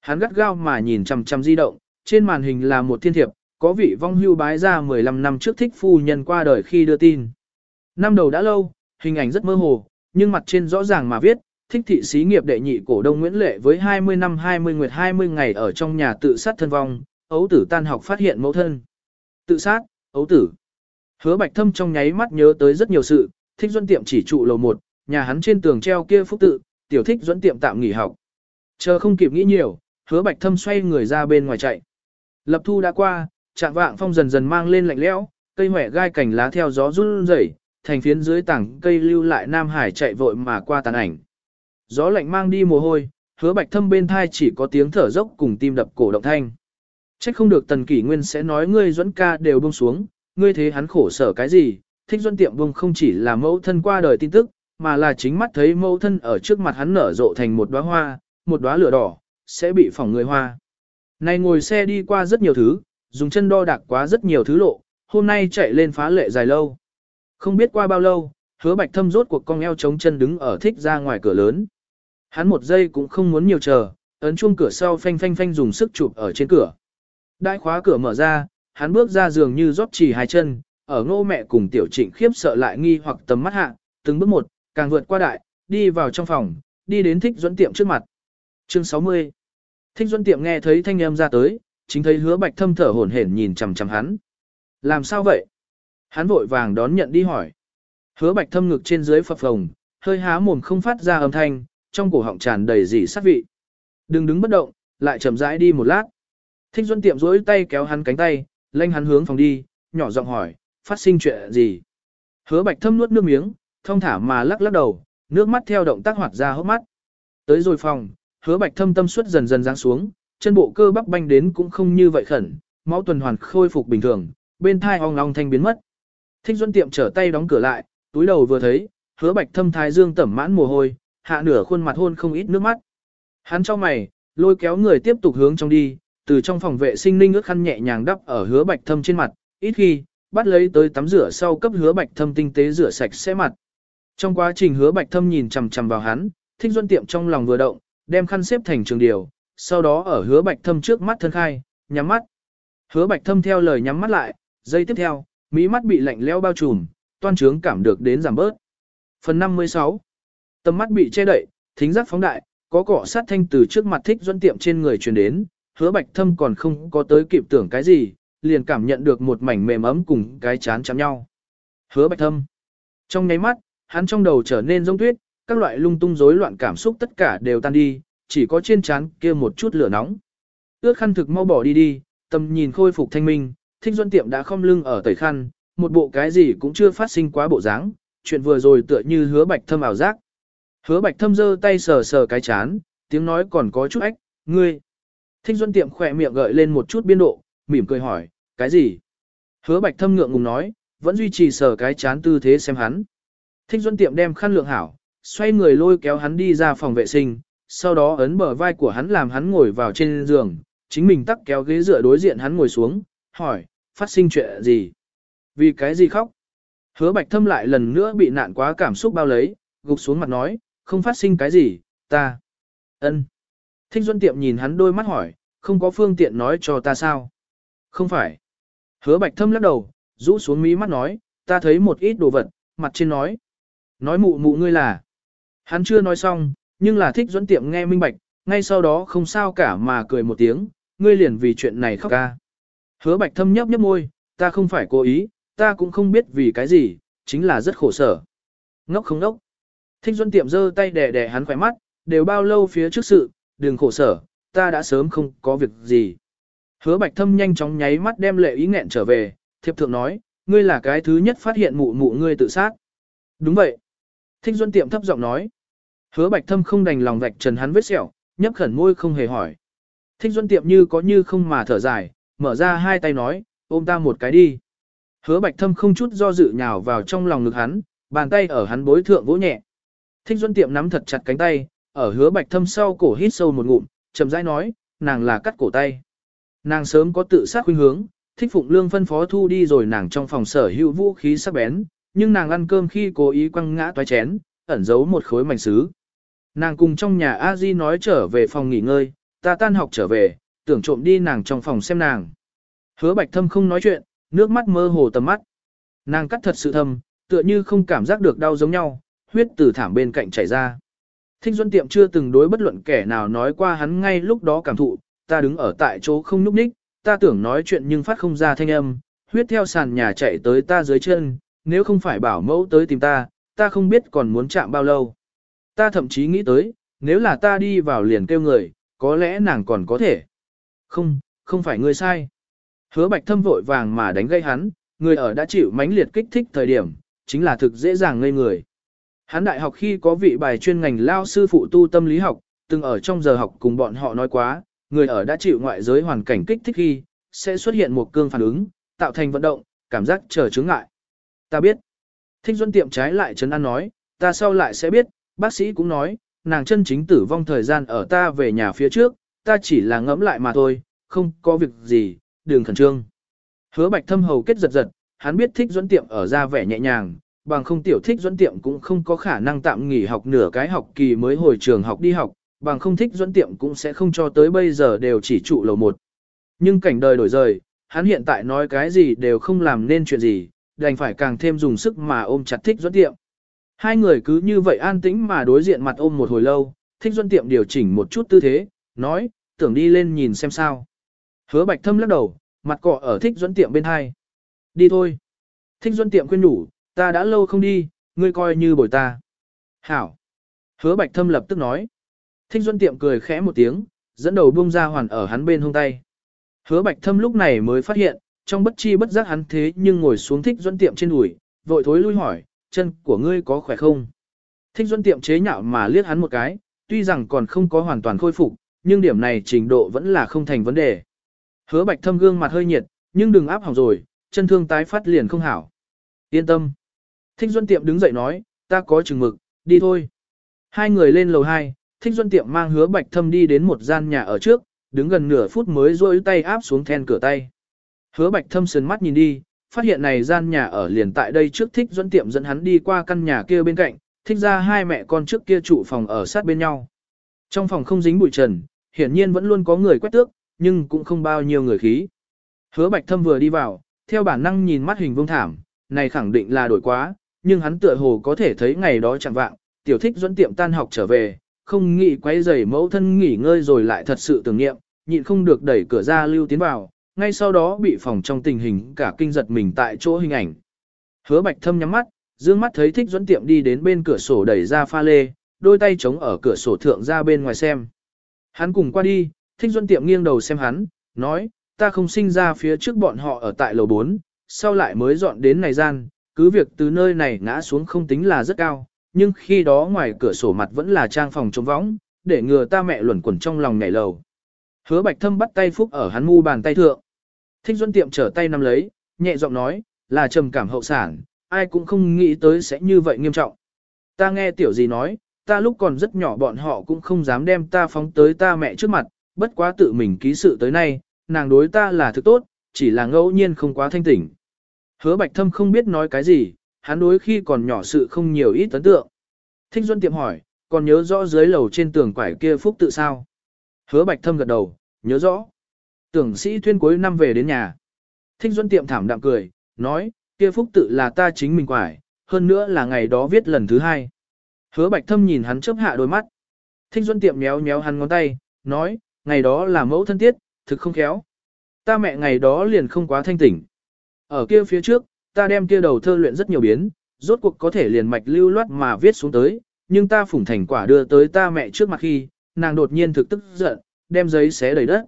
Hắn gắt gao mà nhìn chằm chằm di động, trên màn hình là một thiên thiệp, có vị vong hưu bái ra 15 năm trước thích phu nhân qua đời khi đưa tin. Năm đầu đã lâu, hình ảnh rất mơ hồ, nhưng mặt trên rõ ràng mà viết, thích thị xí nghiệp đệ nhị cổ đông Nguyễn Lệ với 20 năm 20 nguyệt 20 ngày ở trong nhà tự sát thân vong, ấu tử tan học phát hiện mẫu thân. Tự sát, ấu tử. Hứa bạch thâm trong nháy mắt nhớ tới rất nhiều sự, thích duân tiệm chỉ trụ lầu 1, nhà hắn trên tường treo kia phúc tự, tiểu thích duân tiệm tạm nghỉ học. Chờ không kịp nghĩ nhiều, hứa bạch thâm xoay người ra bên ngoài chạy. Lập thu đã qua, trạng vạng phong dần dần mang lên lạnh lẽo, cây hỏe gai cành lá theo gió run rẩy, thành phiến dưới tảng cây lưu lại Nam Hải chạy vội mà qua tàn ảnh. Gió lạnh mang đi mồ hôi, hứa bạch thâm bên thai chỉ có tiếng thở dốc cùng tim đập cổ động thanh. Trách không được tần kỷ nguyên sẽ nói ngươi dẫn ca đều buông xuống, ngươi thế hắn khổ sở cái gì, thích duân tiệm buông không chỉ là mẫu thân qua đời tin tức, mà là chính mắt thấy mẫu thân ở trước mặt hắn nở rộ thành một đóa hoa, một đóa lửa đỏ, sẽ bị phỏng người hoa. Này ngồi xe đi qua rất nhiều thứ, dùng chân đo đạc quá rất nhiều thứ lộ, hôm nay chạy lên phá lệ dài lâu. Không biết qua bao lâu, hứa bạch thâm rốt cuộc con eo chống chân đứng ở thích ra ngoài cửa lớn. Hắn một giây cũng không muốn nhiều chờ, ấn chuông cửa sau phanh phanh phanh dùng sức chụp ở trên cửa. Đại khóa cửa mở ra, hắn bước ra giường như rót chỉ hai chân, ở ngô mẹ cùng tiểu trịnh khiếp sợ lại nghi hoặc tầm mắt hạ, từng bước một, càng vượt qua đại, đi vào trong phòng, đi đến thích dẫn tiệm trước mặt. Chương 60 Thích dẫn tiệm nghe thấy thanh âm ra tới, chính thấy hứa bạch thâm thở hổn hển nhìn chằm chằm hắn. Làm sao vậy? Hắn vội vàng đón nhận đi hỏi. Hứa bạch thâm ngực trên dưới phập phồng, hơi há mồm không phát ra âm thanh, trong cổ họng tràn đầy dị sát vị. Đừng đứng bất động, lại chậm rãi đi một lát. Thích Duân tiệm rối tay kéo hắn cánh tay, lênh hắn hướng phòng đi, nhỏ giọng hỏi, phát sinh chuyện gì? Hứa bạch thâm nuốt nước miếng, thông thả mà lắc lắc đầu, nước mắt theo động tác hoạt ra hốc mắt. Tới rồi phòng, hứa bạch thâm tâm suất dần dần giáng xuống, chân bộ cơ bắp banh đến cũng không như vậy khẩn, máu tuần hoàn khôi phục bình thường, bên thai ong ong thanh biến mất. Thích Duân tiệm trở tay đóng cửa lại, túi đầu vừa thấy, hứa bạch thâm thái dương tẩm mãn mồ hôi, hạ nửa khuôn mặt hôn không ít nước mắt. Hắn cho mày, lôi kéo người tiếp tục hướng trong đi, từ trong phòng vệ sinh ninh ước khăn nhẹ nhàng đắp ở hứa bạch thâm trên mặt, ít khi, bắt lấy tới tắm rửa sau cấp hứa bạch thâm tinh tế rửa sạch sẽ mặt. Trong quá trình hứa bạch thâm nhìn chằm chằm vào hắn, thích duân tiệm trong lòng vừa động, đem khăn xếp thành trường điều, sau đó ở hứa bạch thâm trước mắt thân khai, nhắm mắt. Hứa bạch thâm theo lời nhắm mắt lại, giây tiếp theo, mỹ mắt bị lạnh leo bao trùm, toan trướng cảm được đến giảm bớt. Phần 56 Tầm mắt bị che đậy, thính giác phóng đại, có cỏ sát thanh từ trước mặt thích dẫn tiệm trên người truyền đến, hứa bạch thâm còn không có tới kịp tưởng cái gì, liền cảm nhận được một mảnh mềm ấm cùng cái chán chạm nhau. Hứa bạch thâm. Trong nháy mắt, hắn trong đầu trở nên giống tuyết, các loại lung tung rối loạn cảm xúc tất cả đều tan đi, chỉ có trên trán kia một chút lửa nóng. Ước khăn thực mau bỏ đi đi, tầm nhìn khôi phục thanh minh, thích duân tiệm đã không lưng ở tẩy khăn, một bộ cái gì cũng chưa phát sinh quá bộ dáng, chuyện vừa rồi tựa như hứa bạch thâm ảo giác. Hứa bạch thâm giơ tay sờ sờ cái chán, tiếng nói còn có chút ách, ngươi. Thích Duân tiệm khỏe miệng gợi lên một chút biên độ, mỉm cười hỏi, cái gì? Hứa bạch thâm ngượng ngùng nói, vẫn duy trì sờ cái chán tư thế xem hắn. Thích Duân tiệm đem khăn lượng hảo, xoay người lôi kéo hắn đi ra phòng vệ sinh, sau đó ấn bờ vai của hắn làm hắn ngồi vào trên giường, chính mình tắc kéo ghế dựa đối diện hắn ngồi xuống, hỏi, phát sinh chuyện gì? Vì cái gì khóc? Hứa bạch thâm lại lần nữa bị nạn quá cảm xúc bao lấy, gục xuống mặt nói, không phát sinh cái gì, ta. ân. Thích Duân Tiệm nhìn hắn đôi mắt hỏi, không có phương tiện nói cho ta sao? Không phải. Hứa Bạch Thâm lắc đầu, rũ xuống mí mắt nói, ta thấy một ít đồ vật, mặt trên nói. Nói mụ mụ ngươi là. Hắn chưa nói xong, nhưng là Thích Duân Tiệm nghe minh bạch, ngay sau đó không sao cả mà cười một tiếng, ngươi liền vì chuyện này khóc ca. Hứa Bạch Thâm nhấp nhấp môi, ta không phải cố ý, ta cũng không biết vì cái gì, chính là rất khổ sở. Ngốc không ngốc. Thích Duân Tiệm giơ tay đè đè hắn khỏe mắt, đều bao lâu phía trước sự, đừng khổ sở, ta đã sớm không có việc gì. Hứa bạch thâm nhanh chóng nháy mắt đem lệ ý nghẹn trở về, thiệp thượng nói, ngươi là cái thứ nhất phát hiện mụ mụ ngươi tự sát. Đúng vậy. Thích Duân Tiệm thấp giọng nói. Hứa bạch thâm không đành lòng vạch trần hắn vết sẹo, nhấp khẩn môi không hề hỏi. Thích Duân Tiệm như có như không mà thở dài, mở ra hai tay nói, ôm ta một cái đi. Hứa bạch thâm không chút do dự nhào vào trong lòng ngực hắn, bàn tay ở hắn bối thượng vỗ nhẹ. Thích Duân Tiệm nắm thật chặt cánh tay, ở hứa bạch thâm sau cổ hít sâu một ngụm, chậm rãi nói, nàng là cắt cổ tay. Nàng sớm có tự sát khuynh hướng, thích phụng lương phân phó thu đi rồi nàng trong phòng sở hữu vũ khí sắc bén, nhưng nàng ăn cơm khi cố ý quăng ngã toái chén, ẩn giấu một khối mảnh sứ. Nàng cùng trong nhà a di nói trở về phòng nghỉ ngơi, ta tan học trở về, tưởng trộm đi nàng trong phòng xem nàng. Hứa bạch thâm không nói chuyện, nước mắt mơ hồ tầm mắt. Nàng cắt thật sự thâm, tựa như không cảm giác được đau giống nhau, huyết từ thảm bên cạnh chảy ra. Thích Duân Tiệm chưa từng đối bất luận kẻ nào nói qua hắn ngay lúc đó cảm thụ, ta đứng ở tại chỗ không núp ních, ta tưởng nói chuyện nhưng phát không ra thanh âm, huyết theo sàn nhà chạy tới ta dưới chân, nếu không phải bảo mẫu tới tìm ta, ta không biết còn muốn chạm bao lâu. Ta thậm chí nghĩ tới, nếu là ta đi vào liền kêu người, có lẽ nàng còn có thể. Không, không phải ngươi sai. Hứa bạch thâm vội vàng mà đánh gây hắn, người ở đã chịu mãnh liệt kích thích thời điểm, chính là thực dễ dàng ngây người. Hắn đại học khi có vị bài chuyên ngành lao sư phụ tu tâm lý học, từng ở trong giờ học cùng bọn họ nói quá, người ở đã chịu ngoại giới hoàn cảnh kích thích khi, sẽ xuất hiện một cương phản ứng, tạo thành vận động, cảm giác chờ chứng ngại. Ta biết. Thích Duân tiệm trái lại Trấn An nói, ta sau lại sẽ biết, bác sĩ cũng nói, nàng chân chính tử vong thời gian ở ta về nhà phía trước, ta chỉ là ngẫm lại mà thôi, không có việc gì, đừng khẩn trương. Hứa bạch thâm hầu kết giật giật, hắn biết thích dẫn tiệm ở ra vẻ nhẹ nhàng, bằng không tiểu thích dẫn tiệm cũng không có khả năng tạm nghỉ học nửa cái học kỳ mới hồi trường học đi học, bằng không thích dẫn tiệm cũng sẽ không cho tới bây giờ đều chỉ trụ lầu một. Nhưng cảnh đời đổi rời, hắn hiện tại nói cái gì đều không làm nên chuyện gì, đành phải càng thêm dùng sức mà ôm chặt thích dẫn tiệm. Hai người cứ như vậy an tĩnh mà đối diện mặt ôm một hồi lâu, thích dẫn tiệm điều chỉnh một chút tư thế, nói, tưởng đi lên nhìn xem sao. Hứa bạch thâm lắc đầu, mặt cọ ở thích duẫn tiệm bên hai. Đi thôi. Thích duẫn tiệm khuyên nhủ, ta đã lâu không đi, ngươi coi như bồi ta. Hảo. Hứa bạch thâm lập tức nói. Thích duẫn tiệm cười khẽ một tiếng, dẫn đầu buông ra hoàn ở hắn bên hông tay. Hứa bạch thâm lúc này mới phát hiện, trong bất chi bất giác hắn thế nhưng ngồi xuống thích duẫn tiệm trên đùi, vội thối lui hỏi, chân của ngươi có khỏe không? Thích duẫn tiệm chế nhạo mà liếc hắn một cái, tuy rằng còn không có hoàn toàn khôi phục, nhưng điểm này trình độ vẫn là không thành vấn đề. Hứa bạch thâm gương mặt hơi nhiệt, nhưng đừng áp hỏng rồi, chân thương tái phát liền không hảo. Yên tâm. Thích duẫn tiệm đứng dậy nói, ta có chừng mực, đi thôi. Hai người lên lầu 2, thích duẫn tiệm mang hứa bạch thâm đi đến một gian nhà ở trước, đứng gần nửa phút mới rôi tay áp xuống then cửa tay. Hứa bạch thâm sườn mắt nhìn đi, phát hiện này gian nhà ở liền tại đây trước thích Duân tiệm dẫn hắn đi qua căn nhà kia bên cạnh, thích ra hai mẹ con trước kia trụ phòng ở sát bên nhau. Trong phòng không dính bụi trần, hiển nhiên vẫn luôn có người quét tước, nhưng cũng không bao nhiêu người khí. Hứa bạch thâm vừa đi vào, theo bản năng nhìn mắt hình vương thảm, này khẳng định là đổi quá, nhưng hắn tựa hồ có thể thấy ngày đó chẳng vạng, tiểu thích dẫn tiệm tan học trở về, không nghĩ quay giày mẫu thân nghỉ ngơi rồi lại thật sự tưởng niệm, nhịn không được đẩy cửa ra lưu tiến vào, ngay sau đó bị phòng trong tình hình cả kinh giật mình tại chỗ hình ảnh. Hứa bạch thâm nhắm mắt, dương mắt thấy thích dẫn tiệm đi đến bên cửa sổ đẩy ra pha lê, đôi tay chống ở cửa sổ thượng ra bên ngoài xem. Hắn cùng qua đi, thích Duân tiệm nghiêng đầu xem hắn, nói, ta không sinh ra phía trước bọn họ ở tại lầu 4, sau lại mới dọn đến này gian, cứ việc từ nơi này ngã xuống không tính là rất cao, nhưng khi đó ngoài cửa sổ mặt vẫn là trang phòng trống võng, để ngừa ta mẹ luẩn quẩn trong lòng nhảy lầu. Hứa bạch thâm bắt tay phúc ở hắn mu bàn tay thượng. Thích Duân tiệm trở tay nắm lấy, nhẹ giọng nói, là trầm cảm hậu sản, ai cũng không nghĩ tới sẽ như vậy nghiêm trọng. Ta nghe tiểu gì nói, ta lúc còn rất nhỏ bọn họ cũng không dám đem ta phóng tới ta mẹ trước mặt, bất quá tự mình ký sự tới nay, nàng đối ta là thứ tốt, chỉ là ngẫu nhiên không quá thanh tỉnh. Hứa bạch thâm không biết nói cái gì, hắn đối khi còn nhỏ sự không nhiều ít ấn tượng. Thích Duân tiệm hỏi, còn nhớ rõ dưới lầu trên tường quải kia phúc tự sao? Hứa bạch thâm gật đầu, nhớ rõ. Tưởng sĩ thuyên cuối năm về đến nhà. Thích Duân tiệm thảm đạm cười, nói, kia phúc tự là ta chính mình quải, hơn nữa là ngày đó viết lần thứ hai. Hứa bạch thâm nhìn hắn chớp hạ đôi mắt. Thích Duân tiệm méo méo hắn ngón tay, nói, ngày đó là mẫu thân tiết, thực không khéo. Ta mẹ ngày đó liền không quá thanh tỉnh. Ở kia phía trước, ta đem kia đầu thơ luyện rất nhiều biến, rốt cuộc có thể liền mạch lưu loát mà viết xuống tới, nhưng ta phủng thành quả đưa tới ta mẹ trước mặt khi, nàng đột nhiên thực tức giận, đem giấy xé đầy đất.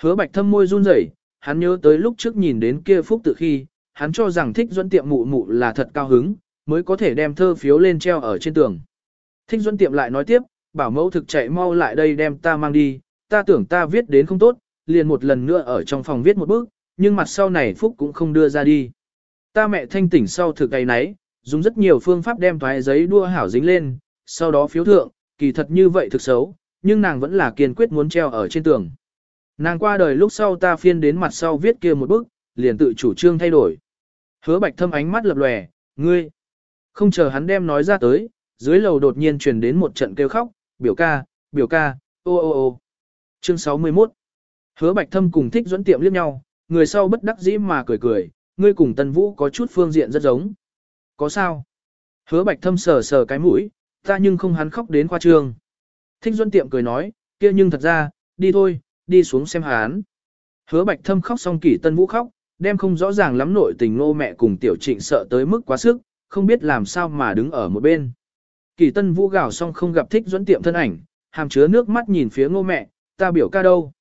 Hứa bạch thâm môi run rẩy, hắn nhớ tới lúc trước nhìn đến kia phúc tự khi, hắn cho rằng thích duẫn tiệm mụ mụ là thật cao hứng, mới có thể đem thơ phiếu lên treo ở trên tường. Thích Duân tiệm lại nói tiếp, bảo mẫu thực chạy mau lại đây đem ta mang đi, ta tưởng ta viết đến không tốt, liền một lần nữa ở trong phòng viết một bức, nhưng mặt sau này phúc cũng không đưa ra đi. Ta mẹ thanh tỉnh sau thực cái nấy, dùng rất nhiều phương pháp đem thoái giấy đua hảo dính lên, sau đó phiếu thượng, kỳ thật như vậy thực xấu, nhưng nàng vẫn là kiên quyết muốn treo ở trên tường. Nàng qua đời lúc sau ta phiên đến mặt sau viết kia một bức, liền tự chủ trương thay đổi. Hứa bạch thâm ánh mắt lập lòe, ngươi. Không chờ hắn đem nói ra tới, dưới lầu đột nhiên truyền đến một trận kêu khóc, biểu ca, biểu ca, ô ô ô. Chương 61 Hứa bạch thâm cùng thích dẫn tiệm liếc nhau, người sau bất đắc dĩ mà cười cười, ngươi cùng tân vũ có chút phương diện rất giống. Có sao? Hứa bạch thâm sờ sờ cái mũi, ta nhưng không hắn khóc đến khoa trương. Thích Duân Tiệm cười nói, kia nhưng thật ra, đi thôi, đi xuống xem hắn. Hứa Bạch Thâm khóc xong kỷ tân vũ khóc, đem không rõ ràng lắm nội tình nô mẹ cùng tiểu trịnh sợ tới mức quá sức, không biết làm sao mà đứng ở một bên. Kỳ tân vũ gào xong không gặp thích dẫn Tiệm thân ảnh, hàm chứa nước mắt nhìn phía ngô mẹ, ta biểu ca đâu.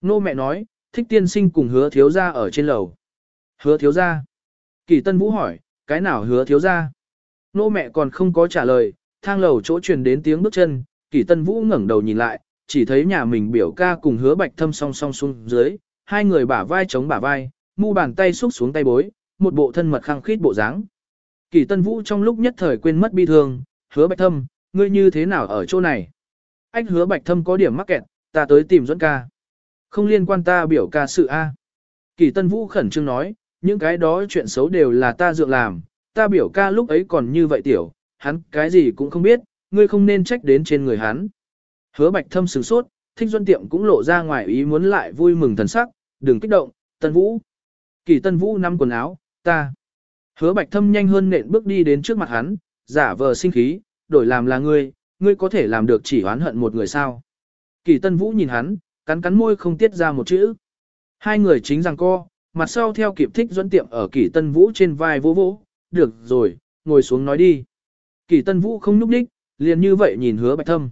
Ngô mẹ nói, thích tiên sinh cùng hứa thiếu gia ở trên lầu. Hứa thiếu gia. Kỳ tân vũ hỏi, cái nào hứa thiếu gia? Nô mẹ còn không có trả lời, thang lầu chỗ truyền đến tiếng bước chân, Kỳ Tân Vũ ngẩng đầu nhìn lại, chỉ thấy nhà mình biểu ca cùng hứa bạch thâm song song xuống dưới, hai người bả vai chống bả vai, mu bàn tay xúc xuống tay bối, một bộ thân mật khăng khít bộ dáng. Kỳ Tân Vũ trong lúc nhất thời quên mất bi thương, hứa bạch thâm, ngươi như thế nào ở chỗ này? Anh hứa bạch thâm có điểm mắc kẹt, ta tới tìm dẫn ca. Không liên quan ta biểu ca sự A. Kỳ Tân Vũ khẩn trương nói, những cái đó chuyện xấu đều là ta dựa làm, ta biểu ca lúc ấy còn như vậy tiểu, hắn cái gì cũng không biết, ngươi không nên trách đến trên người hắn. Hứa bạch thâm sửng sốt, thích duân tiệm cũng lộ ra ngoài ý muốn lại vui mừng thần sắc, đừng kích động, Tân Vũ. Kỳ Tân Vũ nắm quần áo, ta. Hứa Bạch Thâm nhanh hơn nện bước đi đến trước mặt hắn, giả vờ sinh khí, đổi làm là ngươi, ngươi có thể làm được chỉ oán hận một người sao. Kỳ Tân Vũ nhìn hắn, cắn cắn môi không tiết ra một chữ. Hai người chính rằng co, mặt sau theo kịp thích dẫn tiệm ở Kỳ Tân Vũ trên vai vỗ vỗ, được rồi, ngồi xuống nói đi. Kỳ Tân Vũ không nhúc đích, liền như vậy nhìn hứa Bạch Thâm.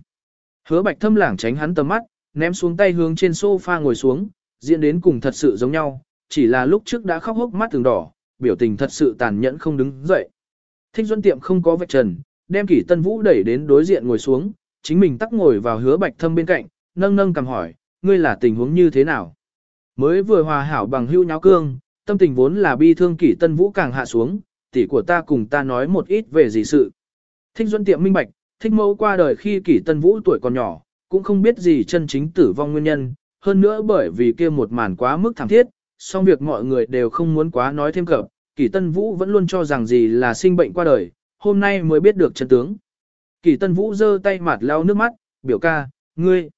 Hứa Bạch Thâm lảng tránh hắn tầm mắt, ném xuống tay hướng trên sofa ngồi xuống, diễn đến cùng thật sự giống nhau, chỉ là lúc trước đã khóc hốc mắt từng đỏ, biểu tình thật sự tàn nhẫn không đứng dậy. Thích Duân Tiệm không có vạch trần, đem Kỷ Tân Vũ đẩy đến đối diện ngồi xuống, chính mình tắc ngồi vào hứa bạch thâm bên cạnh, nâng nâng cầm hỏi, ngươi là tình huống như thế nào? Mới vừa hòa hảo bằng hưu nháo cương, tâm tình vốn là bi thương Kỷ Tân Vũ càng hạ xuống, tỷ của ta cùng ta nói một ít về gì sự. Thích duẫn Tiệm minh bạch, thích mẫu qua đời khi Kỷ Tân Vũ tuổi còn nhỏ, cũng không biết gì chân chính tử vong nguyên nhân, hơn nữa bởi vì kia một màn quá mức thảm thiết, song việc mọi người đều không muốn quá nói thêm cập, Kỷ Tân Vũ vẫn luôn cho rằng gì là sinh bệnh qua đời, hôm nay mới biết được chân tướng. Kỳ Tân Vũ giơ tay mặt lau nước mắt, biểu ca, ngươi.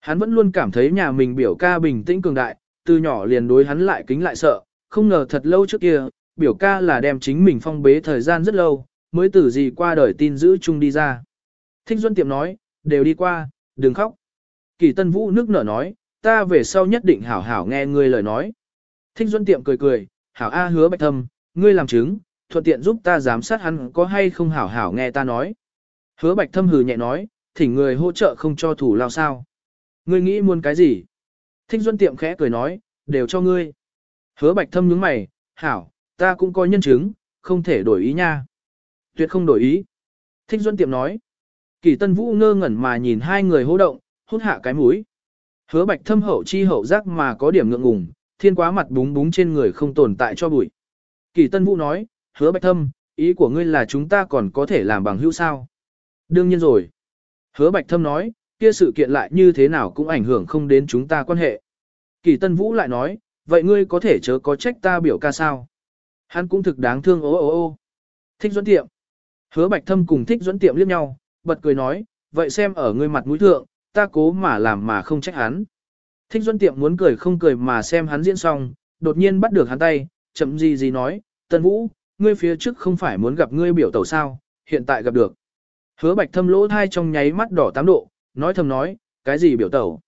Hắn vẫn luôn cảm thấy nhà mình biểu ca bình tĩnh cường đại, từ nhỏ liền đối hắn lại kính lại sợ, không ngờ thật lâu trước kia, biểu ca là đem chính mình phong bế thời gian rất lâu, mới từ gì qua đời tin giữ chung đi ra. Thích Duân Tiệm nói, đều đi qua, đừng khóc. Kỳ Tân Vũ nước nở nói, ta về sau nhất định hảo hảo nghe ngươi lời nói. Thích Duân Tiệm cười cười, hảo A hứa bạch thâm, ngươi làm chứng, thuận tiện giúp ta giám sát hắn có hay không hảo hảo nghe ta nói. Hứa bạch thâm hừ nhẹ nói, thỉnh người hỗ trợ không cho thủ lao sao. Ngươi nghĩ muốn cái gì? Thích Duân Tiệm khẽ cười nói, đều cho ngươi. Hứa bạch thâm nhướng mày, hảo, ta cũng có nhân chứng, không thể đổi ý nha. Tuyệt không đổi ý. Thích Duân Tiệm nói. Kỳ Tân Vũ ngơ ngẩn mà nhìn hai người hô động, hút hạ cái mũi. Hứa bạch thâm hậu chi hậu giác mà có điểm ngượng ngùng, thiên quá mặt búng búng trên người không tồn tại cho bụi. Kỳ Tân Vũ nói, hứa bạch thâm, ý của ngươi là chúng ta còn có thể làm bằng hữu sao? Đương nhiên rồi. Hứa bạch thâm nói, kia sự kiện lại như thế nào cũng ảnh hưởng không đến chúng ta quan hệ. Kỳ Tân Vũ lại nói, vậy ngươi có thể chớ có trách ta biểu ca sao? Hắn cũng thực đáng thương ô ô ô. Thích Duẫn Tiệm. Hứa Bạch Thâm cùng Thích Duẫn Tiệm liếc nhau, bật cười nói, vậy xem ở ngươi mặt mũi thượng, ta cố mà làm mà không trách hắn. Thích Duẫn Tiệm muốn cười không cười mà xem hắn diễn xong, đột nhiên bắt được hắn tay, chậm gì gì nói, Tân Vũ, ngươi phía trước không phải muốn gặp ngươi biểu tẩu sao, hiện tại gặp được. Hứa bạch thâm lỗ thai trong nháy mắt đỏ tám độ, nói thầm nói, cái gì biểu tẩu.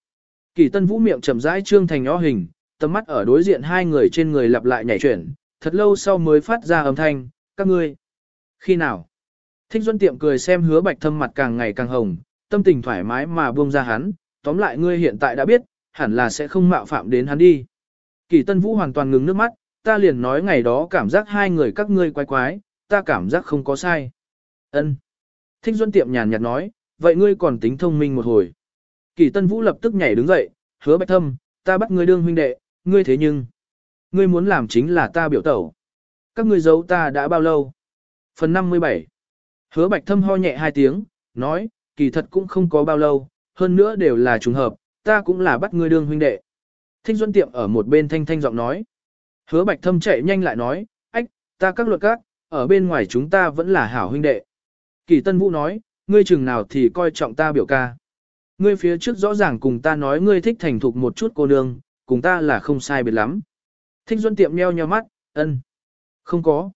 Kỳ Tân Vũ miệng chậm rãi trương thành nhỏ hình, tầm mắt ở đối diện hai người trên người lặp lại nhảy chuyển, thật lâu sau mới phát ra âm thanh, các ngươi. Khi nào? Thích Duân Tiệm cười xem hứa bạch thâm mặt càng ngày càng hồng, tâm tình thoải mái mà buông ra hắn, tóm lại ngươi hiện tại đã biết, hẳn là sẽ không mạo phạm đến hắn đi. Kỳ Tân Vũ hoàn toàn ngừng nước mắt, ta liền nói ngày đó cảm giác hai người các ngươi quái quái, ta cảm giác không có sai. Ân. Thích Duân Tiệm nhàn nhạt nói, vậy ngươi còn tính thông minh một hồi. Kỳ Tân Vũ lập tức nhảy đứng dậy, hứa bạch thâm, ta bắt ngươi đương huynh đệ, ngươi thế nhưng. Ngươi muốn làm chính là ta biểu tẩu. Các ngươi giấu ta đã bao lâu? Phần 57 Hứa bạch thâm ho nhẹ hai tiếng, nói, kỳ thật cũng không có bao lâu, hơn nữa đều là trùng hợp, ta cũng là bắt ngươi đương huynh đệ. Thích Duân Tiệm ở một bên thanh thanh giọng nói. Hứa Bạch Thâm chạy nhanh lại nói, ách, ta các luật các, ở bên ngoài chúng ta vẫn là hảo huynh đệ. Kỳ Tân Vũ nói, ngươi chừng nào thì coi trọng ta biểu ca. Ngươi phía trước rõ ràng cùng ta nói ngươi thích thành thục một chút cô nương, cùng ta là không sai biệt lắm. Thích Duân Tiệm nheo nheo mắt, ân, không có.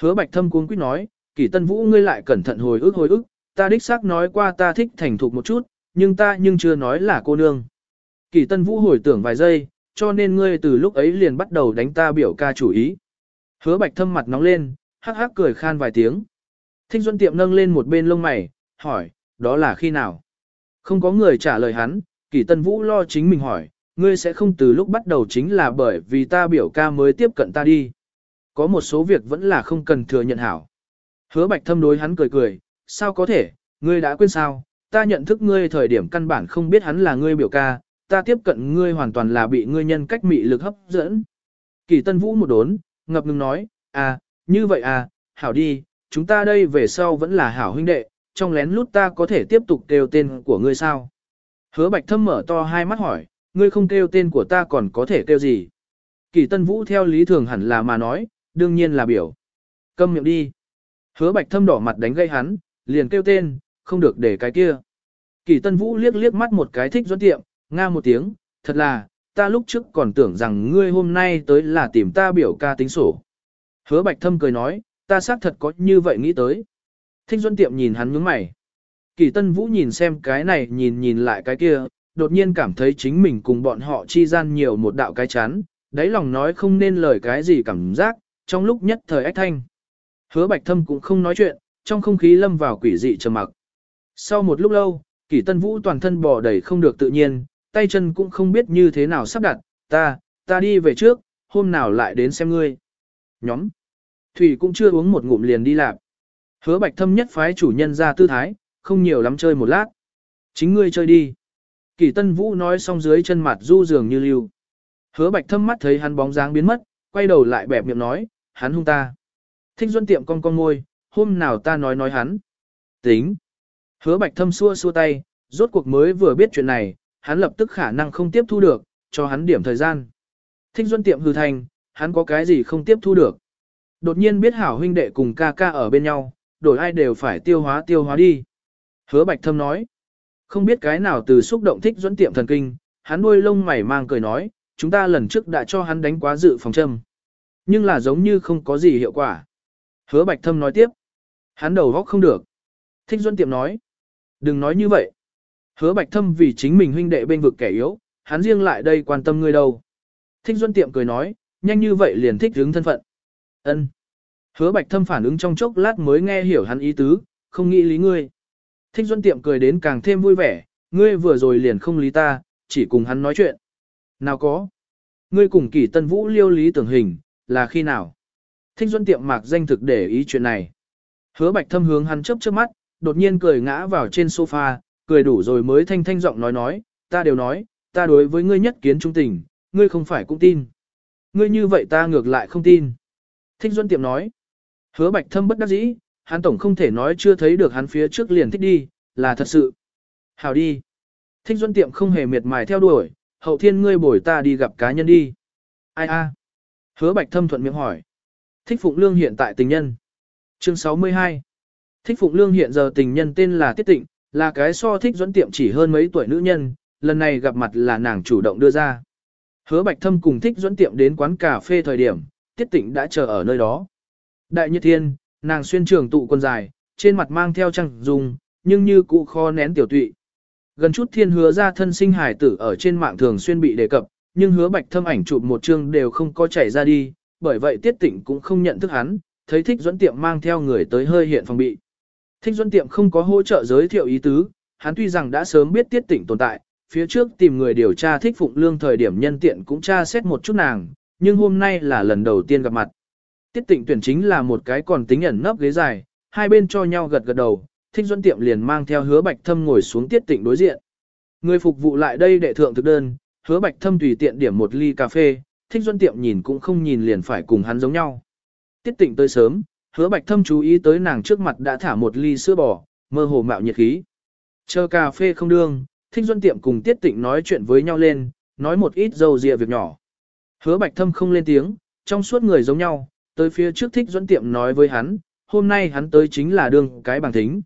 Hứa Bạch Thâm cuống quýt nói, Kỳ Tân Vũ ngươi lại cẩn thận hồi ức hồi ức, ta đích xác nói qua ta thích thành thục một chút, nhưng ta nhưng chưa nói là cô nương. Kỳ Tân Vũ hồi tưởng vài giây, cho nên ngươi từ lúc ấy liền bắt đầu đánh ta biểu ca chủ ý. Hứa Bạch Thâm mặt nóng lên, hắc hắc cười khan vài tiếng. Thích Duân Tiệm nâng lên một bên lông mày, hỏi, đó là khi nào? Không có người trả lời hắn, Kỳ Tân Vũ lo chính mình hỏi, ngươi sẽ không từ lúc bắt đầu chính là bởi vì ta biểu ca mới tiếp cận ta đi. Có một số việc vẫn là không cần thừa nhận hảo. Hứa Bạch Thâm đối hắn cười cười, sao có thể, ngươi đã quên sao, ta nhận thức ngươi thời điểm căn bản không biết hắn là ngươi biểu ca, ta tiếp cận ngươi hoàn toàn là bị ngươi nhân cách mị lực hấp dẫn. Kỳ Tân Vũ một đốn, ngập ngừng nói, à, như vậy à, hảo đi, chúng ta đây về sau vẫn là hảo huynh đệ, trong lén lút ta có thể tiếp tục kêu tên của ngươi sao? Hứa Bạch Thâm mở to hai mắt hỏi, ngươi không kêu tên của ta còn có thể kêu gì? Kỳ Tân Vũ theo lý thường hẳn là mà nói, đương nhiên là biểu. Câm miệng đi. Hứa Bạch Thâm đỏ mặt đánh gây hắn, liền kêu tên, không được để cái kia. Kỳ Tân Vũ liếc liếc mắt một cái thích doãn tiệm, nga một tiếng, thật là, ta lúc trước còn tưởng rằng ngươi hôm nay tới là tìm ta biểu ca tính sổ. Hứa bạch thâm cười nói, ta xác thật có như vậy nghĩ tới. Thích Duân Tiệm nhìn hắn nhướng mày. Kỳ Tân Vũ nhìn xem cái này nhìn nhìn lại cái kia, đột nhiên cảm thấy chính mình cùng bọn họ chi gian nhiều một đạo cái chán, đáy lòng nói không nên lời cái gì cảm giác, trong lúc nhất thời ách thanh. Hứa Bạch Thâm cũng không nói chuyện, trong không khí lâm vào quỷ dị trầm mặc. Sau một lúc lâu, Kỷ Tân Vũ toàn thân bò đầy không được tự nhiên, tay chân cũng không biết như thế nào sắp đặt, ta, ta đi về trước, hôm nào lại đến xem ngươi. Nhóm. Thủy cũng chưa uống một ngụm liền đi lạp. Hứa Bạch Thâm nhất phái chủ nhân ra tư thái, không nhiều lắm chơi một lát. Chính ngươi chơi đi. kỳ Tân Vũ nói xong dưới chân mặt du dường như lưu. Hứa Bạch Thâm mắt thấy hắn bóng dáng biến mất, quay đầu lại bẹp miệng nói, hắn hung ta. Thích Duân tiệm con con ngôi, hôm nào ta nói nói hắn. Tính. Hứa Bạch Thâm xua xua tay, rốt cuộc mới vừa biết chuyện này, hắn lập tức khả năng không tiếp thu được, cho hắn điểm thời gian. Thích Duân tiệm hư thành, hắn có cái gì không tiếp thu được. Đột nhiên biết hảo huynh đệ cùng ca ca ở bên nhau, đổi ai đều phải tiêu hóa tiêu hóa đi. Hứa Bạch Thâm nói, không biết cái nào từ xúc động thích Duân tiệm thần kinh, hắn đuôi lông mày mang cười nói, chúng ta lần trước đã cho hắn đánh quá dự phòng châm. Nhưng là giống như không có gì hiệu quả. Hứa Bạch Thâm nói tiếp, hắn đầu góc không được. Thích Duân tiệm nói, đừng nói như vậy. Hứa Bạch Thâm vì chính mình huynh đệ bên vực kẻ yếu, hắn riêng lại đây quan tâm ngươi đâu. Thích Duân tiệm cười nói, nhanh như vậy liền thích hướng thân phận. Ân. Hứa Bạch Thâm phản ứng trong chốc lát mới nghe hiểu hắn ý tứ, không nghĩ lý ngươi. Thích Duân tiệm cười đến càng thêm vui vẻ, ngươi vừa rồi liền không lý ta, chỉ cùng hắn nói chuyện. Nào có. Ngươi cùng kỷ tân vũ liêu lý tưởng hình, là khi nào? Thích Duân tiệm mạc danh thực để ý chuyện này. Hứa Bạch Thâm hướng hắn chớp chớp mắt, đột nhiên cười ngã vào trên sofa, cười đủ rồi mới thanh thanh giọng nói nói, ta đều nói, ta đối với ngươi nhất kiến trung tình, ngươi không phải cũng tin. Ngươi như vậy ta ngược lại không tin. Thích Duân Tiệm nói, hứa bạch thâm bất đắc dĩ, hắn tổng không thể nói chưa thấy được hắn phía trước liền thích đi, là thật sự. Hào đi. Thích Duân Tiệm không hề miệt mài theo đuổi, hậu thiên ngươi bồi ta đi gặp cá nhân đi. Ai a? Hứa bạch thâm thuận miệng hỏi. Thích Phụng Lương hiện tại tình nhân. Chương 62. Thích Phụng Lương hiện giờ tình nhân tên là Tiết Tịnh, là cái so thích dẫn Tiệm chỉ hơn mấy tuổi nữ nhân, lần này gặp mặt là nàng chủ động đưa ra. Hứa Bạch Thâm cùng thích dẫn Tiệm đến quán cà phê thời điểm, Tiết Tịnh đã chờ ở nơi đó. Đại Nhật Thiên, nàng xuyên trường tụ quần dài, trên mặt mang theo trang dùng, nhưng như cụ kho nén tiểu tụy. Gần chút thiên hứa ra thân sinh hải tử ở trên mạng thường xuyên bị đề cập, nhưng hứa bạch thâm ảnh chụp một chương đều không có chảy ra đi, bởi vậy tiết tịnh cũng không nhận thức hắn, thấy thích dẫn tiệm mang theo người tới hơi hiện phòng bị. Thích Duân Tiệm không có hỗ trợ giới thiệu ý tứ, hắn tuy rằng đã sớm biết tiết tịnh tồn tại, phía trước tìm người điều tra thích phụng lương thời điểm nhân tiện cũng tra xét một chút nàng, nhưng hôm nay là lần đầu tiên gặp mặt. Tiết tịnh tuyển chính là một cái còn tính ẩn nấp ghế dài, hai bên cho nhau gật gật đầu, thích Duân Tiệm liền mang theo hứa bạch thâm ngồi xuống tiết tịnh đối diện. Người phục vụ lại đây để thượng thực đơn, hứa bạch thâm tùy tiện điểm một ly cà phê, thích Duân Tiệm nhìn cũng không nhìn liền phải cùng hắn giống nhau. Tiết tịnh tới sớm, Hứa bạch thâm chú ý tới nàng trước mặt đã thả một ly sữa bò, mơ hồ mạo nhiệt khí. Chờ cà phê không đương, Thích Duân Tiệm cùng Tiết Tịnh nói chuyện với nhau lên, nói một ít dầu dịa việc nhỏ. Hứa bạch thâm không lên tiếng, trong suốt người giống nhau, tới phía trước Thích Duân Tiệm nói với hắn, hôm nay hắn tới chính là đương cái bằng thính.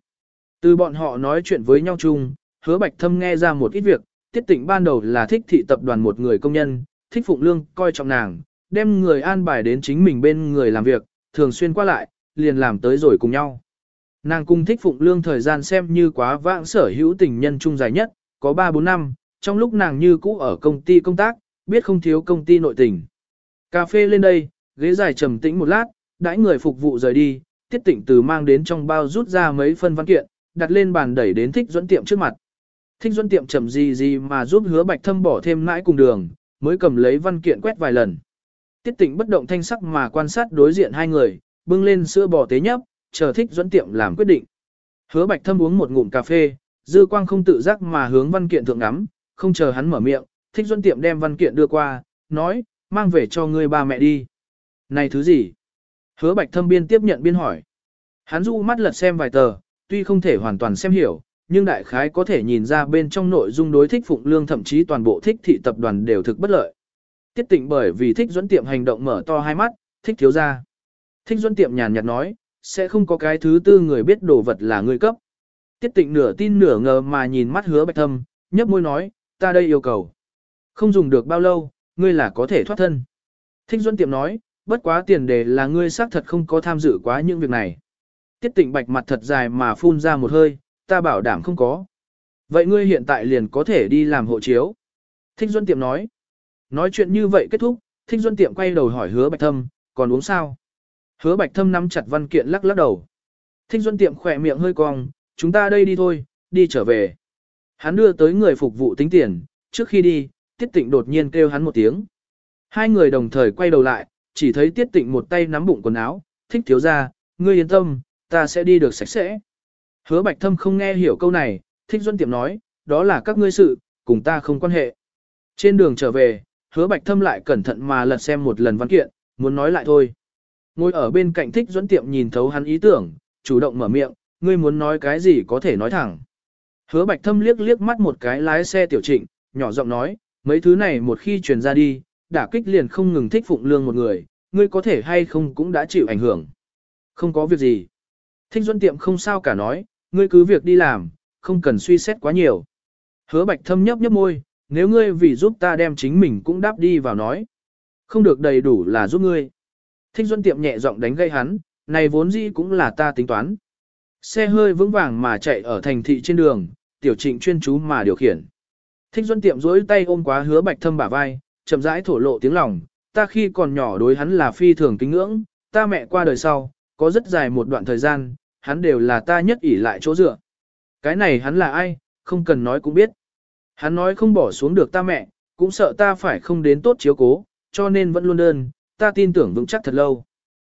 Từ bọn họ nói chuyện với nhau chung, hứa bạch thâm nghe ra một ít việc, Tiết Tịnh ban đầu là thích thị tập đoàn một người công nhân, thích phụng lương, coi trọng nàng, đem người an bài đến chính mình bên người làm việc, thường xuyên qua lại, liền làm tới rồi cùng nhau. Nàng cung thích phụng lương thời gian xem như quá vãng sở hữu tình nhân chung dài nhất, có 3-4 năm, trong lúc nàng như cũ ở công ty công tác, biết không thiếu công ty nội tình. Cà phê lên đây, ghế dài trầm tĩnh một lát, đãi người phục vụ rời đi, tiết tịnh từ mang đến trong bao rút ra mấy phân văn kiện, đặt lên bàn đẩy đến thích dẫn tiệm trước mặt. Thích dẫn tiệm trầm gì gì mà giúp hứa bạch thâm bỏ thêm nãi cùng đường, mới cầm lấy văn kiện quét vài lần. Tiết tịnh bất động thanh sắc mà quan sát đối diện hai người, bưng lên sữa bò tế nhấp, chờ thích dẫn tiệm làm quyết định. Hứa bạch thâm uống một ngụm cà phê, dư quang không tự giác mà hướng văn kiện thượng ngắm, không chờ hắn mở miệng, thích dẫn tiệm đem văn kiện đưa qua, nói, mang về cho ngươi ba mẹ đi. Này thứ gì? Hứa bạch thâm biên tiếp nhận biên hỏi. Hắn du mắt lật xem vài tờ, tuy không thể hoàn toàn xem hiểu, nhưng đại khái có thể nhìn ra bên trong nội dung đối thích phụng lương thậm chí toàn bộ thích thị tập đoàn đều thực bất lợi. Tiết tịnh bởi vì thích dẫn tiệm hành động mở to hai mắt, thích thiếu ra. Thích Duân tiệm nhàn nhạt nói, sẽ không có cái thứ tư người biết đồ vật là người cấp. Tiết tịnh nửa tin nửa ngờ mà nhìn mắt hứa bạch thâm, nhấp môi nói, ta đây yêu cầu. Không dùng được bao lâu, ngươi là có thể thoát thân. Thích Duân Tiệm nói, bất quá tiền đề là ngươi xác thật không có tham dự quá những việc này. Tiết tịnh bạch mặt thật dài mà phun ra một hơi, ta bảo đảm không có. Vậy ngươi hiện tại liền có thể đi làm hộ chiếu. Thích Duân Tiệm nói. Nói chuyện như vậy kết thúc, Thích Duân Tiệm quay đầu hỏi hứa bạch thâm, còn uống sao? Hứa bạch thâm nắm chặt văn kiện lắc lắc đầu. Thích Duân Tiệm khỏe miệng hơi cong, chúng ta đây đi thôi, đi trở về. Hắn đưa tới người phục vụ tính tiền, trước khi đi, Tiết Tịnh đột nhiên kêu hắn một tiếng. Hai người đồng thời quay đầu lại, chỉ thấy Tiết Tịnh một tay nắm bụng quần áo, thích thiếu ra, ngươi yên tâm, ta sẽ đi được sạch sẽ. Hứa Bạch Thâm không nghe hiểu câu này, thích Duân Tiệm nói, đó là các ngươi sự, cùng ta không quan hệ. Trên đường trở về, hứa Bạch Thâm lại cẩn thận mà lật xem một lần văn kiện, muốn nói lại thôi. Ngồi ở bên cạnh thích dẫn Tiệm nhìn thấu hắn ý tưởng, chủ động mở miệng, ngươi muốn nói cái gì có thể nói thẳng. Hứa Bạch Thâm liếc liếc mắt một cái lái xe tiểu trịnh, nhỏ giọng nói, mấy thứ này một khi truyền ra đi, đả kích liền không ngừng thích phụng lương một người, ngươi có thể hay không cũng đã chịu ảnh hưởng. Không có việc gì. Thích Duân Tiệm không sao cả nói, ngươi cứ việc đi làm, không cần suy xét quá nhiều. Hứa Bạch Thâm nhấp nhấp môi, nếu ngươi vì giúp ta đem chính mình cũng đáp đi vào nói. Không được đầy đủ là giúp ngươi. Thích Duân Tiệm nhẹ giọng đánh gây hắn, này vốn dĩ cũng là ta tính toán. Xe hơi vững vàng mà chạy ở thành thị trên đường, tiểu trịnh chuyên chú mà điều khiển. Thích Duân Tiệm dối tay ôm quá hứa Bạch Thâm bả vai, chậm rãi thổ lộ tiếng lòng, ta khi còn nhỏ đối hắn là phi thường kính ngưỡng, ta mẹ qua đời sau, có rất dài một đoạn thời gian, hắn đều là ta nhất ỷ lại chỗ dựa. Cái này hắn là ai, không cần nói cũng biết. Hắn nói không bỏ xuống được ta mẹ, cũng sợ ta phải không đến tốt chiếu cố, cho nên vẫn luôn đơn, ta tin tưởng vững chắc thật lâu.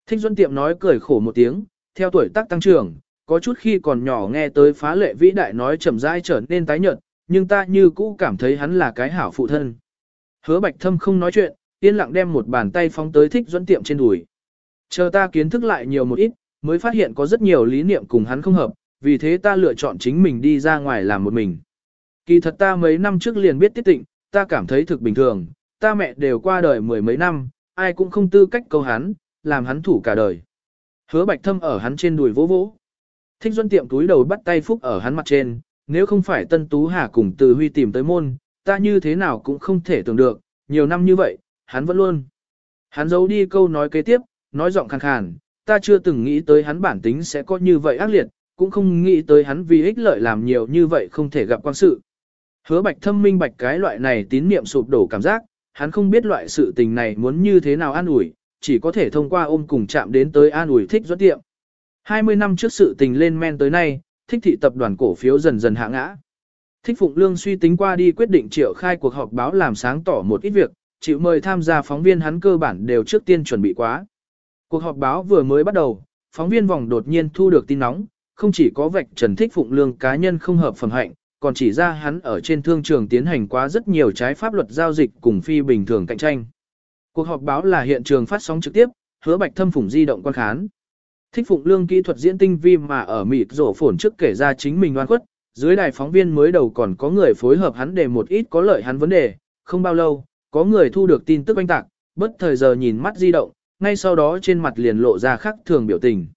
Thích Duân Tiệm nói cười khổ một tiếng, theo tuổi tác tăng trưởng, có chút khi còn nhỏ nghe tới phá lệ vĩ đại nói chậm rãi trở nên tái nhợt, nhưng ta như cũ cảm thấy hắn là cái hảo phụ thân. Hứa Bạch Thâm không nói chuyện, yên lặng đem một bàn tay phóng tới thích Duân Tiệm trên đùi. Chờ ta kiến thức lại nhiều một ít, mới phát hiện có rất nhiều lý niệm cùng hắn không hợp, vì thế ta lựa chọn chính mình đi ra ngoài làm một mình. Kỳ thật ta mấy năm trước liền biết tiết tịnh, ta cảm thấy thực bình thường, ta mẹ đều qua đời mười mấy năm, ai cũng không tư cách câu hắn, làm hắn thủ cả đời. Hứa bạch thâm ở hắn trên đùi vỗ vỗ. Thích Duân tiệm túi đầu bắt tay phúc ở hắn mặt trên, nếu không phải Tân Tú Hà cùng Từ Huy tìm tới môn, ta như thế nào cũng không thể tưởng được, nhiều năm như vậy, hắn vẫn luôn. Hắn giấu đi câu nói kế tiếp, nói giọng khàn khàn, ta chưa từng nghĩ tới hắn bản tính sẽ có như vậy ác liệt, cũng không nghĩ tới hắn vì ích lợi làm nhiều như vậy không thể gặp quan sự. Hứa bạch thâm minh bạch cái loại này tín niệm sụp đổ cảm giác, hắn không biết loại sự tình này muốn như thế nào an ủi, chỉ có thể thông qua ôm cùng chạm đến tới an ủi thích doãn tiệm. 20 năm trước sự tình lên men tới nay, thích thị tập đoàn cổ phiếu dần dần hạ ngã. Thích Phụng Lương suy tính qua đi quyết định triệu khai cuộc họp báo làm sáng tỏ một ít việc, chịu mời tham gia phóng viên hắn cơ bản đều trước tiên chuẩn bị quá. Cuộc họp báo vừa mới bắt đầu, phóng viên vòng đột nhiên thu được tin nóng, không chỉ có vạch Trần Thích Phụng Lương cá nhân không hợp phẩm hạnh, còn chỉ ra hắn ở trên thương trường tiến hành quá rất nhiều trái pháp luật giao dịch cùng phi bình thường cạnh tranh. Cuộc họp báo là hiện trường phát sóng trực tiếp, hứa bạch thâm phủng di động quan khán. Thích Phụng Lương kỹ thuật diễn tinh vi mà ở mịt rổ phổn trước kể ra chính mình oan khuất, dưới đài phóng viên mới đầu còn có người phối hợp hắn để một ít có lợi hắn vấn đề, không bao lâu, có người thu được tin tức oanh tạc, bất thời giờ nhìn mắt di động, ngay sau đó trên mặt liền lộ ra khắc thường biểu tình.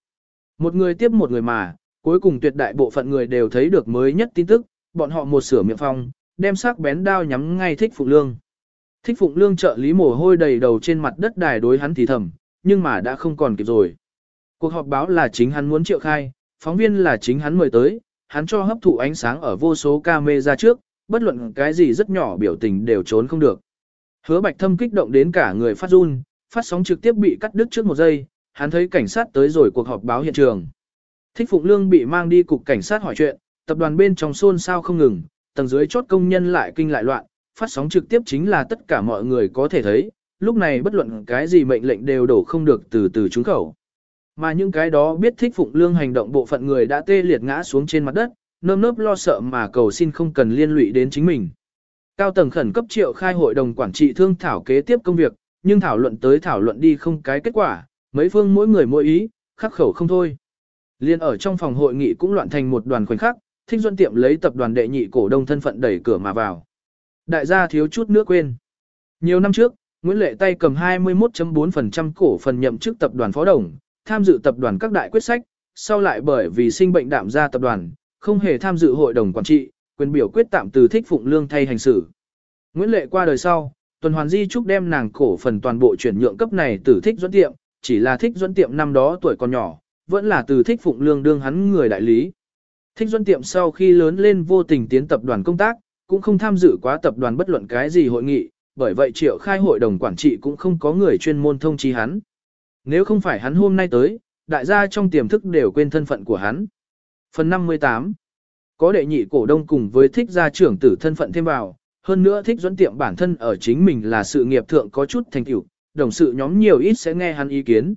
Một người tiếp một người mà, cuối cùng tuyệt đại bộ phận người đều thấy được mới nhất tin tức, bọn họ một sửa miệng phong, đem sắc bén đao nhắm ngay thích Phụng Lương. Thích Phụng Lương trợ lý mồ hôi đầy đầu trên mặt đất đài đối hắn thì thầm, nhưng mà đã không còn kịp rồi. Cuộc họp báo là chính hắn muốn triệu khai, phóng viên là chính hắn mời tới, hắn cho hấp thụ ánh sáng ở vô số camera trước, bất luận cái gì rất nhỏ biểu tình đều trốn không được. Hứa Bạch Thâm kích động đến cả người phát run, phát sóng trực tiếp bị cắt đứt trước một giây, hắn thấy cảnh sát tới rồi cuộc họp báo hiện trường. Thích Phụng Lương bị mang đi cục cảnh sát hỏi chuyện, tập đoàn bên trong xôn xao không ngừng, tầng dưới chốt công nhân lại kinh lại loạn, phát sóng trực tiếp chính là tất cả mọi người có thể thấy, lúc này bất luận cái gì mệnh lệnh đều đổ không được từ từ trúng khẩu. Mà những cái đó biết thích Phụng Lương hành động bộ phận người đã tê liệt ngã xuống trên mặt đất, nơm nớp lo sợ mà cầu xin không cần liên lụy đến chính mình. Cao tầng khẩn cấp triệu khai hội đồng quản trị thương thảo kế tiếp công việc, nhưng thảo luận tới thảo luận đi không cái kết quả, mấy phương mỗi người mỗi ý, khắc khẩu không thôi. Liên ở trong phòng hội nghị cũng loạn thành một đoàn khoảnh khắc, Thích Duân Tiệm lấy tập đoàn đệ nhị cổ đông thân phận đẩy cửa mà vào. Đại gia thiếu chút nữa quên. Nhiều năm trước, Nguyễn Lệ tay cầm 21.4% cổ phần nhậm chức tập đoàn phó đồng, tham dự tập đoàn các đại quyết sách, sau lại bởi vì sinh bệnh đạm ra tập đoàn, không hề tham dự hội đồng quản trị, quyền biểu quyết tạm từ thích phụng lương thay hành xử. Nguyễn Lệ qua đời sau, tuần hoàn di trúc đem nàng cổ phần toàn bộ chuyển nhượng cấp này từ thích dẫn tiệm, chỉ là thích dẫn tiệm năm đó tuổi còn nhỏ, vẫn là từ thích phụng lương đương hắn người đại lý. Thích Duân tiệm sau khi lớn lên vô tình tiến tập đoàn công tác, cũng không tham dự quá tập đoàn bất luận cái gì hội nghị, bởi vậy triệu khai hội đồng quản trị cũng không có người chuyên môn thông chi hắn. Nếu không phải hắn hôm nay tới, đại gia trong tiềm thức đều quên thân phận của hắn. Phần 58 Có đệ nhị cổ đông cùng với thích gia trưởng tử thân phận thêm vào, hơn nữa thích dẫn tiệm bản thân ở chính mình là sự nghiệp thượng có chút thành tựu, đồng sự nhóm nhiều ít sẽ nghe hắn ý kiến.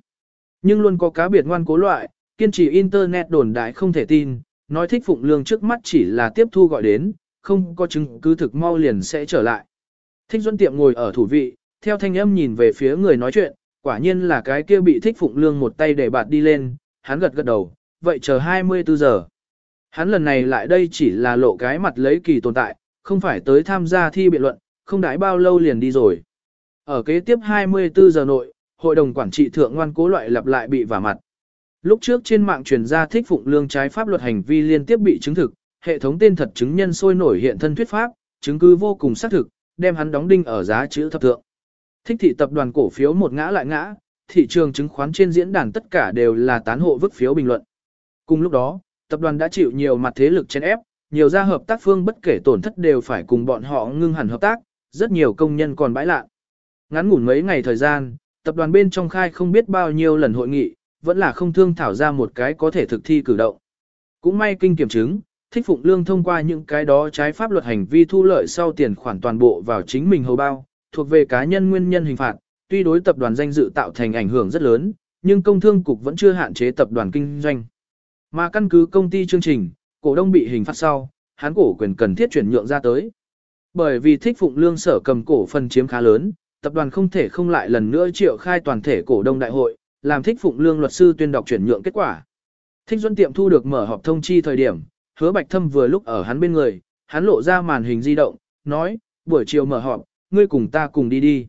Nhưng luôn có cá biệt ngoan cố loại, kiên trì internet đồn đại không thể tin, nói thích phụng lương trước mắt chỉ là tiếp thu gọi đến, không có chứng cứ thực mau liền sẽ trở lại. Thích Duân tiệm ngồi ở thủ vị, theo thanh âm nhìn về phía người nói chuyện, quả nhiên là cái kia bị thích phụng lương một tay để bạt đi lên, hắn gật gật đầu, vậy chờ 24 giờ. Hắn lần này lại đây chỉ là lộ cái mặt lấy kỳ tồn tại, không phải tới tham gia thi biện luận, không đãi bao lâu liền đi rồi. Ở kế tiếp 24 giờ nội, hội đồng quản trị thượng ngoan cố loại lặp lại bị vả mặt. Lúc trước trên mạng truyền ra thích phụng lương trái pháp luật hành vi liên tiếp bị chứng thực, hệ thống tên thật chứng nhân sôi nổi hiện thân thuyết pháp, chứng cứ vô cùng xác thực, đem hắn đóng đinh ở giá chữ thập thượng. Thích thị tập đoàn cổ phiếu một ngã lại ngã, thị trường chứng khoán trên diễn đàn tất cả đều là tán hộ vứt phiếu bình luận. Cùng lúc đó, tập đoàn đã chịu nhiều mặt thế lực chen ép, nhiều gia hợp tác phương bất kể tổn thất đều phải cùng bọn họ ngưng hẳn hợp tác, rất nhiều công nhân còn bãi lạ. Ngắn ngủn mấy ngày thời gian, tập đoàn bên trong khai không biết bao nhiêu lần hội nghị, vẫn là không thương thảo ra một cái có thể thực thi cử động. Cũng may kinh kiểm chứng, thích phụng lương thông qua những cái đó trái pháp luật hành vi thu lợi sau tiền khoản toàn bộ vào chính mình hầu bao, thuộc về cá nhân nguyên nhân hình phạt, tuy đối tập đoàn danh dự tạo thành ảnh hưởng rất lớn, nhưng công thương cục vẫn chưa hạn chế tập đoàn kinh doanh. Mà căn cứ công ty chương trình, cổ đông bị hình phạt sau, hắn cổ quyền cần thiết chuyển nhượng ra tới. Bởi vì thích phụng lương sở cầm cổ phần chiếm khá lớn, tập đoàn không thể không lại lần nữa triệu khai toàn thể cổ đông đại hội, làm thích phụng lương luật sư tuyên đọc chuyển nhượng kết quả. Thích Duân tiệm thu được mở họp thông chi thời điểm, hứa bạch thâm vừa lúc ở hắn bên người, hắn lộ ra màn hình di động, nói, buổi chiều mở họp, ngươi cùng ta cùng đi đi.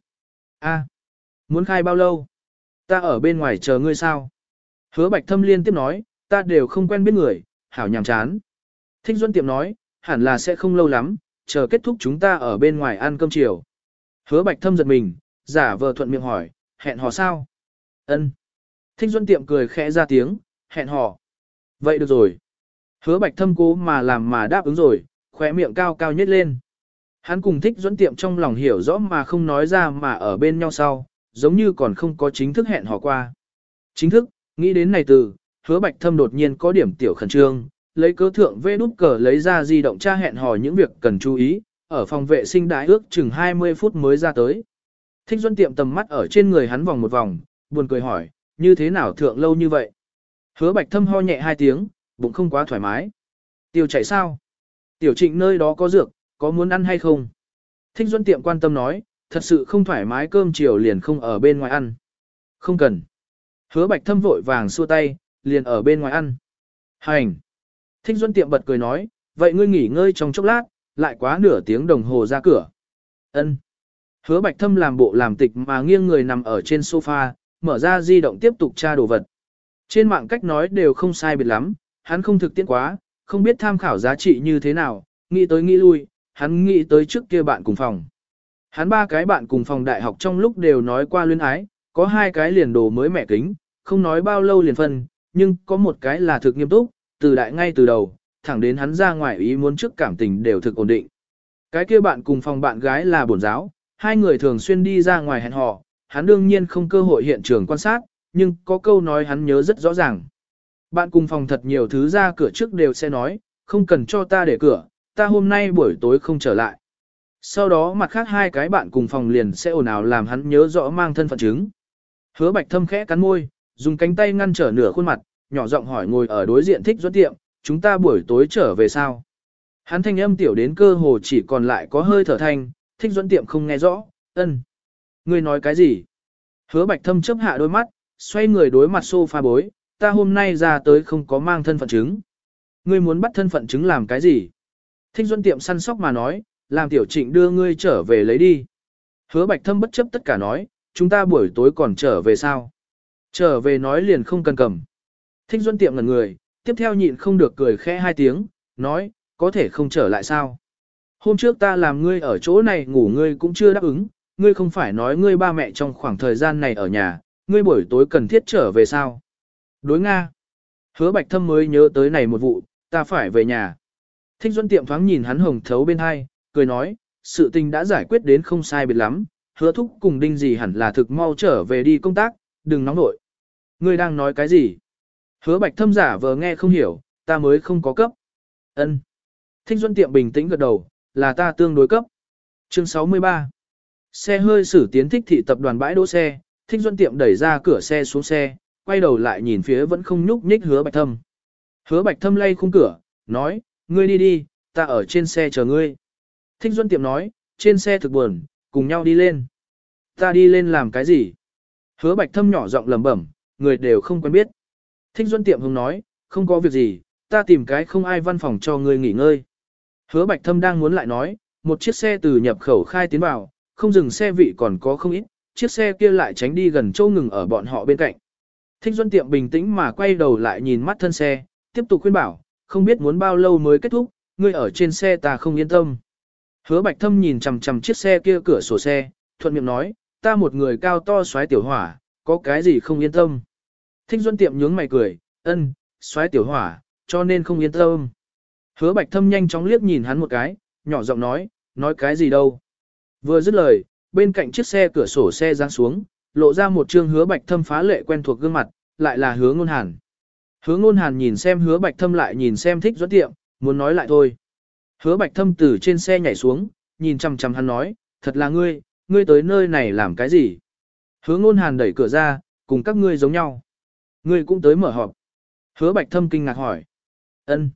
A, muốn khai bao lâu? Ta ở bên ngoài chờ ngươi sao? Hứa bạch thâm liên tiếp nói, ta đều không quen biết người, hảo nhàm chán. Thích Duân tiệm nói, hẳn là sẽ không lâu lắm, chờ kết thúc chúng ta ở bên ngoài ăn cơm chiều. Hứa bạch thâm giật mình, giả vờ thuận miệng hỏi, hẹn hò sao? Ân. Thích Duân tiệm cười khẽ ra tiếng, hẹn hò. Vậy được rồi. Hứa bạch thâm cố mà làm mà đáp ứng rồi, khóe miệng cao cao nhất lên. Hắn cùng thích Duân tiệm trong lòng hiểu rõ mà không nói ra mà ở bên nhau sau, giống như còn không có chính thức hẹn hò qua. Chính thức, nghĩ đến này từ, hứa bạch thâm đột nhiên có điểm tiểu khẩn trương, lấy cớ thượng vê đút cờ lấy ra di động tra hẹn hò những việc cần chú ý, ở phòng vệ sinh đại ước chừng 20 phút mới ra tới. Thích Duân tiệm tầm mắt ở trên người hắn vòng một vòng, buồn cười hỏi, như thế nào thượng lâu như vậy? Hứa bạch thâm ho nhẹ hai tiếng, bụng không quá thoải mái. Tiêu chảy sao? Tiểu trịnh nơi đó có dược, có muốn ăn hay không? Thích Duân tiệm quan tâm nói, thật sự không thoải mái cơm chiều liền không ở bên ngoài ăn. Không cần. Hứa bạch thâm vội vàng xua tay, liền ở bên ngoài ăn. Hành. Thích Duân tiệm bật cười nói, vậy ngươi nghỉ ngơi trong chốc lát, lại quá nửa tiếng đồng hồ ra cửa. Ân. Hứa bạch thâm làm bộ làm tịch mà nghiêng người nằm ở trên sofa, mở ra di động tiếp tục tra đồ vật. Trên mạng cách nói đều không sai biệt lắm, hắn không thực tiễn quá, không biết tham khảo giá trị như thế nào, nghĩ tới nghĩ lui, hắn nghĩ tới trước kia bạn cùng phòng. Hắn ba cái bạn cùng phòng đại học trong lúc đều nói qua luyến ái, có hai cái liền đồ mới mẹ kính, không nói bao lâu liền phân, nhưng có một cái là thực nghiêm túc, từ đại ngay từ đầu, thẳng đến hắn ra ngoài ý muốn trước cảm tình đều thực ổn định. Cái kia bạn cùng phòng bạn gái là bổn giáo, hai người thường xuyên đi ra ngoài hẹn hò, hắn đương nhiên không cơ hội hiện trường quan sát, nhưng có câu nói hắn nhớ rất rõ ràng. Bạn cùng phòng thật nhiều thứ ra cửa trước đều sẽ nói, không cần cho ta để cửa, ta hôm nay buổi tối không trở lại. Sau đó mặt khác hai cái bạn cùng phòng liền sẽ ồn ào làm hắn nhớ rõ mang thân phận chứng. Hứa bạch thâm khẽ cắn môi, dùng cánh tay ngăn trở nửa khuôn mặt, nhỏ giọng hỏi ngồi ở đối diện thích dẫn tiệm, chúng ta buổi tối trở về sao? Hắn thanh âm tiểu đến cơ hồ chỉ còn lại có hơi thở thanh, thích dẫn tiệm không nghe rõ, ân. Ngươi nói cái gì? Hứa bạch thâm chấp hạ đôi mắt, xoay người đối mặt sofa bối, ta hôm nay ra tới không có mang thân phận chứng. Ngươi muốn bắt thân phận chứng làm cái gì? Thích Duân tiệm săn sóc mà nói, làm tiểu trịnh đưa ngươi trở về lấy đi. Hứa bạch thâm bất chấp tất cả nói, chúng ta buổi tối còn trở về sao? Trở về nói liền không cần cầm. Thích Duân tiệm ngẩn người, tiếp theo nhịn không được cười khẽ hai tiếng, nói, có thể không trở lại sao? Hôm trước ta làm ngươi ở chỗ này ngủ ngươi cũng chưa đáp ứng, ngươi không phải nói ngươi ba mẹ trong khoảng thời gian này ở nhà, ngươi buổi tối cần thiết trở về sao? Đối Nga. Hứa Bạch Thâm mới nhớ tới này một vụ, ta phải về nhà. Thích Duân tiệm thoáng nhìn hắn hồng thấu bên hai, cười nói, sự tình đã giải quyết đến không sai biệt lắm, hứa thúc cùng đinh gì hẳn là thực mau trở về đi công tác, đừng nóng nội. Ngươi đang nói cái gì? Hứa Bạch Thâm giả vờ nghe không hiểu, ta mới không có cấp. Ân. Thích Duân tiệm bình tĩnh gật đầu, là ta tương đối cấp. Chương 63 Xe hơi xử tiến thích thị tập đoàn bãi đỗ xe, thích Duân tiệm đẩy ra cửa xe xuống xe, quay đầu lại nhìn phía vẫn không nhúc nhích hứa Bạch Thâm. Hứa Bạch Thâm lay khung cửa, nói, ngươi đi đi, ta ở trên xe chờ ngươi. Thích Duân tiệm nói, trên xe thực buồn, cùng nhau đi lên. Ta đi lên làm cái gì? Hứa Bạch Thâm nhỏ giọng lẩm bẩm, người đều không quen biết. Thích Duân tiệm hùng nói, không có việc gì, ta tìm cái không ai văn phòng cho ngươi nghỉ ngơi. Hứa Bạch Thâm đang muốn lại nói, một chiếc xe từ nhập khẩu khai tiến vào, không dừng xe vị còn có không ít, chiếc xe kia lại tránh đi gần châu ngừng ở bọn họ bên cạnh. Thích Duân tiệm bình tĩnh mà quay đầu lại nhìn mắt thân xe, tiếp tục khuyên bảo, không biết muốn bao lâu mới kết thúc, ngươi ở trên xe ta không yên tâm. Hứa Bạch Thâm nhìn chằm chằm chiếc xe kia cửa sổ xe, thuận miệng nói, ta một người cao to xoáy tiểu hỏa, có cái gì không yên tâm. Thích Duân tiệm nhướng mày cười, ân, xoáy tiểu hỏa, cho nên không yên tâm. Hứa Bạch Thâm nhanh chóng liếc nhìn hắn một cái, nhỏ giọng nói, nói cái gì đâu. Vừa dứt lời, bên cạnh chiếc xe cửa sổ xe giáng xuống, lộ ra một trương hứa Bạch Thâm phá lệ quen thuộc gương mặt, lại là hứa ngôn hàn. Hứa ngôn hàn nhìn xem hứa Bạch Thâm lại nhìn xem thích dẫn tiệm, muốn nói lại thôi. Hứa Bạch Thâm từ trên xe nhảy xuống, nhìn chằm chằm hắn nói, thật là ngươi, ngươi tới nơi này làm cái gì? Hứa ngôn hàn đẩy cửa ra, cùng các ngươi giống nhau. Ngươi cũng tới mở họp. Hứa Bạch Thâm kinh ngạc hỏi. ân.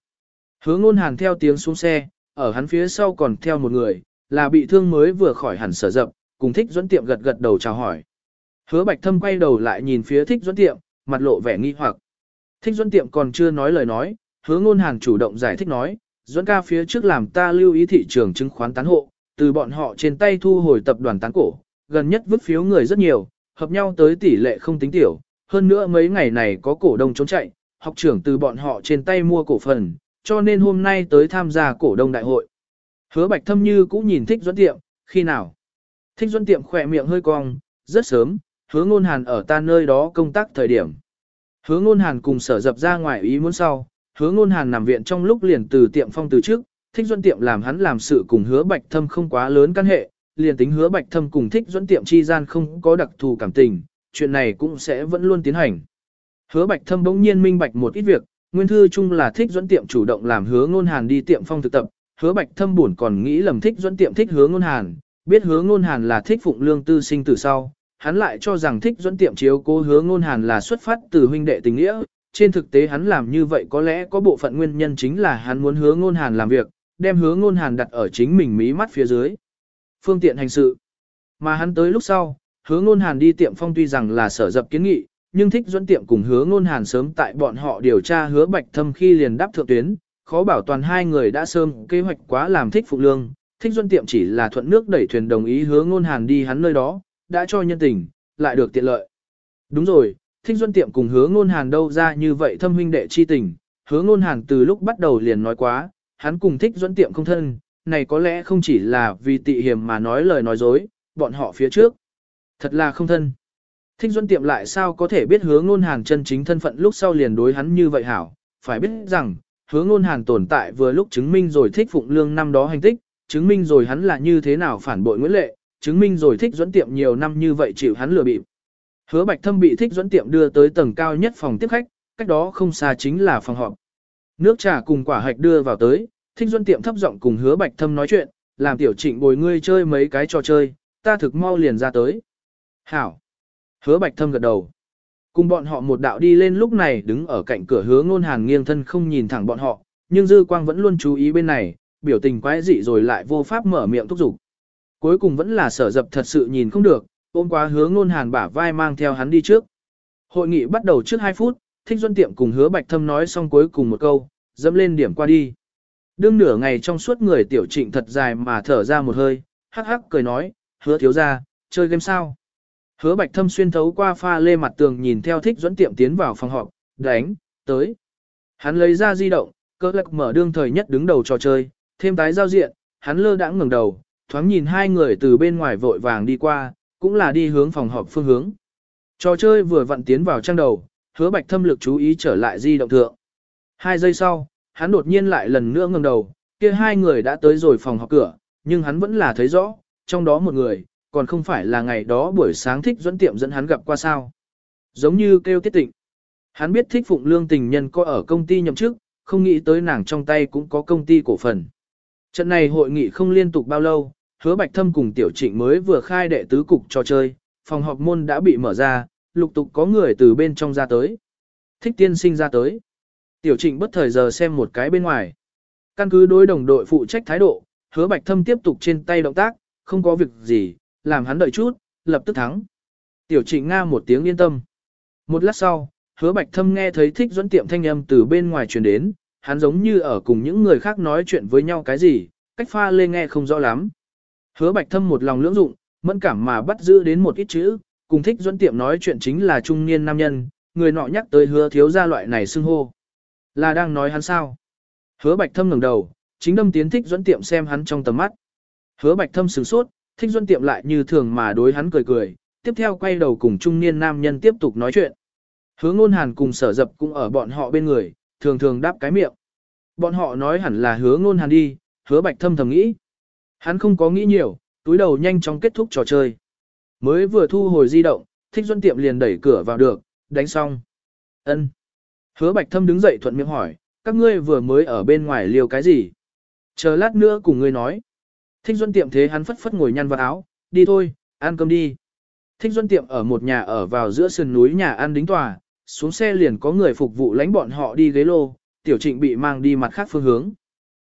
Hứa ngôn hàn theo tiếng xuống xe, ở hắn phía sau còn theo một người, là bị thương mới vừa khỏi hẳn sở dập, cùng thích dẫn tiệm gật gật đầu chào hỏi. Hứa Bạch Thâm quay đầu lại nhìn phía thích dẫn tiệm, mặt lộ vẻ nghi hoặc. Thích dẫn tiệm còn chưa nói lời nói, hứa ngôn hàng chủ động giải thích nói, dẫn ca phía trước làm ta lưu ý thị trường chứng khoán tán hộ, từ bọn họ trên tay thu hồi tập đoàn tán cổ, gần nhất vứt phiếu người rất nhiều, hợp nhau tới tỷ lệ không tính tiểu, hơn nữa mấy ngày này có cổ đông trốn chạy, học trưởng từ bọn họ trên tay mua cổ phần, cho nên hôm nay tới tham gia cổ đông đại hội. Hứa Bạch Thâm Như cũng nhìn Thích Duẫn Tiệm, khi nào? Thích Duẫn Tiệm khỏe miệng hơi cong, rất sớm, hứa ngôn hàn ở ta nơi đó công tác thời điểm. Hứa ngôn hàn cùng sở dập ra ngoài ý muốn sau, hứa ngôn hàn nằm viện trong lúc liền từ tiệm phong từ trước, thích duẫn tiệm làm hắn làm sự cùng hứa bạch thâm không quá lớn căn hệ, liền tính hứa bạch thâm cùng thích duẫn tiệm chi gian không có đặc thù cảm tình, chuyện này cũng sẽ vẫn luôn tiến hành. Hứa bạch thâm bỗng nhiên minh bạch một ít việc, nguyên thư chung là thích duẫn tiệm chủ động làm hứa ngôn hàn đi tiệm phong thực tập, hứa bạch thâm buồn còn nghĩ lầm thích duẫn tiệm thích hứa ngôn hàn, biết hứa ngôn hàn là thích phụng lương tư sinh từ sau. Hắn lại cho rằng thích duẫn tiệm chiếu cố hứa ngôn hàn là xuất phát từ huynh đệ tình nghĩa, trên thực tế hắn làm như vậy có lẽ có bộ phận nguyên nhân chính là hắn muốn hứa ngôn hàn làm việc, đem hứa ngôn hàn đặt ở chính mình mí mắt phía dưới. Phương tiện hành sự. Mà hắn tới lúc sau, hứa ngôn hàn đi tiệm phong tuy rằng là sở dập kiến nghị, nhưng thích dẫn tiệm cùng hứa ngôn hàn sớm tại bọn họ điều tra hứa bạch thâm khi liền đáp thượng tuyến, khó bảo toàn hai người đã sớm kế hoạch quá làm thích phụ lương. Thích Duân Tiệm chỉ là thuận nước đẩy thuyền đồng ý hứa ngôn hàn đi hắn nơi đó, đã cho nhân tình, lại được tiện lợi. Đúng rồi, Thích Duân Tiệm cùng hứa ngôn hàn đâu ra như vậy thâm huynh đệ chi tình, hứa ngôn hàn từ lúc bắt đầu liền nói quá, hắn cùng Thích Duân Tiệm không thân, này có lẽ không chỉ là vì tị hiểm mà nói lời nói dối, bọn họ phía trước. Thật là không thân. Thích Duân Tiệm lại sao có thể biết hứa ngôn hàn chân chính thân phận lúc sau liền đối hắn như vậy hảo, phải biết rằng, hứa ngôn hàn tồn tại vừa lúc chứng minh rồi thích phụng lương năm đó hành tích, chứng minh rồi hắn là như thế nào phản bội Nguyễn Lệ, chứng minh rồi thích dẫn Tiệm nhiều năm như vậy chịu hắn lừa bịp. Hứa Bạch Thâm bị thích dẫn tiệm đưa tới tầng cao nhất phòng tiếp khách, cách đó không xa chính là phòng họp. Nước trà cùng quả hạch đưa vào tới, thích dẫn tiệm thấp giọng cùng Hứa Bạch Thâm nói chuyện, làm tiểu trịnh bồi ngươi chơi mấy cái trò chơi, ta thực mau liền ra tới. Hảo. Hứa Bạch Thâm gật đầu. Cùng bọn họ một đạo đi lên lúc này đứng ở cạnh cửa hứa ngôn hàn nghiêng thân không nhìn thẳng bọn họ, nhưng dư quang vẫn luôn chú ý bên này, biểu tình quái dị rồi lại vô pháp mở miệng thúc giục. Cuối cùng vẫn là sở dập thật sự nhìn không được, ôm quá hứa ngôn hàn bả vai mang theo hắn đi trước. Hội nghị bắt đầu trước 2 phút, thích duân tiệm cùng hứa bạch thâm nói xong cuối cùng một câu, dẫm lên điểm qua đi. Đương nửa ngày trong suốt người tiểu trịnh thật dài mà thở ra một hơi, hắc hắc cười nói, hứa thiếu ra, chơi game sao. Hứa bạch thâm xuyên thấu qua pha lê mặt tường nhìn theo thích duẫn tiệm tiến vào phòng họp, đánh, tới. Hắn lấy ra di động, cơ lạc mở đương thời nhất đứng đầu trò chơi, thêm tái giao diện, hắn lơ đãng ngẩng đầu, thoáng nhìn hai người từ bên ngoài vội vàng đi qua, cũng là đi hướng phòng họp phương hướng. Trò chơi vừa vặn tiến vào trang đầu, hứa bạch thâm lực chú ý trở lại di động thượng. Hai giây sau, hắn đột nhiên lại lần nữa ngẩng đầu, kia hai người đã tới rồi phòng họp cửa, nhưng hắn vẫn là thấy rõ, trong đó một người, còn không phải là ngày đó buổi sáng thích dẫn tiệm dẫn hắn gặp qua sao. Giống như kêu tiết tịnh. Hắn biết thích phụng lương tình nhân có ở công ty nhậm chức, không nghĩ tới nàng trong tay cũng có công ty cổ phần. Trận này hội nghị không liên tục bao lâu, hứa bạch thâm cùng tiểu trịnh mới vừa khai đệ tứ cục trò chơi, phòng họp môn đã bị mở ra, lục tục có người từ bên trong ra tới. Thích tiên sinh ra tới. Tiểu trịnh bất thời giờ xem một cái bên ngoài. Căn cứ đối đồng đội phụ trách thái độ, hứa bạch thâm tiếp tục trên tay động tác, không có việc gì, làm hắn đợi chút, lập tức thắng. Tiểu trịnh nga một tiếng yên tâm. Một lát sau, hứa bạch thâm nghe thấy thích dẫn tiệm thanh âm từ bên ngoài truyền đến, hắn giống như ở cùng những người khác nói chuyện với nhau cái gì, cách pha lê nghe không rõ lắm. Hứa bạch thâm một lòng lưỡng dụng, mẫn cảm mà bắt giữ đến một ít chữ, cùng thích dẫn tiệm nói chuyện chính là trung niên nam nhân, người nọ nhắc tới hứa thiếu gia loại này xưng hô. Là đang nói hắn sao? Hứa bạch thâm ngẩng đầu, chính đâm tiến thích dẫn tiệm xem hắn trong tầm mắt. Hứa bạch thâm sửng sốt, thích Duân tiệm lại như thường mà đối hắn cười cười, tiếp theo quay đầu cùng trung niên nam nhân tiếp tục nói chuyện. Hứa ngôn hàn cùng sở dập cũng ở bọn họ bên người, thường thường đáp cái miệng. Bọn họ nói hẳn là hứa ngôn hàn đi, hứa bạch thâm thầm nghĩ. Hắn không có nghĩ nhiều, túi đầu nhanh chóng kết thúc trò chơi. Mới vừa thu hồi di động, thích duân tiệm liền đẩy cửa vào được, đánh xong. ân Hứa bạch thâm đứng dậy thuận miệng hỏi, các ngươi vừa mới ở bên ngoài liều cái gì? Chờ lát nữa cùng ngươi nói. Thích duân tiệm thế hắn phất phất ngồi nhăn vào áo, đi thôi, ăn cơm đi. Thích duân tiệm ở một nhà ở vào giữa sườn núi nhà ăn đính tòa, xuống xe liền có người phục vụ lãnh bọn họ đi ghế lô, tiểu trịnh bị mang đi mặt khác phương hướng.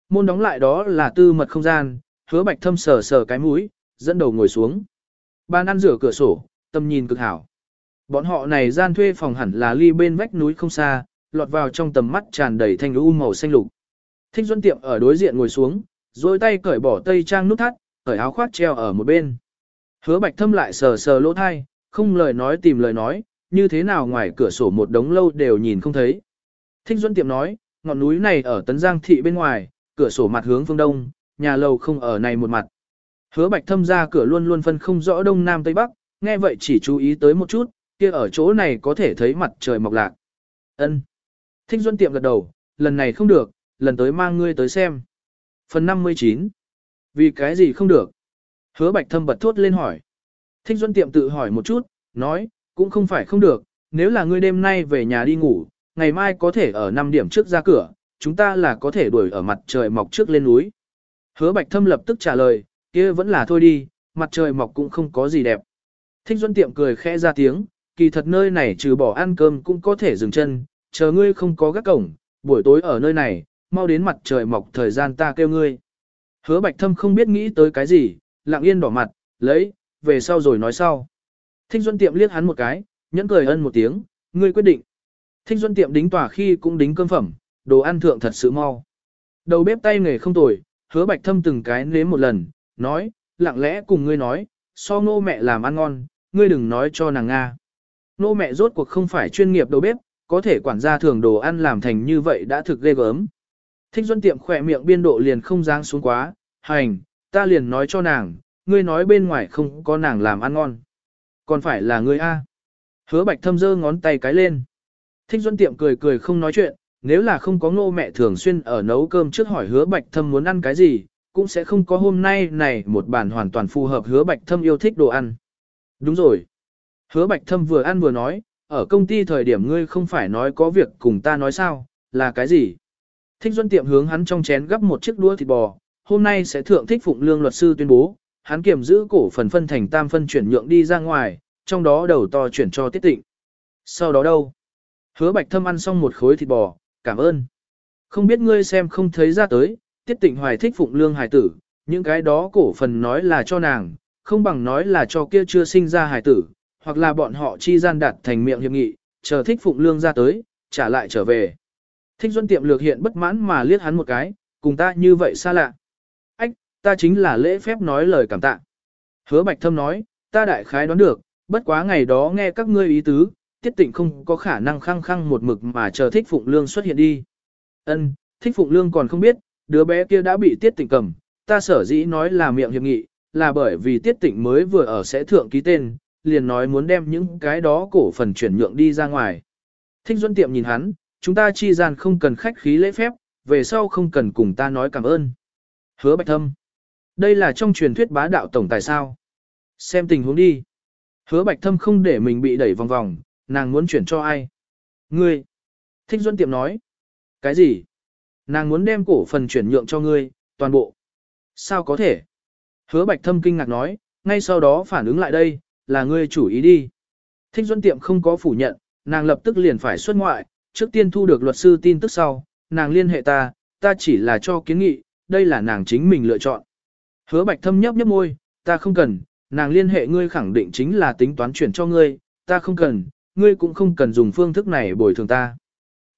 Môn đóng lại đó là tư mật không gian, hứa bạch thâm sờ sờ cái mũi, dẫn đầu ngồi xuống. Bàn ăn rửa cửa sổ, tâm nhìn cực hảo. Bọn họ này gian thuê phòng hẳn là ly bên vách núi không xa, lọt vào trong tầm mắt tràn đầy thanh u màu xanh lục. Thích Duân Tiệm ở đối diện ngồi xuống, rồi tay cởi bỏ tây trang nút thắt, cởi áo khoác treo ở một bên. Hứa Bạch Thâm lại sờ sờ lỗ thai, không lời nói tìm lời nói, như thế nào ngoài cửa sổ một đống lâu đều nhìn không thấy. Thích Duân Tiệm nói, ngọn núi này ở Tấn Giang thị bên ngoài, cửa sổ mặt hướng phương đông, nhà lầu không ở này một mặt. Hứa Bạch Thâm ra cửa luôn luôn phân không rõ đông nam tây bắc, nghe vậy chỉ chú ý tới một chút, kia ở chỗ này có thể thấy mặt trời mọc lạc. Ân. Thích Duân Tiệm gật đầu, lần này không được, lần tới mang ngươi tới xem. Phần 59. Vì cái gì không được? Hứa Bạch Thâm bật thốt lên hỏi. Thích Duân Tiệm tự hỏi một chút, nói, cũng không phải không được, nếu là ngươi đêm nay về nhà đi ngủ, ngày mai có thể ở 5 điểm trước ra cửa, chúng ta là có thể đuổi ở mặt trời mọc trước lên núi. Hứa Bạch Thâm lập tức trả lời, kia vẫn là thôi đi, mặt trời mọc cũng không có gì đẹp. Thích Duân Tiệm cười khẽ ra tiếng, kỳ thật nơi này trừ bỏ ăn cơm cũng có thể dừng chân, chờ ngươi không có gác cổng, buổi tối ở nơi này, mau đến mặt trời mọc thời gian ta kêu ngươi. Hứa Bạch Thâm không biết nghĩ tới cái gì, lặng yên đỏ mặt, lấy, về sau rồi nói sau. Thích Duân Tiệm liếc hắn một cái, nhẫn cười ân một tiếng, ngươi quyết định. Thích Duân Tiệm đính tỏa khi cũng đính cơm phẩm, đồ ăn thượng thật sự mau. Đầu bếp tay nghề không tồi, hứa Bạch Thâm từng cái nếm một lần, nói, lặng lẽ cùng ngươi nói, so ngô mẹ làm ăn ngon, ngươi đừng nói cho nàng Nga. Nô mẹ rốt cuộc không phải chuyên nghiệp đầu bếp, có thể quản gia thường đồ ăn làm thành như vậy đã thực ghê gớm. Thích Duân tiệm khỏe miệng biên độ liền không dáng xuống quá, hành, ta liền nói cho nàng, ngươi nói bên ngoài không có nàng làm ăn ngon. Còn phải là ngươi A. Hứa bạch thâm giơ ngón tay cái lên. Thích Duân tiệm cười cười không nói chuyện, nếu là không có ngô mẹ thường xuyên ở nấu cơm trước hỏi hứa bạch thâm muốn ăn cái gì, cũng sẽ không có hôm nay này một bản hoàn toàn phù hợp hứa bạch thâm yêu thích đồ ăn. Đúng rồi. Hứa bạch thâm vừa ăn vừa nói, ở công ty thời điểm ngươi không phải nói có việc cùng ta nói sao, là cái gì? Thích Duân tiệm hướng hắn trong chén gấp một chiếc đũa thịt bò, hôm nay sẽ thượng thích phụng lương luật sư tuyên bố, hắn kiểm giữ cổ phần phân thành tam phân chuyển nhượng đi ra ngoài, trong đó đầu to chuyển cho tiết tịnh. Sau đó đâu? Hứa bạch thâm ăn xong một khối thịt bò, cảm ơn. Không biết ngươi xem không thấy ra tới, tiết tịnh hoài thích phụng lương hài tử, những cái đó cổ phần nói là cho nàng, không bằng nói là cho kia chưa sinh ra hài tử, hoặc là bọn họ chi gian đạt thành miệng hiệp nghị, chờ thích phụng lương ra tới, trả lại trở về. Thích Duân tiệm lược hiện bất mãn mà liếc hắn một cái, cùng ta như vậy xa lạ. Ách, ta chính là lễ phép nói lời cảm tạ. Hứa Bạch Thâm nói, ta đại khái đoán được, bất quá ngày đó nghe các ngươi ý tứ, tiết tịnh không có khả năng khăng khăng một mực mà chờ thích phụng lương xuất hiện đi. Ân, thích phụng lương còn không biết, đứa bé kia đã bị tiết tịnh cầm, ta sở dĩ nói là miệng hiệp nghị, là bởi vì tiết tịnh mới vừa ở sẽ thượng ký tên, liền nói muốn đem những cái đó cổ phần chuyển nhượng đi ra ngoài. Thích Duân Tiệm nhìn hắn, chúng ta chi gian không cần khách khí lễ phép, về sau không cần cùng ta nói cảm ơn. Hứa Bạch Thâm. Đây là trong truyền thuyết bá đạo tổng tài sao. Xem tình huống đi. Hứa Bạch Thâm không để mình bị đẩy vòng vòng, nàng muốn chuyển cho ai? Ngươi. Thích Duân Tiệm nói. Cái gì? Nàng muốn đem cổ phần chuyển nhượng cho ngươi, toàn bộ. Sao có thể? Hứa Bạch Thâm kinh ngạc nói, ngay sau đó phản ứng lại đây, là ngươi chủ ý đi. Thích Duân Tiệm không có phủ nhận, nàng lập tức liền phải xuất ngoại, trước tiên thu được luật sư tin tức sau, nàng liên hệ ta, ta chỉ là cho kiến nghị, đây là nàng chính mình lựa chọn. Hứa Bạch Thâm nhấp nhấp môi, ta không cần, nàng liên hệ ngươi khẳng định chính là tính toán chuyển cho ngươi, ta không cần, ngươi cũng không cần dùng phương thức này bồi thường ta.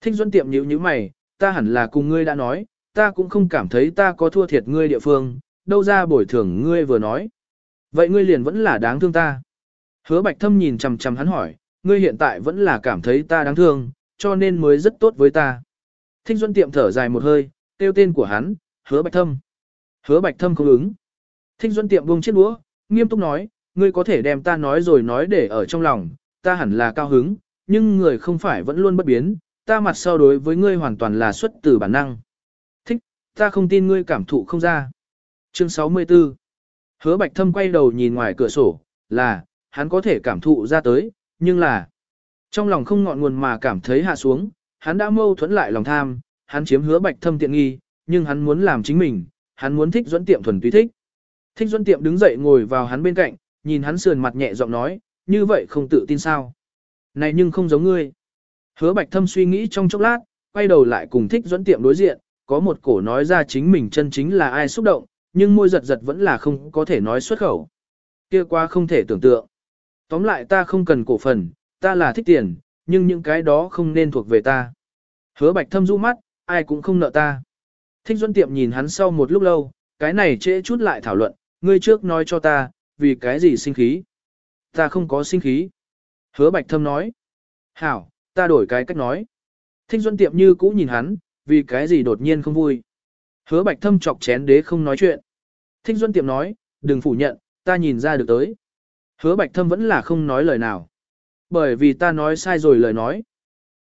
Thích Duân Tiệm nhíu như mày, ta hẳn là cùng ngươi đã nói, ta cũng không cảm thấy ta có thua thiệt ngươi địa phương, đâu ra bồi thường ngươi vừa nói. Vậy ngươi liền vẫn là đáng thương ta. Hứa Bạch Thâm nhìn chằm chằm hắn hỏi, ngươi hiện tại vẫn là cảm thấy ta đáng thương, cho nên mới rất tốt với ta. Thích Duân Tiệm thở dài một hơi, tiêu tên của hắn, Hứa Bạch Thâm. Hứa Bạch Thâm không ứng. Thích Duân Tiệm buông chiếc đũa, nghiêm túc nói, ngươi có thể đem ta nói rồi nói để ở trong lòng, ta hẳn là cao hứng, nhưng người không phải vẫn luôn bất biến, ta mặt sau đối với ngươi hoàn toàn là xuất từ bản năng. Thích, ta không tin ngươi cảm thụ không ra. Chương 64 Hứa Bạch Thâm quay đầu nhìn ngoài cửa sổ, là, hắn có thể cảm thụ ra tới, nhưng là, trong lòng không ngọn nguồn mà cảm thấy hạ xuống, hắn đã mâu thuẫn lại lòng tham, hắn chiếm hứa Bạch Thâm tiện nghi, nhưng hắn muốn làm chính mình, hắn muốn thích dẫn tiệm thuần túy thích. Thích dẫn tiệm đứng dậy ngồi vào hắn bên cạnh, nhìn hắn sườn mặt nhẹ giọng nói, như vậy không tự tin sao. Này nhưng không giống ngươi. Hứa Bạch Thâm suy nghĩ trong chốc lát, quay đầu lại cùng thích dẫn tiệm đối diện, có một cổ nói ra chính mình chân chính là ai xúc động, nhưng môi giật giật vẫn là không có thể nói xuất khẩu. Kia qua không thể tưởng tượng. Tóm lại ta không cần cổ phần, ta là thích tiền, nhưng những cái đó không nên thuộc về ta. Hứa Bạch Thâm du mắt, ai cũng không nợ ta. Thích Duân Tiệm nhìn hắn sau một lúc lâu, cái này trễ chút lại thảo luận, ngươi trước nói cho ta, vì cái gì sinh khí. Ta không có sinh khí. Hứa Bạch Thâm nói. Hảo, ta đổi cái cách nói. Thích Duân Tiệm như cũ nhìn hắn, vì cái gì đột nhiên không vui. Hứa Bạch Thâm chọc chén đế không nói chuyện. Thích Duân Tiệm nói, đừng phủ nhận, ta nhìn ra được tới. Hứa Bạch Thâm vẫn là không nói lời nào. Bởi vì ta nói sai rồi lời nói.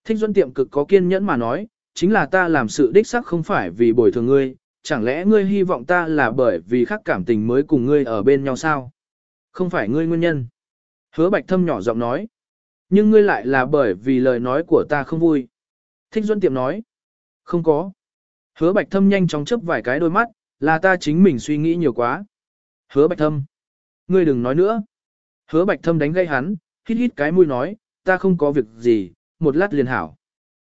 Thích Duân Tiệm cực có kiên nhẫn mà nói, chính là ta làm sự đích xác không phải vì bồi thường ngươi, chẳng lẽ ngươi hy vọng ta là bởi vì khác cảm tình mới cùng ngươi ở bên nhau sao? Không phải ngươi nguyên nhân. Hứa Bạch Thâm nhỏ giọng nói. Nhưng ngươi lại là bởi vì lời nói của ta không vui. Thích Duân Tiệm nói. Không có. Hứa Bạch Thâm nhanh chóng chớp vài cái đôi mắt, là ta chính mình suy nghĩ nhiều quá. Hứa Bạch Thâm. Ngươi đừng nói nữa. Hứa Bạch Thâm đánh gây hắn, hít hít cái mũi nói, ta không có việc gì, một lát liền hảo.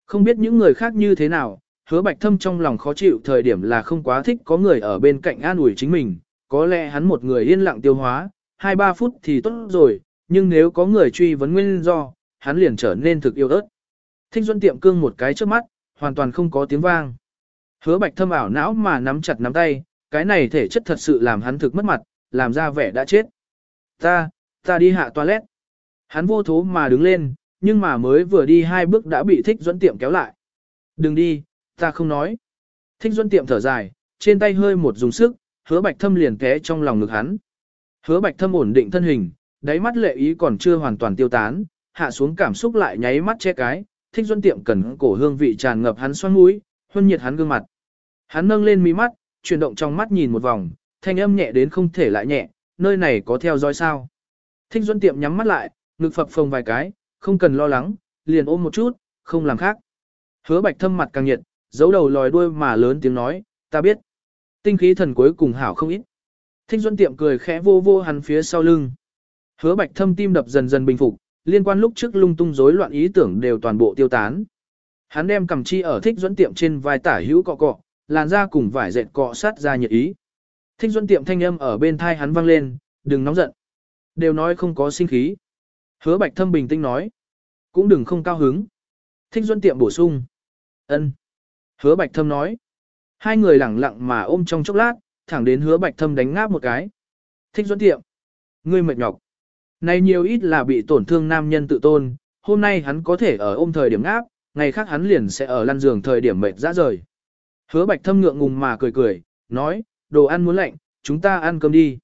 Không biết những người khác như thế nào, hứa Bạch Thâm trong lòng khó chịu thời điểm là không quá thích có người ở bên cạnh an ủi chính mình, có lẽ hắn một người yên lặng tiêu hóa, 2-3 phút thì tốt rồi, nhưng nếu có người truy vấn nguyên do, hắn liền trở nên thực yêu ớt. Thích Duân tiệm cương một cái trước mắt, hoàn toàn không có tiếng vang. Hứa bạch thâm ảo não mà nắm chặt nắm tay, cái này thể chất thật sự làm hắn thực mất mặt, làm ra vẻ đã chết. Ta, ta đi hạ toilet. Hắn vô thố mà đứng lên, nhưng mà mới vừa đi hai bước đã bị thích dẫn tiệm kéo lại. Đừng đi, ta không nói. Thích dẫn tiệm thở dài, trên tay hơi một dùng sức, hứa bạch thâm liền té trong lòng ngực hắn. Hứa bạch thâm ổn định thân hình, đáy mắt lệ ý còn chưa hoàn toàn tiêu tán, hạ xuống cảm xúc lại nháy mắt che cái, thích dẫn tiệm cần cổ hương vị tràn ngập hắn xoan mũi, huân nhiệt hắn gương mặt. Hắn nâng lên mí mắt, chuyển động trong mắt nhìn một vòng, thanh âm nhẹ đến không thể lại nhẹ, nơi này có theo dõi sao. Thích Duân tiệm nhắm mắt lại, ngực phập phồng vài cái, không cần lo lắng, liền ôm một chút, không làm khác. Hứa bạch thâm mặt càng nhiệt, giấu đầu lòi đuôi mà lớn tiếng nói, ta biết. Tinh khí thần cuối cùng hảo không ít. Thích Duân tiệm cười khẽ vô vô hắn phía sau lưng. Hứa bạch thâm tim đập dần dần bình phục, liên quan lúc trước lung tung rối loạn ý tưởng đều toàn bộ tiêu tán. Hắn đem cầm chi ở thích Duân tiệm trên vai tả hữu cọ cọ, làn da cùng vải dệt cọ sát ra nhiệt ý. Thích Duân tiệm thanh âm ở bên thai hắn vang lên, đừng nóng giận. Đều nói không có sinh khí. Hứa bạch thâm bình tĩnh nói. Cũng đừng không cao hứng. Thích Duân tiệm bổ sung. ân. Hứa bạch thâm nói. Hai người lẳng lặng mà ôm trong chốc lát, thẳng đến hứa bạch thâm đánh ngáp một cái. Thích Duân tiệm. Ngươi mệt nhọc. Này nhiều ít là bị tổn thương nam nhân tự tôn, hôm nay hắn có thể ở ôm thời điểm ngáp, ngày khác hắn liền sẽ ở lăn giường thời điểm mệt ra rời. Hứa bạch thâm ngượng ngùng mà cười cười, nói, đồ ăn muốn lạnh, chúng ta ăn cơm đi.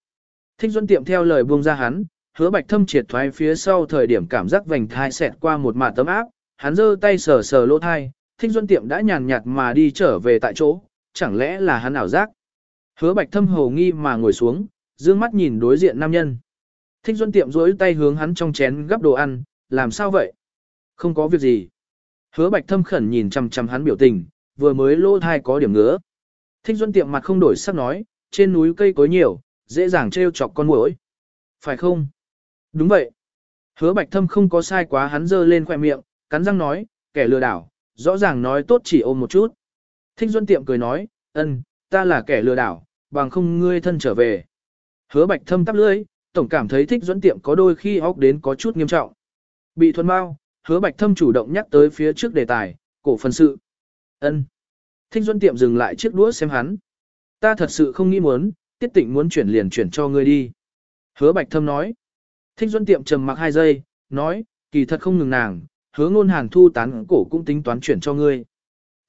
Thích Duân tiệm theo lời buông ra hắn, hứa bạch thâm triệt thoái phía sau thời điểm cảm giác vành thai xẹt qua một mạt tấm áp, hắn giơ tay sờ sờ lỗ thai, Thinh Duân tiệm đã nhàn nhạt mà đi trở về tại chỗ, chẳng lẽ là hắn ảo giác. Hứa bạch thâm hầu nghi mà ngồi xuống, dương mắt nhìn đối diện nam nhân. Thinh Duân tiệm duỗi tay hướng hắn trong chén gắp đồ ăn, làm sao vậy? Không có việc gì. Hứa bạch thâm khẩn nhìn chằm chằm hắn biểu tình, vừa mới lỗ thai có điểm ngứa. Thinh Duân tiệm mặt không đổi sắc nói, trên núi cây cối nhiều, dễ dàng trêu chọc con muỗi. Phải không? Đúng vậy. Hứa bạch thâm không có sai quá hắn giơ lên khoẻ miệng, cắn răng nói, kẻ lừa đảo, rõ ràng nói tốt chỉ ôm một chút. Thích Duân tiệm cười nói, ân, ta là kẻ lừa đảo, bằng không ngươi thân trở về. Hứa bạch thâm tắp lưỡi, tổng cảm thấy thích Duân tiệm có đôi khi óc đến có chút nghiêm trọng. Bị thuần bao, hứa bạch thâm chủ động nhắc tới phía trước đề tài, cổ phần sự. ân. Thích Duân tiệm dừng lại chiếc đũa xem hắn. Ta thật sự không nghĩ muốn, tiết tịnh muốn chuyển liền chuyển cho ngươi đi. Hứa bạch thâm nói. Thích Duân tiệm trầm mặc hai giây, nói, kỳ thật không ngừng nàng, hứa ngôn hàn thu tán cổ cũng tính toán chuyển cho ngươi.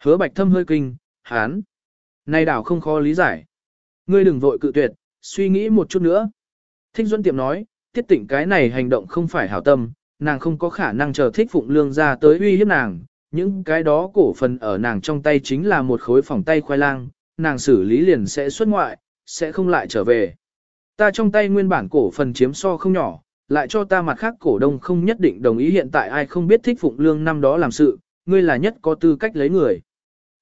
Hứa bạch thâm hơi kinh, hán. Này đảo không khó lý giải. Ngươi đừng vội cự tuyệt, suy nghĩ một chút nữa. Thích Duân tiệm nói, tiết tịnh cái này hành động không phải hảo tâm, nàng không có khả năng chờ thích phụng lương ra tới uy hiếp nàng. Những cái đó cổ phần ở nàng trong tay chính là một khối phòng tay khoai lang, nàng xử lý liền sẽ xuất ngoại, sẽ không lại trở về. Ta trong tay nguyên bản cổ phần chiếm so không nhỏ, lại cho ta mặt khác cổ đông không nhất định đồng ý hiện tại ai không biết thích phụng lương năm đó làm sự, ngươi là nhất có tư cách lấy người.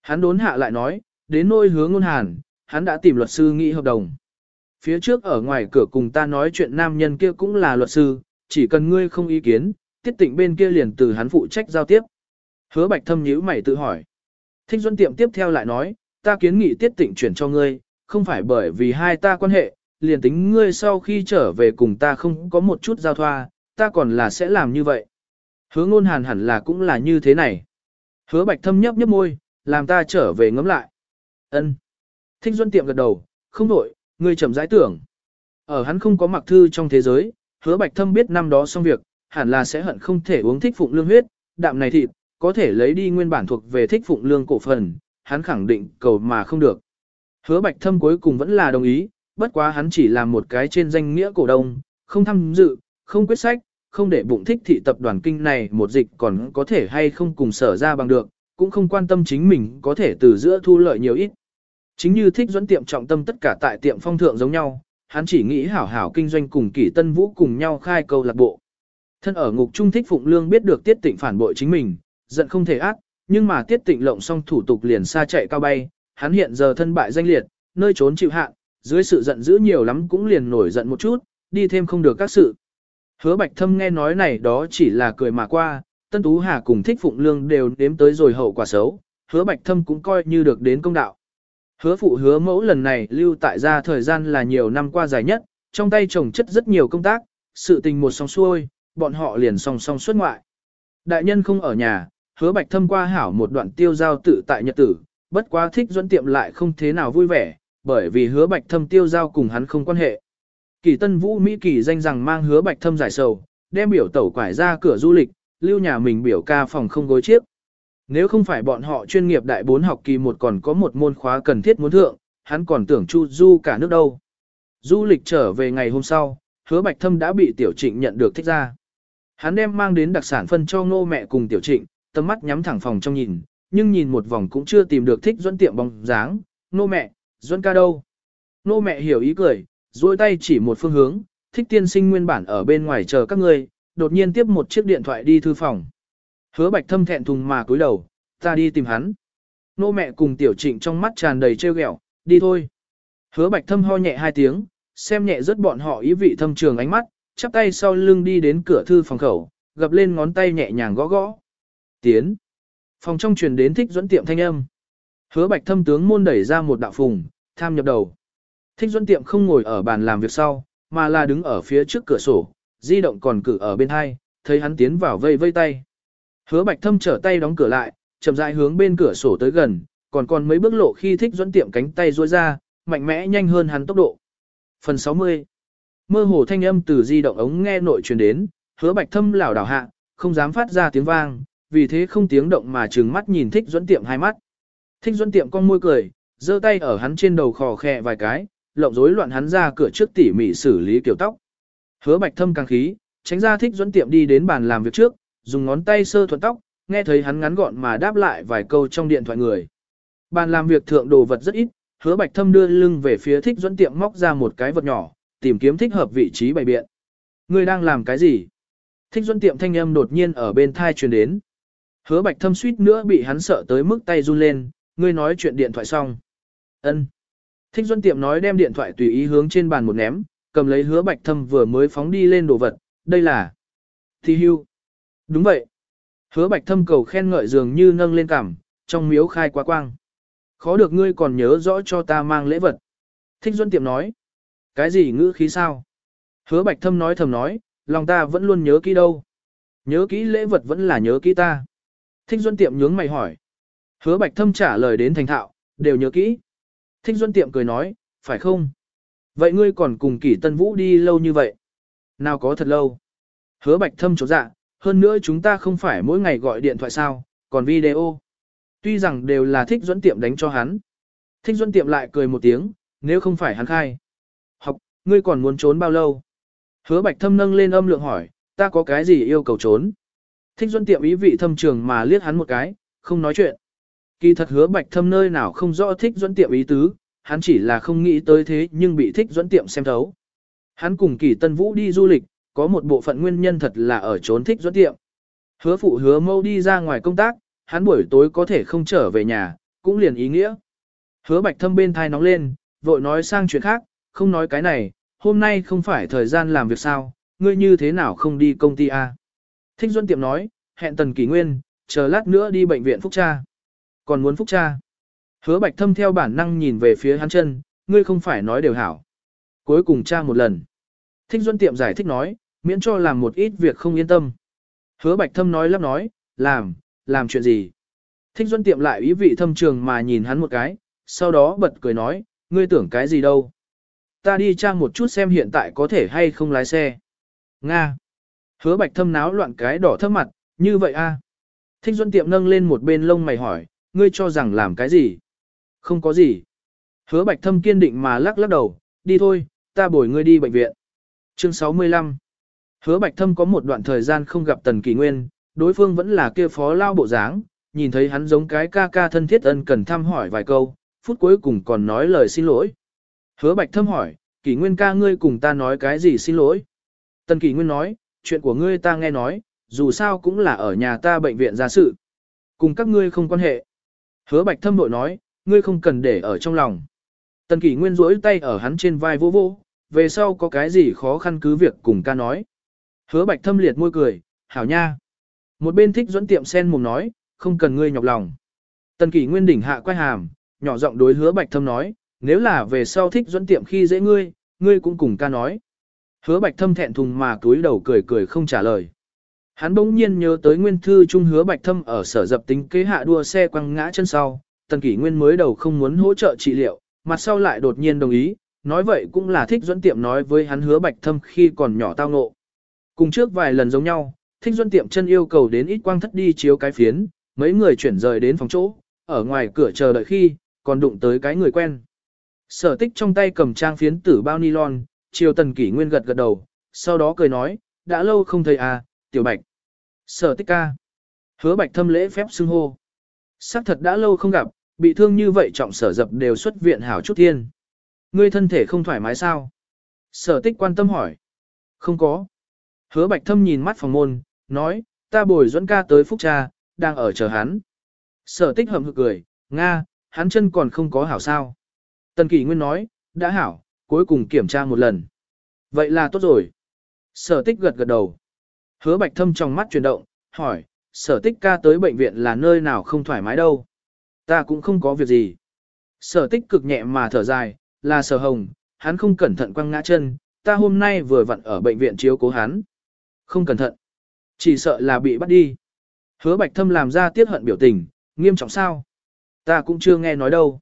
Hắn đốn hạ lại nói, đến nôi hướng ngôn hàn, hắn đã tìm luật sư nghị hợp đồng. Phía trước ở ngoài cửa cùng ta nói chuyện nam nhân kia cũng là luật sư, chỉ cần ngươi không ý kiến, tiết tịnh bên kia liền từ hắn phụ trách giao tiếp. Hứa bạch thâm nhíu mày tự hỏi. Thích Duân tiệm tiếp theo lại nói, ta kiến nghị tiết tịnh chuyển cho ngươi, không phải bởi vì hai ta quan hệ, liền tính ngươi sau khi trở về cùng ta không có một chút giao thoa, ta còn là sẽ làm như vậy. Hứa ngôn hàn hẳn là cũng là như thế này. Hứa bạch thâm nhấp nhấp môi, làm ta trở về ngẫm lại. ân Thích Duân tiệm gật đầu, không đổi, ngươi chậm rãi tưởng. Ở hắn không có mặc thư trong thế giới, hứa bạch thâm biết năm đó xong việc, hẳn là sẽ hận không thể uống thích phụng lương huyết, đạm này thịt, có thể lấy đi nguyên bản thuộc về thích phụng lương cổ phần, hắn khẳng định cầu mà không được. Hứa bạch thâm cuối cùng vẫn là đồng ý, bất quá hắn chỉ làm một cái trên danh nghĩa cổ đông, không tham dự, không quyết sách, không để bụng thích thị tập đoàn kinh này một dịch còn có thể hay không cùng sở ra bằng được, cũng không quan tâm chính mình có thể từ giữa thu lợi nhiều ít. Chính như thích dẫn tiệm trọng tâm tất cả tại tiệm phong thượng giống nhau, hắn chỉ nghĩ hảo hảo kinh doanh cùng kỷ tân vũ cùng nhau khai câu lạc bộ. Thân ở ngục trung thích Phụng Lương biết được tiết tịnh phản bội chính mình, giận không thể ác, nhưng mà tiết tịnh lộng xong thủ tục liền xa chạy cao bay, hắn hiện giờ thân bại danh liệt, nơi trốn chịu hạn, dưới sự giận dữ nhiều lắm cũng liền nổi giận một chút, đi thêm không được các sự. Hứa Bạch Thâm nghe nói này đó chỉ là cười mà qua, Tân Tú Hà cùng Thích Phụng Lương đều đếm tới rồi hậu quả xấu, Hứa Bạch Thâm cũng coi như được đến công đạo. Hứa phụ hứa mẫu lần này lưu tại gia thời gian là nhiều năm qua dài nhất, trong tay chồng chất rất nhiều công tác, sự tình một song xuôi, bọn họ liền song song xuất ngoại. Đại nhân không ở nhà, hứa bạch thâm qua hảo một đoạn tiêu giao tự tại nhật tử, bất quá thích dẫn tiệm lại không thế nào vui vẻ, bởi vì hứa bạch thâm tiêu giao cùng hắn không quan hệ. Kỳ tân vũ Mỹ kỳ danh rằng mang hứa bạch thâm giải sầu, đem biểu tẩu quải ra cửa du lịch, lưu nhà mình biểu ca phòng không gối chiếc. Nếu không phải bọn họ chuyên nghiệp đại bốn học kỳ một còn có một môn khóa cần thiết muốn thượng, hắn còn tưởng chu du cả nước đâu. Du lịch trở về ngày hôm sau, hứa bạch thâm đã bị tiểu trịnh nhận được thích ra. Hắn đem mang đến đặc sản phân cho ngô mẹ cùng tiểu trịnh, tầm mắt nhắm thẳng phòng trong nhìn, nhưng nhìn một vòng cũng chưa tìm được thích dẫn tiệm bóng dáng, nô mẹ, Duân ca đâu. Nô mẹ hiểu ý cười, duỗi tay chỉ một phương hướng, thích tiên sinh nguyên bản ở bên ngoài chờ các ngươi, đột nhiên tiếp một chiếc điện thoại đi thư phòng. Hứa bạch thâm thẹn thùng mà cúi đầu, ta đi tìm hắn. Nô mẹ cùng tiểu trịnh trong mắt tràn đầy trêu ghẹo, đi thôi. Hứa bạch thâm ho nhẹ hai tiếng, xem nhẹ rất bọn họ ý vị thâm trường ánh mắt, chắp tay sau lưng đi đến cửa thư phòng khẩu, gập lên ngón tay nhẹ nhàng gõ gõ. Tiến. Phòng trong truyền đến thích dẫn tiệm thanh âm. Hứa bạch thâm tướng môn đẩy ra một đạo phùng, tham nhập đầu. Thích Duân tiệm không ngồi ở bàn làm việc sau, mà là đứng ở phía trước cửa sổ, di động còn cử ở bên hai, thấy hắn tiến vào vây vây tay. Hứa bạch thâm trở tay đóng cửa lại, chậm rãi hướng bên cửa sổ tới gần, còn còn mấy bước lộ khi thích Duân tiệm cánh tay duỗi ra, mạnh mẽ nhanh hơn hắn tốc độ. Phần 60 Mơ hồ thanh âm từ di động ống nghe nội truyền đến, hứa bạch thâm lảo đảo hạ, không dám phát ra tiếng vang, vì thế không tiếng động mà trừng mắt nhìn thích Duân tiệm hai mắt. Thích Duẫn tiệm con môi cười, giơ tay ở hắn trên đầu khò khè vài cái, lộng rối loạn hắn ra cửa trước tỉ mỉ xử lý kiểu tóc. Hứa bạch thâm càng khí, tránh ra thích Duẫn tiệm đi đến bàn làm việc trước, dùng ngón tay sơ thuận tóc, nghe thấy hắn ngắn gọn mà đáp lại vài câu trong điện thoại người. Bàn làm việc thượng đồ vật rất ít, hứa bạch thâm đưa lưng về phía thích Duẫn tiệm móc ra một cái vật nhỏ, tìm kiếm thích hợp vị trí bày biện. Người đang làm cái gì? Thích Duẫn tiệm thanh âm đột nhiên ở bên thai truyền đến. Hứa bạch thâm suýt nữa bị hắn sợ tới mức tay run lên, ngươi nói chuyện điện thoại xong. ân Thích Duân Tiệm nói đem điện thoại tùy ý hướng trên bàn một ném, cầm lấy hứa bạch thâm vừa mới phóng đi lên đồ vật, đây là thi hưu. Đúng vậy. Hứa bạch thâm cầu khen ngợi dường như nâng lên cảm trong miếu khai quá quang. Khó được ngươi còn nhớ rõ cho ta mang lễ vật. Thích Duân Tiệm nói. Cái gì ngữ khí sao? Hứa bạch thâm nói thầm nói, lòng ta vẫn luôn nhớ kỹ đâu. Nhớ kỹ lễ vật vẫn là nhớ kỹ ta. Thích Duân Tiệm nhướng mày hỏi. Hứa bạch thâm trả lời đến thành thạo, đều nhớ kỹ. Thích Duân Tiệm cười nói, phải không? Vậy ngươi còn cùng kỷ tân vũ đi lâu như vậy? Nào có thật lâu? Hứa bạch thâm chột dạ, hơn nữa chúng ta không phải mỗi ngày gọi điện thoại sao, còn video. Tuy rằng đều là thích Duân Tiệm đánh cho hắn. Thích Duân Tiệm lại cười một tiếng, nếu không phải hắn khai. Học, ngươi còn muốn trốn bao lâu? Hứa bạch thâm nâng lên âm lượng hỏi, ta có cái gì yêu cầu trốn? Thích Duân Tiệm ý vị thâm trường mà liếc hắn một cái, không nói chuyện. Kỳ thật hứa bạch thâm nơi nào không rõ thích dẫn tiệm ý tứ, hắn chỉ là không nghĩ tới thế nhưng bị thích dẫn tiệm xem thấu. Hắn cùng kỳ tân vũ đi du lịch, có một bộ phận nguyên nhân thật là ở trốn thích dẫn tiệm. Hứa phụ hứa mâu đi ra ngoài công tác, hắn buổi tối có thể không trở về nhà, cũng liền ý nghĩa. Hứa bạch thâm bên thai nóng lên, vội nói sang chuyện khác, không nói cái này, hôm nay không phải thời gian làm việc sao, ngươi như thế nào không đi công ty a? Thích Duân Tiệm nói, hẹn Tần Kỳ Nguyên, chờ lát nữa đi bệnh viện Phúc Tra còn muốn phúc cha. Hứa bạch thâm theo bản năng nhìn về phía hắn chân, ngươi không phải nói đều hảo. Cuối cùng cha một lần. Thích Duân Tiệm giải thích nói, miễn cho làm một ít việc không yên tâm. Hứa bạch thâm nói lắp nói, làm, làm chuyện gì. Thích Duân Tiệm lại ý vị thâm trường mà nhìn hắn một cái, sau đó bật cười nói, ngươi tưởng cái gì đâu. Ta đi tra một chút xem hiện tại có thể hay không lái xe. Nga. Hứa bạch thâm náo loạn cái đỏ thấp mặt, như vậy a. Thích Duân Tiệm nâng lên một bên lông mày hỏi, ngươi cho rằng làm cái gì? Không có gì. Hứa bạch thâm kiên định mà lắc lắc đầu, đi thôi, ta bồi ngươi đi bệnh viện. Chương 65 Hứa bạch thâm có một đoạn thời gian không gặp tần kỳ nguyên, đối phương vẫn là kia phó lao bộ dáng, nhìn thấy hắn giống cái ca ca thân thiết ân cần thăm hỏi vài câu, phút cuối cùng còn nói lời xin lỗi. Hứa bạch thâm hỏi, kỳ nguyên ca ngươi cùng ta nói cái gì xin lỗi? Tần kỳ nguyên nói, chuyện của ngươi ta nghe nói, dù sao cũng là ở nhà ta bệnh viện ra sự. Cùng các ngươi không quan hệ. Hứa bạch thâm bội nói, ngươi không cần để ở trong lòng. Tần kỷ nguyên rỗi tay ở hắn trên vai vô vô, về sau có cái gì khó khăn cứ việc cùng ca nói. Hứa bạch thâm liệt môi cười, hảo nha. Một bên thích dẫn tiệm sen mồm nói, không cần ngươi nhọc lòng. Tần kỷ nguyên đỉnh hạ quay hàm, nhỏ giọng đối hứa bạch thâm nói, nếu là về sau thích dẫn tiệm khi dễ ngươi, ngươi cũng cùng ca nói. Hứa bạch thâm thẹn thùng mà túi đầu cười cười không trả lời. Hắn bỗng nhiên nhớ tới nguyên thư trung hứa bạch thâm ở sở dập tính kế hạ đua xe quăng ngã chân sau, tần kỷ nguyên mới đầu không muốn hỗ trợ trị liệu, mặt sau lại đột nhiên đồng ý, nói vậy cũng là thích dẫn tiệm nói với hắn hứa bạch thâm khi còn nhỏ tao ngộ. Cùng trước vài lần giống nhau, thích dẫn tiệm chân yêu cầu đến ít quang thất đi chiếu cái phiến, mấy người chuyển rời đến phòng chỗ, ở ngoài cửa chờ đợi khi, còn đụng tới cái người quen. Sở tích trong tay cầm trang phiến tử bao nylon, chiều tần kỷ nguyên gật gật đầu, sau đó cười nói, đã lâu không thấy à, tiểu bạch. Sở tích ca. Hứa bạch thâm lễ phép xưng hô. Sắc thật đã lâu không gặp, bị thương như vậy trọng sở dập đều xuất viện hảo chút thiên. Ngươi thân thể không thoải mái sao? Sở tích quan tâm hỏi. Không có. Hứa bạch thâm nhìn mắt phòng môn, nói, ta bồi dẫn ca tới phúc cha, đang ở chờ hắn. Sở tích hậm hực cười, Nga, hắn chân còn không có hảo sao. Tần kỷ nguyên nói, đã hảo, cuối cùng kiểm tra một lần. Vậy là tốt rồi. Sở tích gật gật đầu. Hứa bạch thâm trong mắt chuyển động, hỏi, sở tích ca tới bệnh viện là nơi nào không thoải mái đâu. Ta cũng không có việc gì. Sở tích cực nhẹ mà thở dài, là sở hồng, hắn không cẩn thận quăng ngã chân, ta hôm nay vừa vặn ở bệnh viện chiếu cố hắn. Không cẩn thận. Chỉ sợ là bị bắt đi. Hứa bạch thâm làm ra tiết hận biểu tình, nghiêm trọng sao? Ta cũng chưa nghe nói đâu.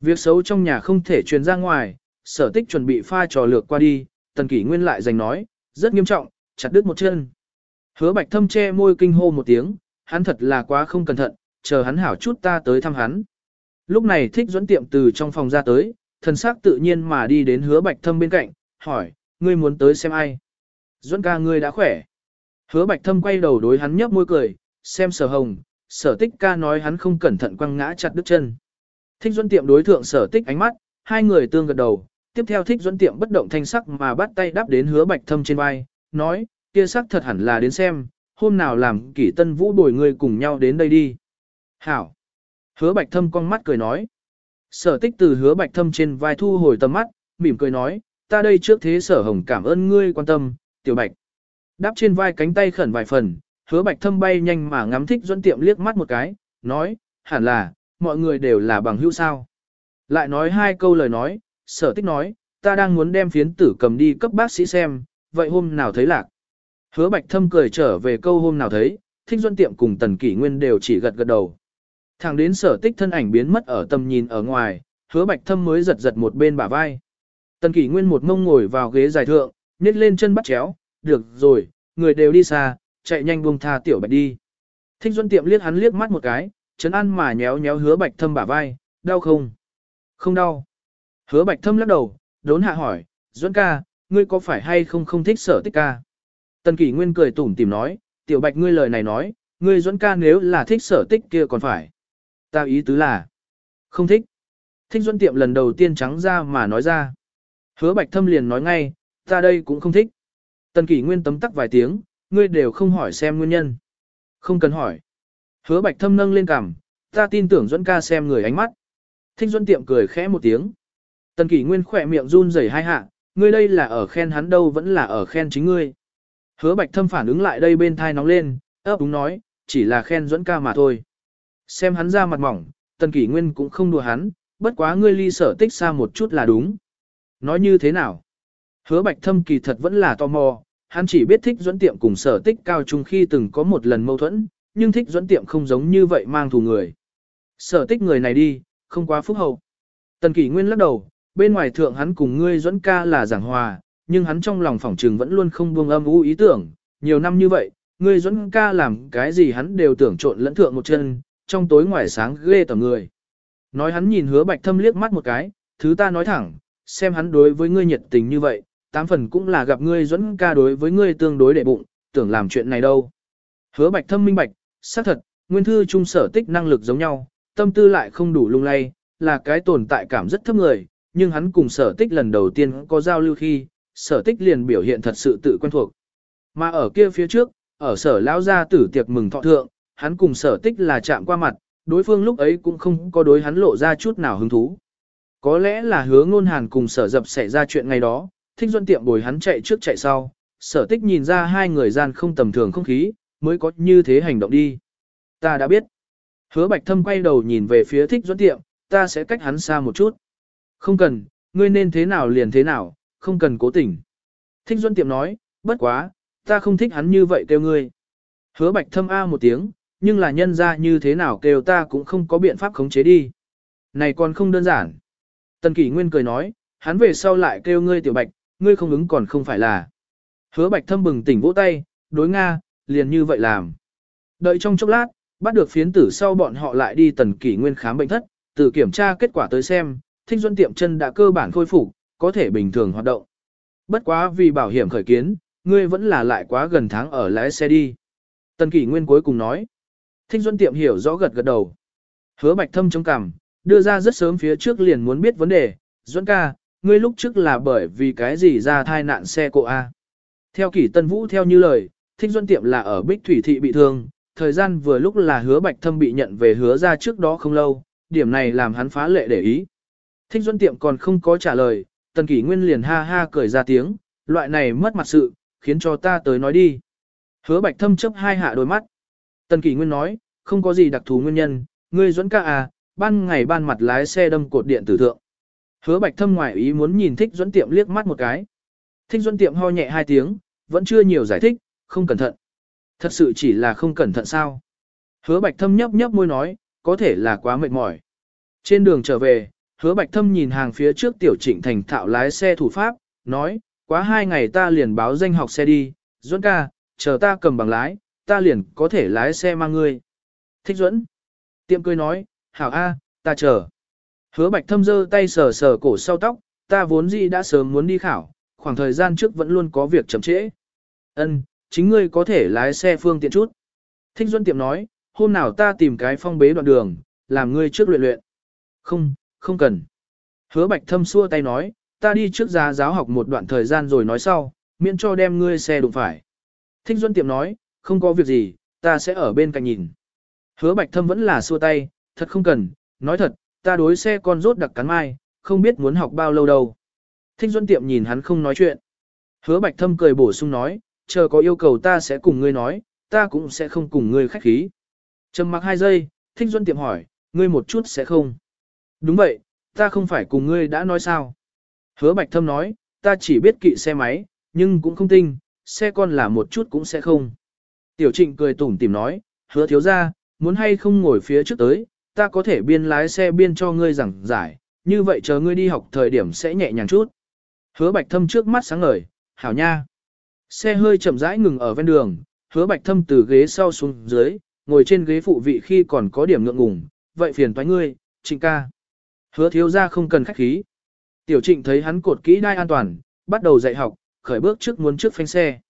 Việc xấu trong nhà không thể truyền ra ngoài, sở tích chuẩn bị pha trò lược qua đi, tần kỷ nguyên lại giành nói, rất nghiêm trọng, chặt đứt một chân. Hứa bạch thâm che môi kinh hô một tiếng, hắn thật là quá không cẩn thận, chờ hắn hảo chút ta tới thăm hắn. lúc này thích dẫn tiệm từ trong phòng ra tới, thần sắc tự nhiên mà đi đến hứa bạch thâm bên cạnh, hỏi, ngươi muốn tới xem ai? Duẫn ca ngươi đã khỏe. Hứa bạch thâm quay đầu đối hắn nhấp môi cười, xem sở hồng, sở tích ca nói hắn không cẩn thận quăng ngã chặt đứt chân. Thích Duẫn tiệm đối thượng sở tích ánh mắt, hai người tương gật đầu, tiếp theo thích Duẫn tiệm bất động thanh sắc mà bắt tay đáp đến hứa bạch thâm trên vai, nói, kia sắc thật hẳn là đến xem, hôm nào làm kỷ tân vũ bồi người cùng nhau đến đây đi. Hảo. Hứa bạch thâm con mắt cười nói. Sở tích từ hứa bạch thâm trên vai thu hồi tầm mắt, mỉm cười nói, ta đây trước thế sở hồng cảm ơn ngươi quan tâm, tiểu bạch. Đáp trên vai cánh tay khẩn vài phần, hứa bạch thâm bay nhanh mà ngắm thích dẫn tiệm liếc mắt một cái, nói, hẳn là, mọi người đều là bằng hữu sao. Lại nói hai câu lời nói, sở tích nói, ta đang muốn đem phiến tử cầm đi cấp bác sĩ xem, vậy hôm nào thấy lạc. Hứa bạch thâm cười trở về câu hôm nào thấy, thích Duẫn tiệm cùng tần kỷ nguyên đều chỉ gật gật đầu. Thẳng đến sở tích thân ảnh biến mất ở tầm nhìn ở ngoài, hứa bạch thâm mới giật giật một bên bả vai. Tần kỷ nguyên một mông ngồi vào ghế dài thượng, nhét lên chân bắt chéo, được rồi, người đều đi xa, chạy nhanh buông tha tiểu bạch đi. Thích Duân tiệm liếc hắn liếc mắt một cái, chấn ăn mà nhéo nhéo hứa bạch thâm bả vai, đau không? Không đau. Hứa bạch thâm lắc đầu, đốn hạ hỏi, Duân ca, ngươi có phải hay không không thích sở tích ca? Tần kỷ nguyên cười tủm tỉm nói, tiểu bạch ngươi lời này nói, ngươi Duẫn ca nếu là thích sở tích kia còn phải. Ta ý tứ là, không thích. Thích Duẫn tiệm lần đầu tiên trắng ra mà nói ra. Hứa bạch thâm liền nói ngay, ta đây cũng không thích. Tần kỷ nguyên tấm tắc vài tiếng, ngươi đều không hỏi xem nguyên nhân. Không cần hỏi. Hứa bạch thâm nâng lên cằm, ta tin tưởng Duẫn ca xem người ánh mắt. Thích Duẫn tiệm cười khẽ một tiếng. Tần kỷ nguyên khỏe miệng run rẩy hai hạ, ngươi đây là ở khen hắn đâu vẫn là ở khen chính ngươi. Hứa bạch thâm phản ứng lại đây bên thai nóng lên, ấp đúng nói, chỉ là khen dẫn ca mà thôi. Xem hắn ra mặt mỏng, tần kỷ nguyên cũng không đùa hắn, bất quá ngươi ly sở tích xa một chút là đúng. Nói như thế nào? Hứa bạch thâm kỳ thật vẫn là tò mò, hắn chỉ biết thích dẫn tiệm cùng sở tích cao trung khi từng có một lần mâu thuẫn, nhưng thích dẫn tiệm không giống như vậy mang thù người. Sở tích người này đi, không quá phúc hậu. Tần kỷ nguyên lắc đầu, bên ngoài thượng hắn cùng ngươi dẫn ca là giảng hòa, nhưng hắn trong lòng phỏng trừng vẫn luôn không buông âm u ý tưởng, nhiều năm như vậy, ngươi dẫn ca làm cái gì hắn đều tưởng trộn lẫn thượng một chân, trong tối ngoài sáng ghê tởm người. Nói hắn nhìn hứa bạch thâm liếc mắt một cái, thứ ta nói thẳng, xem hắn đối với ngươi nhiệt tình như vậy, tám phần cũng là gặp ngươi dẫn ca đối với ngươi tương đối đệ bụng, tưởng làm chuyện này đâu. Hứa bạch thâm minh bạch, xác thật, nguyên thư trung sở tích năng lực giống nhau, tâm tư lại không đủ lung lay, là cái tồn tại cảm rất thấp người, nhưng hắn cùng sở tích lần đầu tiên có giao lưu khi, sở tích liền biểu hiện thật sự tự quen thuộc. Mà ở kia phía trước, ở sở lão gia tử tiệc mừng thọ thượng, hắn cùng sở tích là chạm qua mặt, đối phương lúc ấy cũng không có đối hắn lộ ra chút nào hứng thú. Có lẽ là hứa ngôn hàn cùng sở dập xảy ra chuyện ngày đó, thích duân tiệm bồi hắn chạy trước chạy sau, sở tích nhìn ra hai người gian không tầm thường không khí, mới có như thế hành động đi. Ta đã biết. Hứa bạch thâm quay đầu nhìn về phía thích duân tiệm, ta sẽ cách hắn xa một chút. Không cần, ngươi nên thế nào liền thế nào, không cần cố tình. Thích duân tiệm nói, bất quá, ta không thích hắn như vậy kêu ngươi. Hứa bạch thâm a một tiếng, nhưng là nhân ra như thế nào kêu ta cũng không có biện pháp khống chế đi. Này còn không đơn giản. Tần kỷ nguyên cười nói, hắn về sau lại kêu ngươi tiểu bạch, ngươi không ứng còn không phải là. Hứa bạch thâm bừng tỉnh vỗ tay, đối Nga, liền như vậy làm. Đợi trong chốc lát, bắt được phiến tử sau bọn họ lại đi tần kỷ nguyên khám bệnh thất, từ kiểm tra kết quả tới xem, thích duân tiệm chân đã cơ bản khôi phục, có thể bình thường hoạt động. Bất quá vì bảo hiểm khởi kiến, ngươi vẫn là lại quá gần tháng ở lái xe đi. Tần kỷ nguyên cuối cùng nói. Thích duân tiệm hiểu rõ gật gật đầu. Hứa bạch thâm chống cằm, đưa ra rất sớm phía trước liền muốn biết vấn đề, duân ca, ngươi lúc trước là bởi vì cái gì ra thai nạn xe cộ A. Theo kỷ tân vũ theo như lời, thích duân tiệm là ở Bích Thủy Thị bị thương, thời gian vừa lúc là hứa bạch thâm bị nhận về hứa ra trước đó không lâu, điểm này làm hắn phá lệ để ý. Thích duân tiệm còn không có trả lời, tần kỷ nguyên liền ha ha cười ra tiếng, loại này mất mặt sự, khiến cho ta tới nói đi. Hứa bạch thâm chấp hai hạ đôi mắt. Tần kỷ nguyên nói, không có gì đặc thù nguyên nhân, ngươi dẫn ca à, ban ngày ban mặt lái xe đâm cột điện tử thượng. Hứa bạch thâm ngoại ý muốn nhìn thích Duẫn tiệm liếc mắt một cái. Thích Duẫn tiệm ho nhẹ hai tiếng, vẫn chưa nhiều giải thích, không cẩn thận. Thật sự chỉ là không cẩn thận sao. Hứa bạch thâm nhấp nhấp môi nói, có thể là quá mệt mỏi. Trên đường trở về, hứa bạch thâm nhìn hàng phía trước tiểu trịnh thành thạo lái xe thủ pháp, nói, quá hai ngày ta liền báo danh học xe đi, Duẫn ca, chờ ta cầm bằng lái, ta liền có thể lái xe mang ngươi. Thích Duẫn. Tiệm cười nói, hảo A, ta chờ. Hứa bạch thâm giơ tay sờ sờ cổ sau tóc, ta vốn gì đã sớm muốn đi khảo, khoảng thời gian trước vẫn luôn có việc chậm trễ. Ân, chính ngươi có thể lái xe phương tiện chút. Thích Duẫn Tiệm nói, hôm nào ta tìm cái phong bế đoạn đường, làm ngươi trước luyện luyện. Không, không cần. Hứa bạch thâm xua tay nói, ta đi trước giá giáo học một đoạn thời gian rồi nói sau, miễn cho đem ngươi xe đụng phải. Thích Duân Tiệm nói, không có việc gì, ta sẽ ở bên cạnh nhìn. Hứa bạch thâm vẫn là xua tay, thật không cần, nói thật, ta đối xe con rốt đặc cắn mai, không biết muốn học bao lâu đâu. Thích Duân Tiệm nhìn hắn không nói chuyện. Hứa bạch thâm cười bổ sung nói, chờ có yêu cầu ta sẽ cùng ngươi nói, ta cũng sẽ không cùng ngươi khách khí. Trầm mặc hai giây, Thích Duân Tiệm hỏi, ngươi một chút sẽ không. Đúng vậy, ta không phải cùng ngươi đã nói sao. Hứa Bạch Thâm nói, ta chỉ biết kỵ xe máy, nhưng cũng không tinh, xe con là một chút cũng sẽ không. Tiểu trịnh cười tủm tìm nói, hứa thiếu ra, muốn hay không ngồi phía trước tới, ta có thể biên lái xe biên cho ngươi giảng giải, như vậy chờ ngươi đi học thời điểm sẽ nhẹ nhàng chút. Hứa Bạch Thâm trước mắt sáng ngời, hảo nha. Xe hơi chậm rãi ngừng ở ven đường, hứa Bạch Thâm từ ghế sau xuống dưới, ngồi trên ghế phụ vị khi còn có điểm ngượng ngùng, vậy phiền toái ngươi, trịnh ca. Hứa thiếu ra không cần khách khí. Tiểu trịnh thấy hắn cột kỹ đai an toàn, bắt đầu dạy học, khởi bước trước muốn trước phanh xe.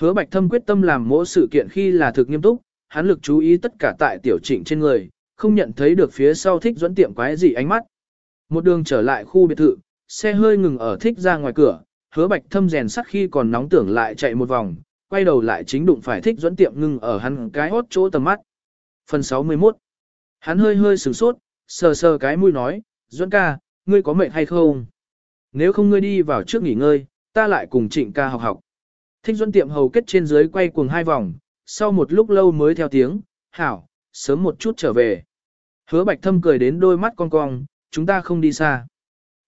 Hứa bạch thâm quyết tâm làm mỗi sự kiện khi là thực nghiêm túc, hắn lực chú ý tất cả tại tiểu trịnh trên người, không nhận thấy được phía sau thích dẫn tiệm quái gì ánh mắt. Một đường trở lại khu biệt thự, xe hơi ngừng ở thích ra ngoài cửa, hứa bạch thâm rèn sắt khi còn nóng tưởng lại chạy một vòng, quay đầu lại chính đụng phải thích dẫn tiệm ngừng ở hắn cái hốt chỗ tầm mắt. Phần 61 Hắn hơi hơi sửng sốt, sờ sờ cái mũi nói, Duẫn ca, ngươi có mệt hay không? Nếu không ngươi đi vào trước nghỉ ngơi, ta lại cùng trịnh ca học học. Thích Duẫn tiệm hầu kết trên dưới quay cuồng hai vòng, sau một lúc lâu mới theo tiếng, hảo, sớm một chút trở về. Hứa bạch thâm cười đến đôi mắt con cong, chúng ta không đi xa.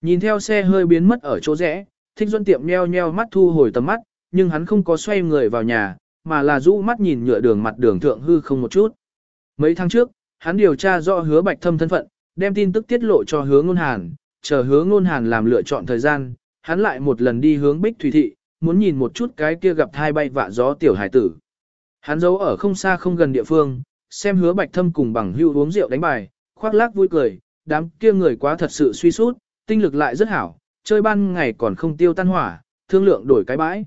Nhìn theo xe hơi biến mất ở chỗ rẽ, thích Duẫn tiệm nheo nheo mắt thu hồi tầm mắt, nhưng hắn không có xoay người vào nhà, mà là rũ mắt nhìn nhựa đường mặt đường thượng hư không một chút. Mấy tháng trước, hắn điều tra rõ hứa bạch thâm thân phận, đem tin tức tiết lộ cho hứa ngôn hàn, chờ hứa ngôn hàn làm lựa chọn thời gian, hắn lại một lần đi hướng bích thủy thị, muốn nhìn một chút cái kia gặp thai bay vạ gió tiểu hải tử. Hắn giấu ở không xa không gần địa phương, xem hứa bạch thâm cùng bằng hưu uống rượu đánh bài, khoác lác vui cười, đám kia người quá thật sự suy sút, tinh lực lại rất hảo, chơi ban ngày còn không tiêu tan hỏa, thương lượng đổi cái bãi.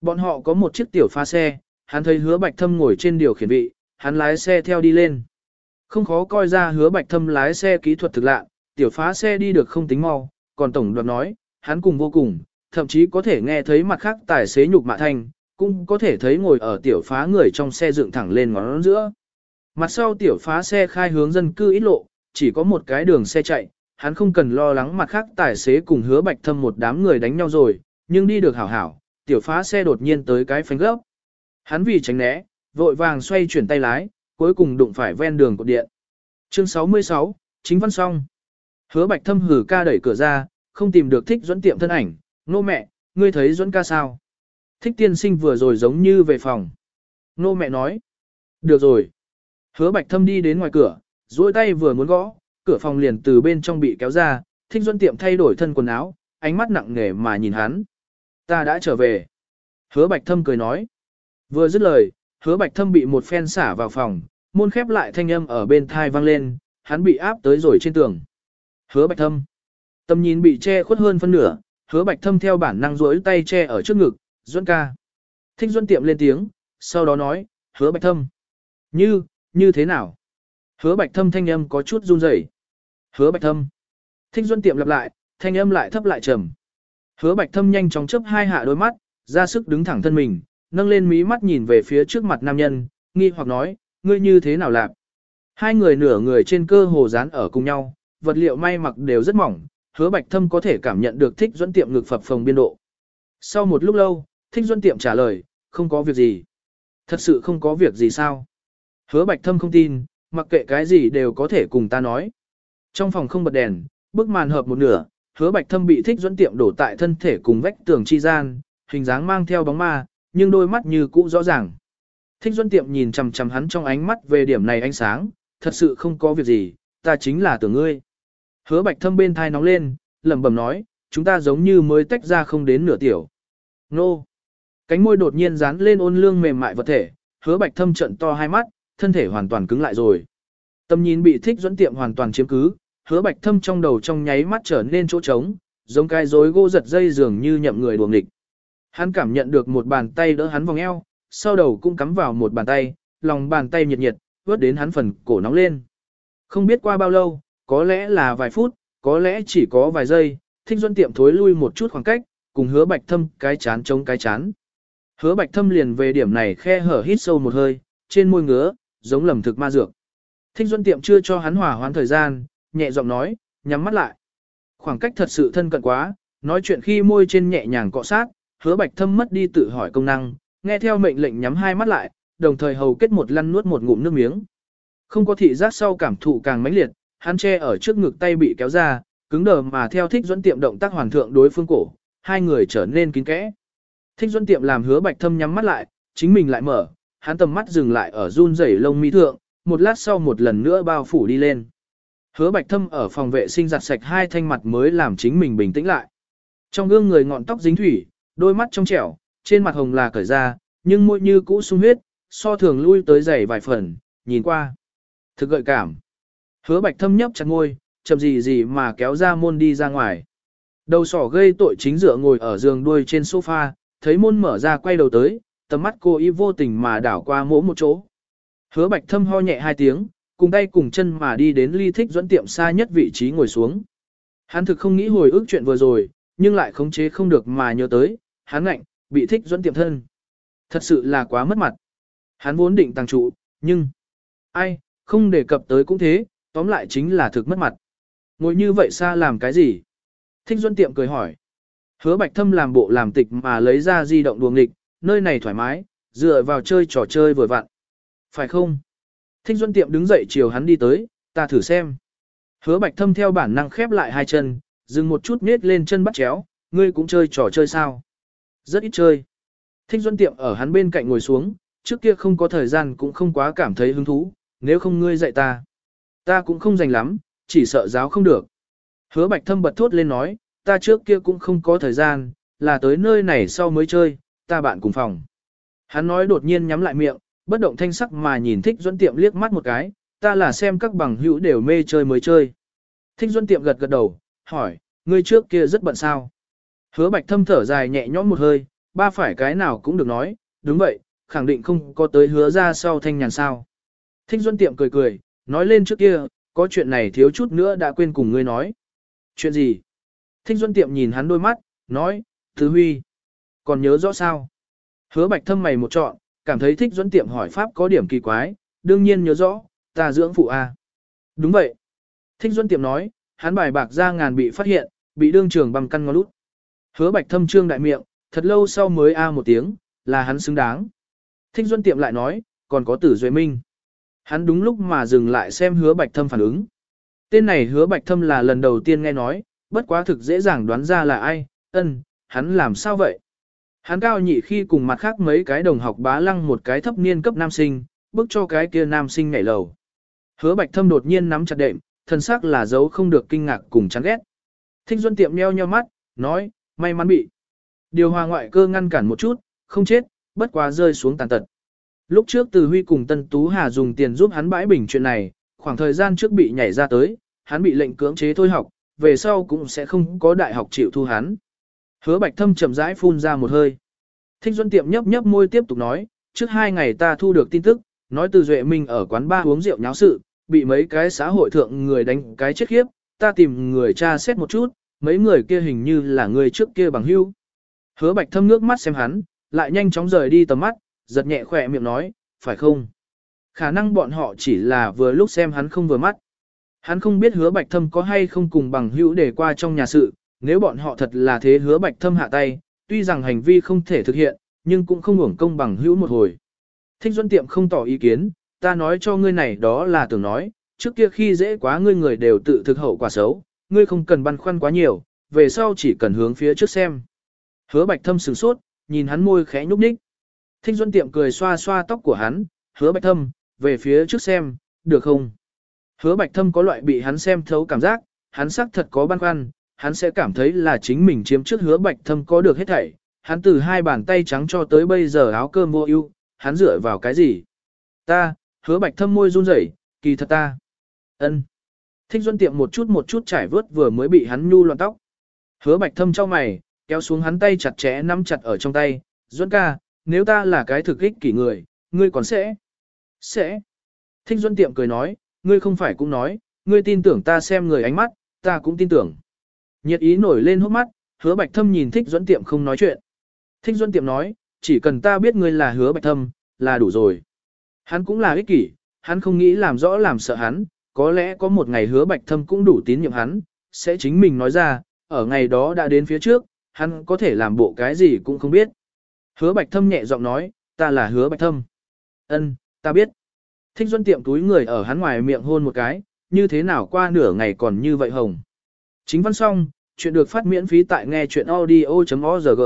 Bọn họ có một chiếc tiểu pha xe, hắn thấy hứa bạch thâm ngồi trên điều khiển vị, hắn lái xe theo đi lên. Không khó coi ra hứa bạch thâm lái xe kỹ thuật thực lạ, tiểu phá xe đi được không tính mau, còn tổng đoạt nói, hắn cùng vô cùng, thậm chí có thể nghe thấy mặt khác tài xế nhục mạ thanh, cũng có thể thấy ngồi ở tiểu phá người trong xe dựng thẳng lên ngón giữa. Mặt sau tiểu phá xe khai hướng dân cư ít lộ, chỉ có một cái đường xe chạy, hắn không cần lo lắng mặt khác tài xế cùng hứa bạch thâm một đám người đánh nhau rồi, nhưng đi được hảo hảo, tiểu phá xe đột nhiên tới cái phanh gấp. Hắn vì tránh né, vội vàng xoay chuyển tay lái, cuối cùng đụng phải ven đường cột điện. Chương 66, chính văn xong. Hứa bạch thâm hử ca đẩy cửa ra, không tìm được thích dẫn tiệm thân ảnh, nô mẹ, ngươi thấy dẫn ca sao? Thích tiên sinh vừa rồi giống như về phòng. Nô mẹ nói. Được rồi. Hứa bạch thâm đi đến ngoài cửa, duỗi tay vừa muốn gõ, cửa phòng liền từ bên trong bị kéo ra, thích dẫn tiệm thay đổi thân quần áo, ánh mắt nặng nề mà nhìn hắn. Ta đã trở về. Hứa bạch thâm cười nói. Vừa dứt lời, hứa bạch thâm bị một phen xả vào phòng, môn khép lại thanh âm ở bên thai vang lên, hắn bị áp tới rồi trên tường. Hứa bạch thâm. Tầm nhìn bị che khuất hơn phân nửa, hứa bạch thâm theo bản năng rỗi tay che ở trước ngực, Duẫn ca. Thích Duẫn tiệm lên tiếng, sau đó nói, hứa bạch thâm. Như, như thế nào? Hứa bạch thâm thanh âm có chút run rẩy. Hứa bạch thâm. Thích Duẫn tiệm lặp lại, thanh âm lại thấp lại trầm. Hứa bạch thâm nhanh chóng chớp hai hạ đôi mắt, ra sức đứng thẳng thân mình, nâng lên mí mắt nhìn về phía trước mặt nam nhân, nghi hoặc nói, ngươi như thế nào lạc? Hai người nửa người trên cơ hồ dán ở cùng nhau, vật liệu may mặc đều rất mỏng, hứa bạch thâm có thể cảm nhận được thích dẫn tiệm ngực phập phồng biên độ. Sau một lúc lâu, thích dẫn tiệm trả lời, không có việc gì. Thật sự không có việc gì sao? Hứa bạch thâm không tin, mặc kệ cái gì đều có thể cùng ta nói. Trong phòng không bật đèn, bức màn hợp một nửa, hứa bạch thâm bị thích dẫn tiệm đổ tại thân thể cùng vách tường chi gian, hình dáng mang theo bóng ma, nhưng đôi mắt như cũ rõ ràng. Thích Duân Tiệm nhìn chằm chằm hắn trong ánh mắt về điểm này ánh sáng, thật sự không có việc gì, ta chính là tưởng ngươi. Hứa Bạch Thâm bên thai nóng lên, lẩm bẩm nói, chúng ta giống như mới tách ra không đến nửa tiểu. Nô! Cánh môi đột nhiên dán lên ôn lương mềm mại vật thể, Hứa Bạch Thâm trận to hai mắt, thân thể hoàn toàn cứng lại rồi. Tâm nhìn bị Thích Duân Tiệm hoàn toàn chiếm cứ, hứa bạch thâm trong đầu trong nháy mắt trở nên chỗ trống, giống cái rối gỗ giật dây dường như nhậm người đuồng địch. Hắn cảm nhận được một bàn tay đỡ hắn vòng eo, sau đầu cũng cắm vào một bàn tay, lòng bàn tay nhiệt nhiệt, vớt đến hắn phần cổ nóng lên. Không biết qua bao lâu, có lẽ là vài phút, có lẽ chỉ có vài giây, thích duân tiệm thối lui một chút khoảng cách, cùng hứa bạch thâm cái chán chống cái chán. Hứa bạch thâm liền về điểm này khe hở hít sâu một hơi, trên môi ngứa, giống lầm thực ma dược. Thích duân tiệm chưa cho hắn hòa hoãn thời gian, nhẹ giọng nói, nhắm mắt lại. Khoảng cách thật sự thân cận quá, nói chuyện khi môi trên nhẹ nhàng cọ sát, hứa bạch thâm mất đi tự hỏi công năng, nghe theo mệnh lệnh nhắm hai mắt lại, đồng thời hầu kết một lăn nuốt một ngụm nước miếng. Không có thị giác sau cảm thụ càng mãnh liệt, hắn che ở trước ngực tay bị kéo ra, cứng đờ mà theo thích dẫn tiệm động tác hoàn thượng đối phương cổ, hai người trở nên kín kẽ. Thích dẫn tiệm làm hứa bạch thâm nhắm mắt lại, chính mình lại mở, hắn tầm mắt dừng lại ở run rẩy lông mi thượng, một lát sau một lần nữa bao phủ đi lên. Hứa bạch thâm ở phòng vệ sinh giặt sạch hai thanh mặt mới làm chính mình bình tĩnh lại. Trong gương người ngọn tóc dính thủy, đôi mắt trong trẻo, trên mặt hồng là cởi ra, nhưng môi như cũ sung huyết, so thường lui tới dày vài phần, nhìn qua. Thực gợi cảm. Hứa bạch thâm nhấp chặt ngôi, chậm gì gì mà kéo ra môn đi ra ngoài. Đầu sỏ gây tội chính dựa ngồi ở giường đuôi trên sofa, thấy môn mở ra quay đầu tới, tầm mắt cô y vô tình mà đảo qua mỗi một chỗ. Hứa bạch thâm ho nhẹ hai tiếng, cùng tay cùng chân mà đi đến ly thích dẫn tiệm xa nhất vị trí ngồi xuống. Hắn thực không nghĩ hồi ức chuyện vừa rồi, nhưng lại khống chế không được mà nhớ tới, hắn ngạnh, bị thích dẫn tiệm thân. Thật sự là quá mất mặt. Hắn vốn định tăng trụ, nhưng... Ai, không đề cập tới cũng thế, tóm lại chính là thực mất mặt. Ngồi như vậy xa làm cái gì? Thích Duân Tiệm cười hỏi. Hứa Bạch Thâm làm bộ làm tịch mà lấy ra di động đuồng nghịch, nơi này thoải mái, dựa vào chơi trò chơi vừa vặn. Phải không? Thích Duân Tiệm đứng dậy chiều hắn đi tới, ta thử xem. Hứa Bạch Thâm theo bản năng khép lại hai chân, dừng một chút nết lên chân bắt chéo, ngươi cũng chơi trò chơi sao? Rất ít chơi. Thích Duân Tiệm ở hắn bên cạnh ngồi xuống, trước kia không có thời gian cũng không quá cảm thấy hứng thú, nếu không ngươi dạy ta. Ta cũng không dành lắm, chỉ sợ giáo không được. Hứa bạch thâm bật thốt lên nói, ta trước kia cũng không có thời gian, là tới nơi này sau mới chơi, ta bạn cùng phòng. Hắn nói đột nhiên nhắm lại miệng, bất động thanh sắc mà nhìn thích duẫn tiệm liếc mắt một cái, ta là xem các bằng hữu đều mê chơi mới chơi. Thích duẫn tiệm gật gật đầu, hỏi, ngươi trước kia rất bận sao? Hứa bạch thâm thở dài nhẹ nhõm một hơi, ba phải cái nào cũng được nói, đúng vậy, khẳng định không có tới hứa ra sau thanh nhàn sao. Thích duẫn tiệm cười cười, nói lên trước kia, có chuyện này thiếu chút nữa đã quên cùng ngươi nói. Chuyện gì? Thích Duân Tiệm nhìn hắn đôi mắt, nói, Thứ Huy. Còn nhớ rõ sao? Hứa bạch thâm mày một trọn, cảm thấy Thích Duân Tiệm hỏi Pháp có điểm kỳ quái, đương nhiên nhớ rõ, ta dưỡng phụ A. Đúng vậy. Thích Duân Tiệm nói, hắn bài bạc ra ngàn bị phát hiện, bị đương trường bằng căn ngón lút. Hứa bạch thâm trương đại miệng, thật lâu sau mới A một tiếng, là hắn xứng đáng. Thích Duân Tiệm lại nói, còn có tử Duệ Minh. Hắn đúng lúc mà dừng lại xem hứa bạch thâm phản ứng. Tên này hứa bạch thâm là lần đầu tiên nghe nói, bất quá thực dễ dàng đoán ra là ai, ân, hắn làm sao vậy? Hắn cao nhị khi cùng mặt khác mấy cái đồng học bá lăng một cái thấp niên cấp nam sinh, bước cho cái kia nam sinh nhảy lầu. Hứa bạch thâm đột nhiên nắm chặt đệm, thân xác là dấu không được kinh ngạc cùng chán ghét. Thích Duân tiệm nheo nheo mắt, nói, may mắn bị. Điều hòa ngoại cơ ngăn cản một chút, không chết, bất quá rơi xuống tàn tật. Lúc trước Từ Huy cùng Tân Tú Hà dùng tiền giúp hắn bãi bình chuyện này, khoảng thời gian trước bị nhảy ra tới, hắn bị lệnh cưỡng chế thôi học, về sau cũng sẽ không có đại học chịu thu hắn. Hứa Bạch Thâm chậm rãi phun ra một hơi. Thích Duân Tiệm nhấp nhấp môi tiếp tục nói, trước hai ngày ta thu được tin tức, nói từ Duệ Minh ở quán ba uống rượu nháo sự, bị mấy cái xã hội thượng người đánh cái chết khiếp, ta tìm người tra xét một chút, mấy người kia hình như là người trước kia bằng hưu. Hứa Bạch Thâm nước mắt xem hắn, lại nhanh chóng rời đi tầm mắt, giật nhẹ khỏe miệng nói, phải không? Khả năng bọn họ chỉ là vừa lúc xem hắn không vừa mắt. Hắn không biết hứa bạch thâm có hay không cùng bằng hữu để qua trong nhà sự, nếu bọn họ thật là thế hứa bạch thâm hạ tay, tuy rằng hành vi không thể thực hiện, nhưng cũng không hưởng công bằng hữu một hồi. Thích Duân Tiệm không tỏ ý kiến, ta nói cho ngươi này đó là tưởng nói, trước kia khi dễ quá ngươi người đều tự thực hậu quả xấu, ngươi không cần băn khoăn quá nhiều, về sau chỉ cần hướng phía trước xem. Hứa bạch thâm sửng sốt, nhìn hắn môi khẽ nhúc nhích. Thích Duân Tiệm cười xoa xoa tóc của hắn, hứa bạch thâm, về phía trước xem, được không? Hứa bạch thâm có loại bị hắn xem thấu cảm giác, hắn xác thật có băn khoăn, hắn sẽ cảm thấy là chính mình chiếm trước hứa bạch thâm có được hết thảy. Hắn từ hai bàn tay trắng cho tới bây giờ áo cơm vô ưu, hắn dựa vào cái gì? Ta, hứa bạch thâm môi run rẩy, kỳ thật ta. ân, Thích Duân tiệm một chút một chút trải vớt vừa mới bị hắn nhu loạn tóc. Hứa bạch thâm cho mày, kéo xuống hắn tay chặt chẽ nắm chặt ở trong tay. Duân ca, nếu ta là cái thực ích kỷ người, ngươi còn sẽ? Sẽ. Thích Duân tiệm cười nói, ngươi không phải cũng nói, ngươi tin tưởng ta xem người ánh mắt, ta cũng tin tưởng. Nhiệt ý nổi lên hốc mắt, hứa bạch thâm nhìn thích Duẫn tiệm không nói chuyện. Thích Duẫn tiệm nói, chỉ cần ta biết ngươi là hứa bạch thâm, là đủ rồi. Hắn cũng là ích kỷ, hắn không nghĩ làm rõ làm sợ hắn, có lẽ có một ngày hứa bạch thâm cũng đủ tín nhiệm hắn, sẽ chính mình nói ra, ở ngày đó đã đến phía trước, hắn có thể làm bộ cái gì cũng không biết. Hứa bạch thâm nhẹ giọng nói, ta là hứa bạch thâm. Ân, ta biết. Thích Duân tiệm túi người ở hắn ngoài miệng hôn một cái, như thế nào qua nửa ngày còn như vậy hồng. Chính văn xong, chuyện được phát miễn phí tại nghe chuyện audio.org.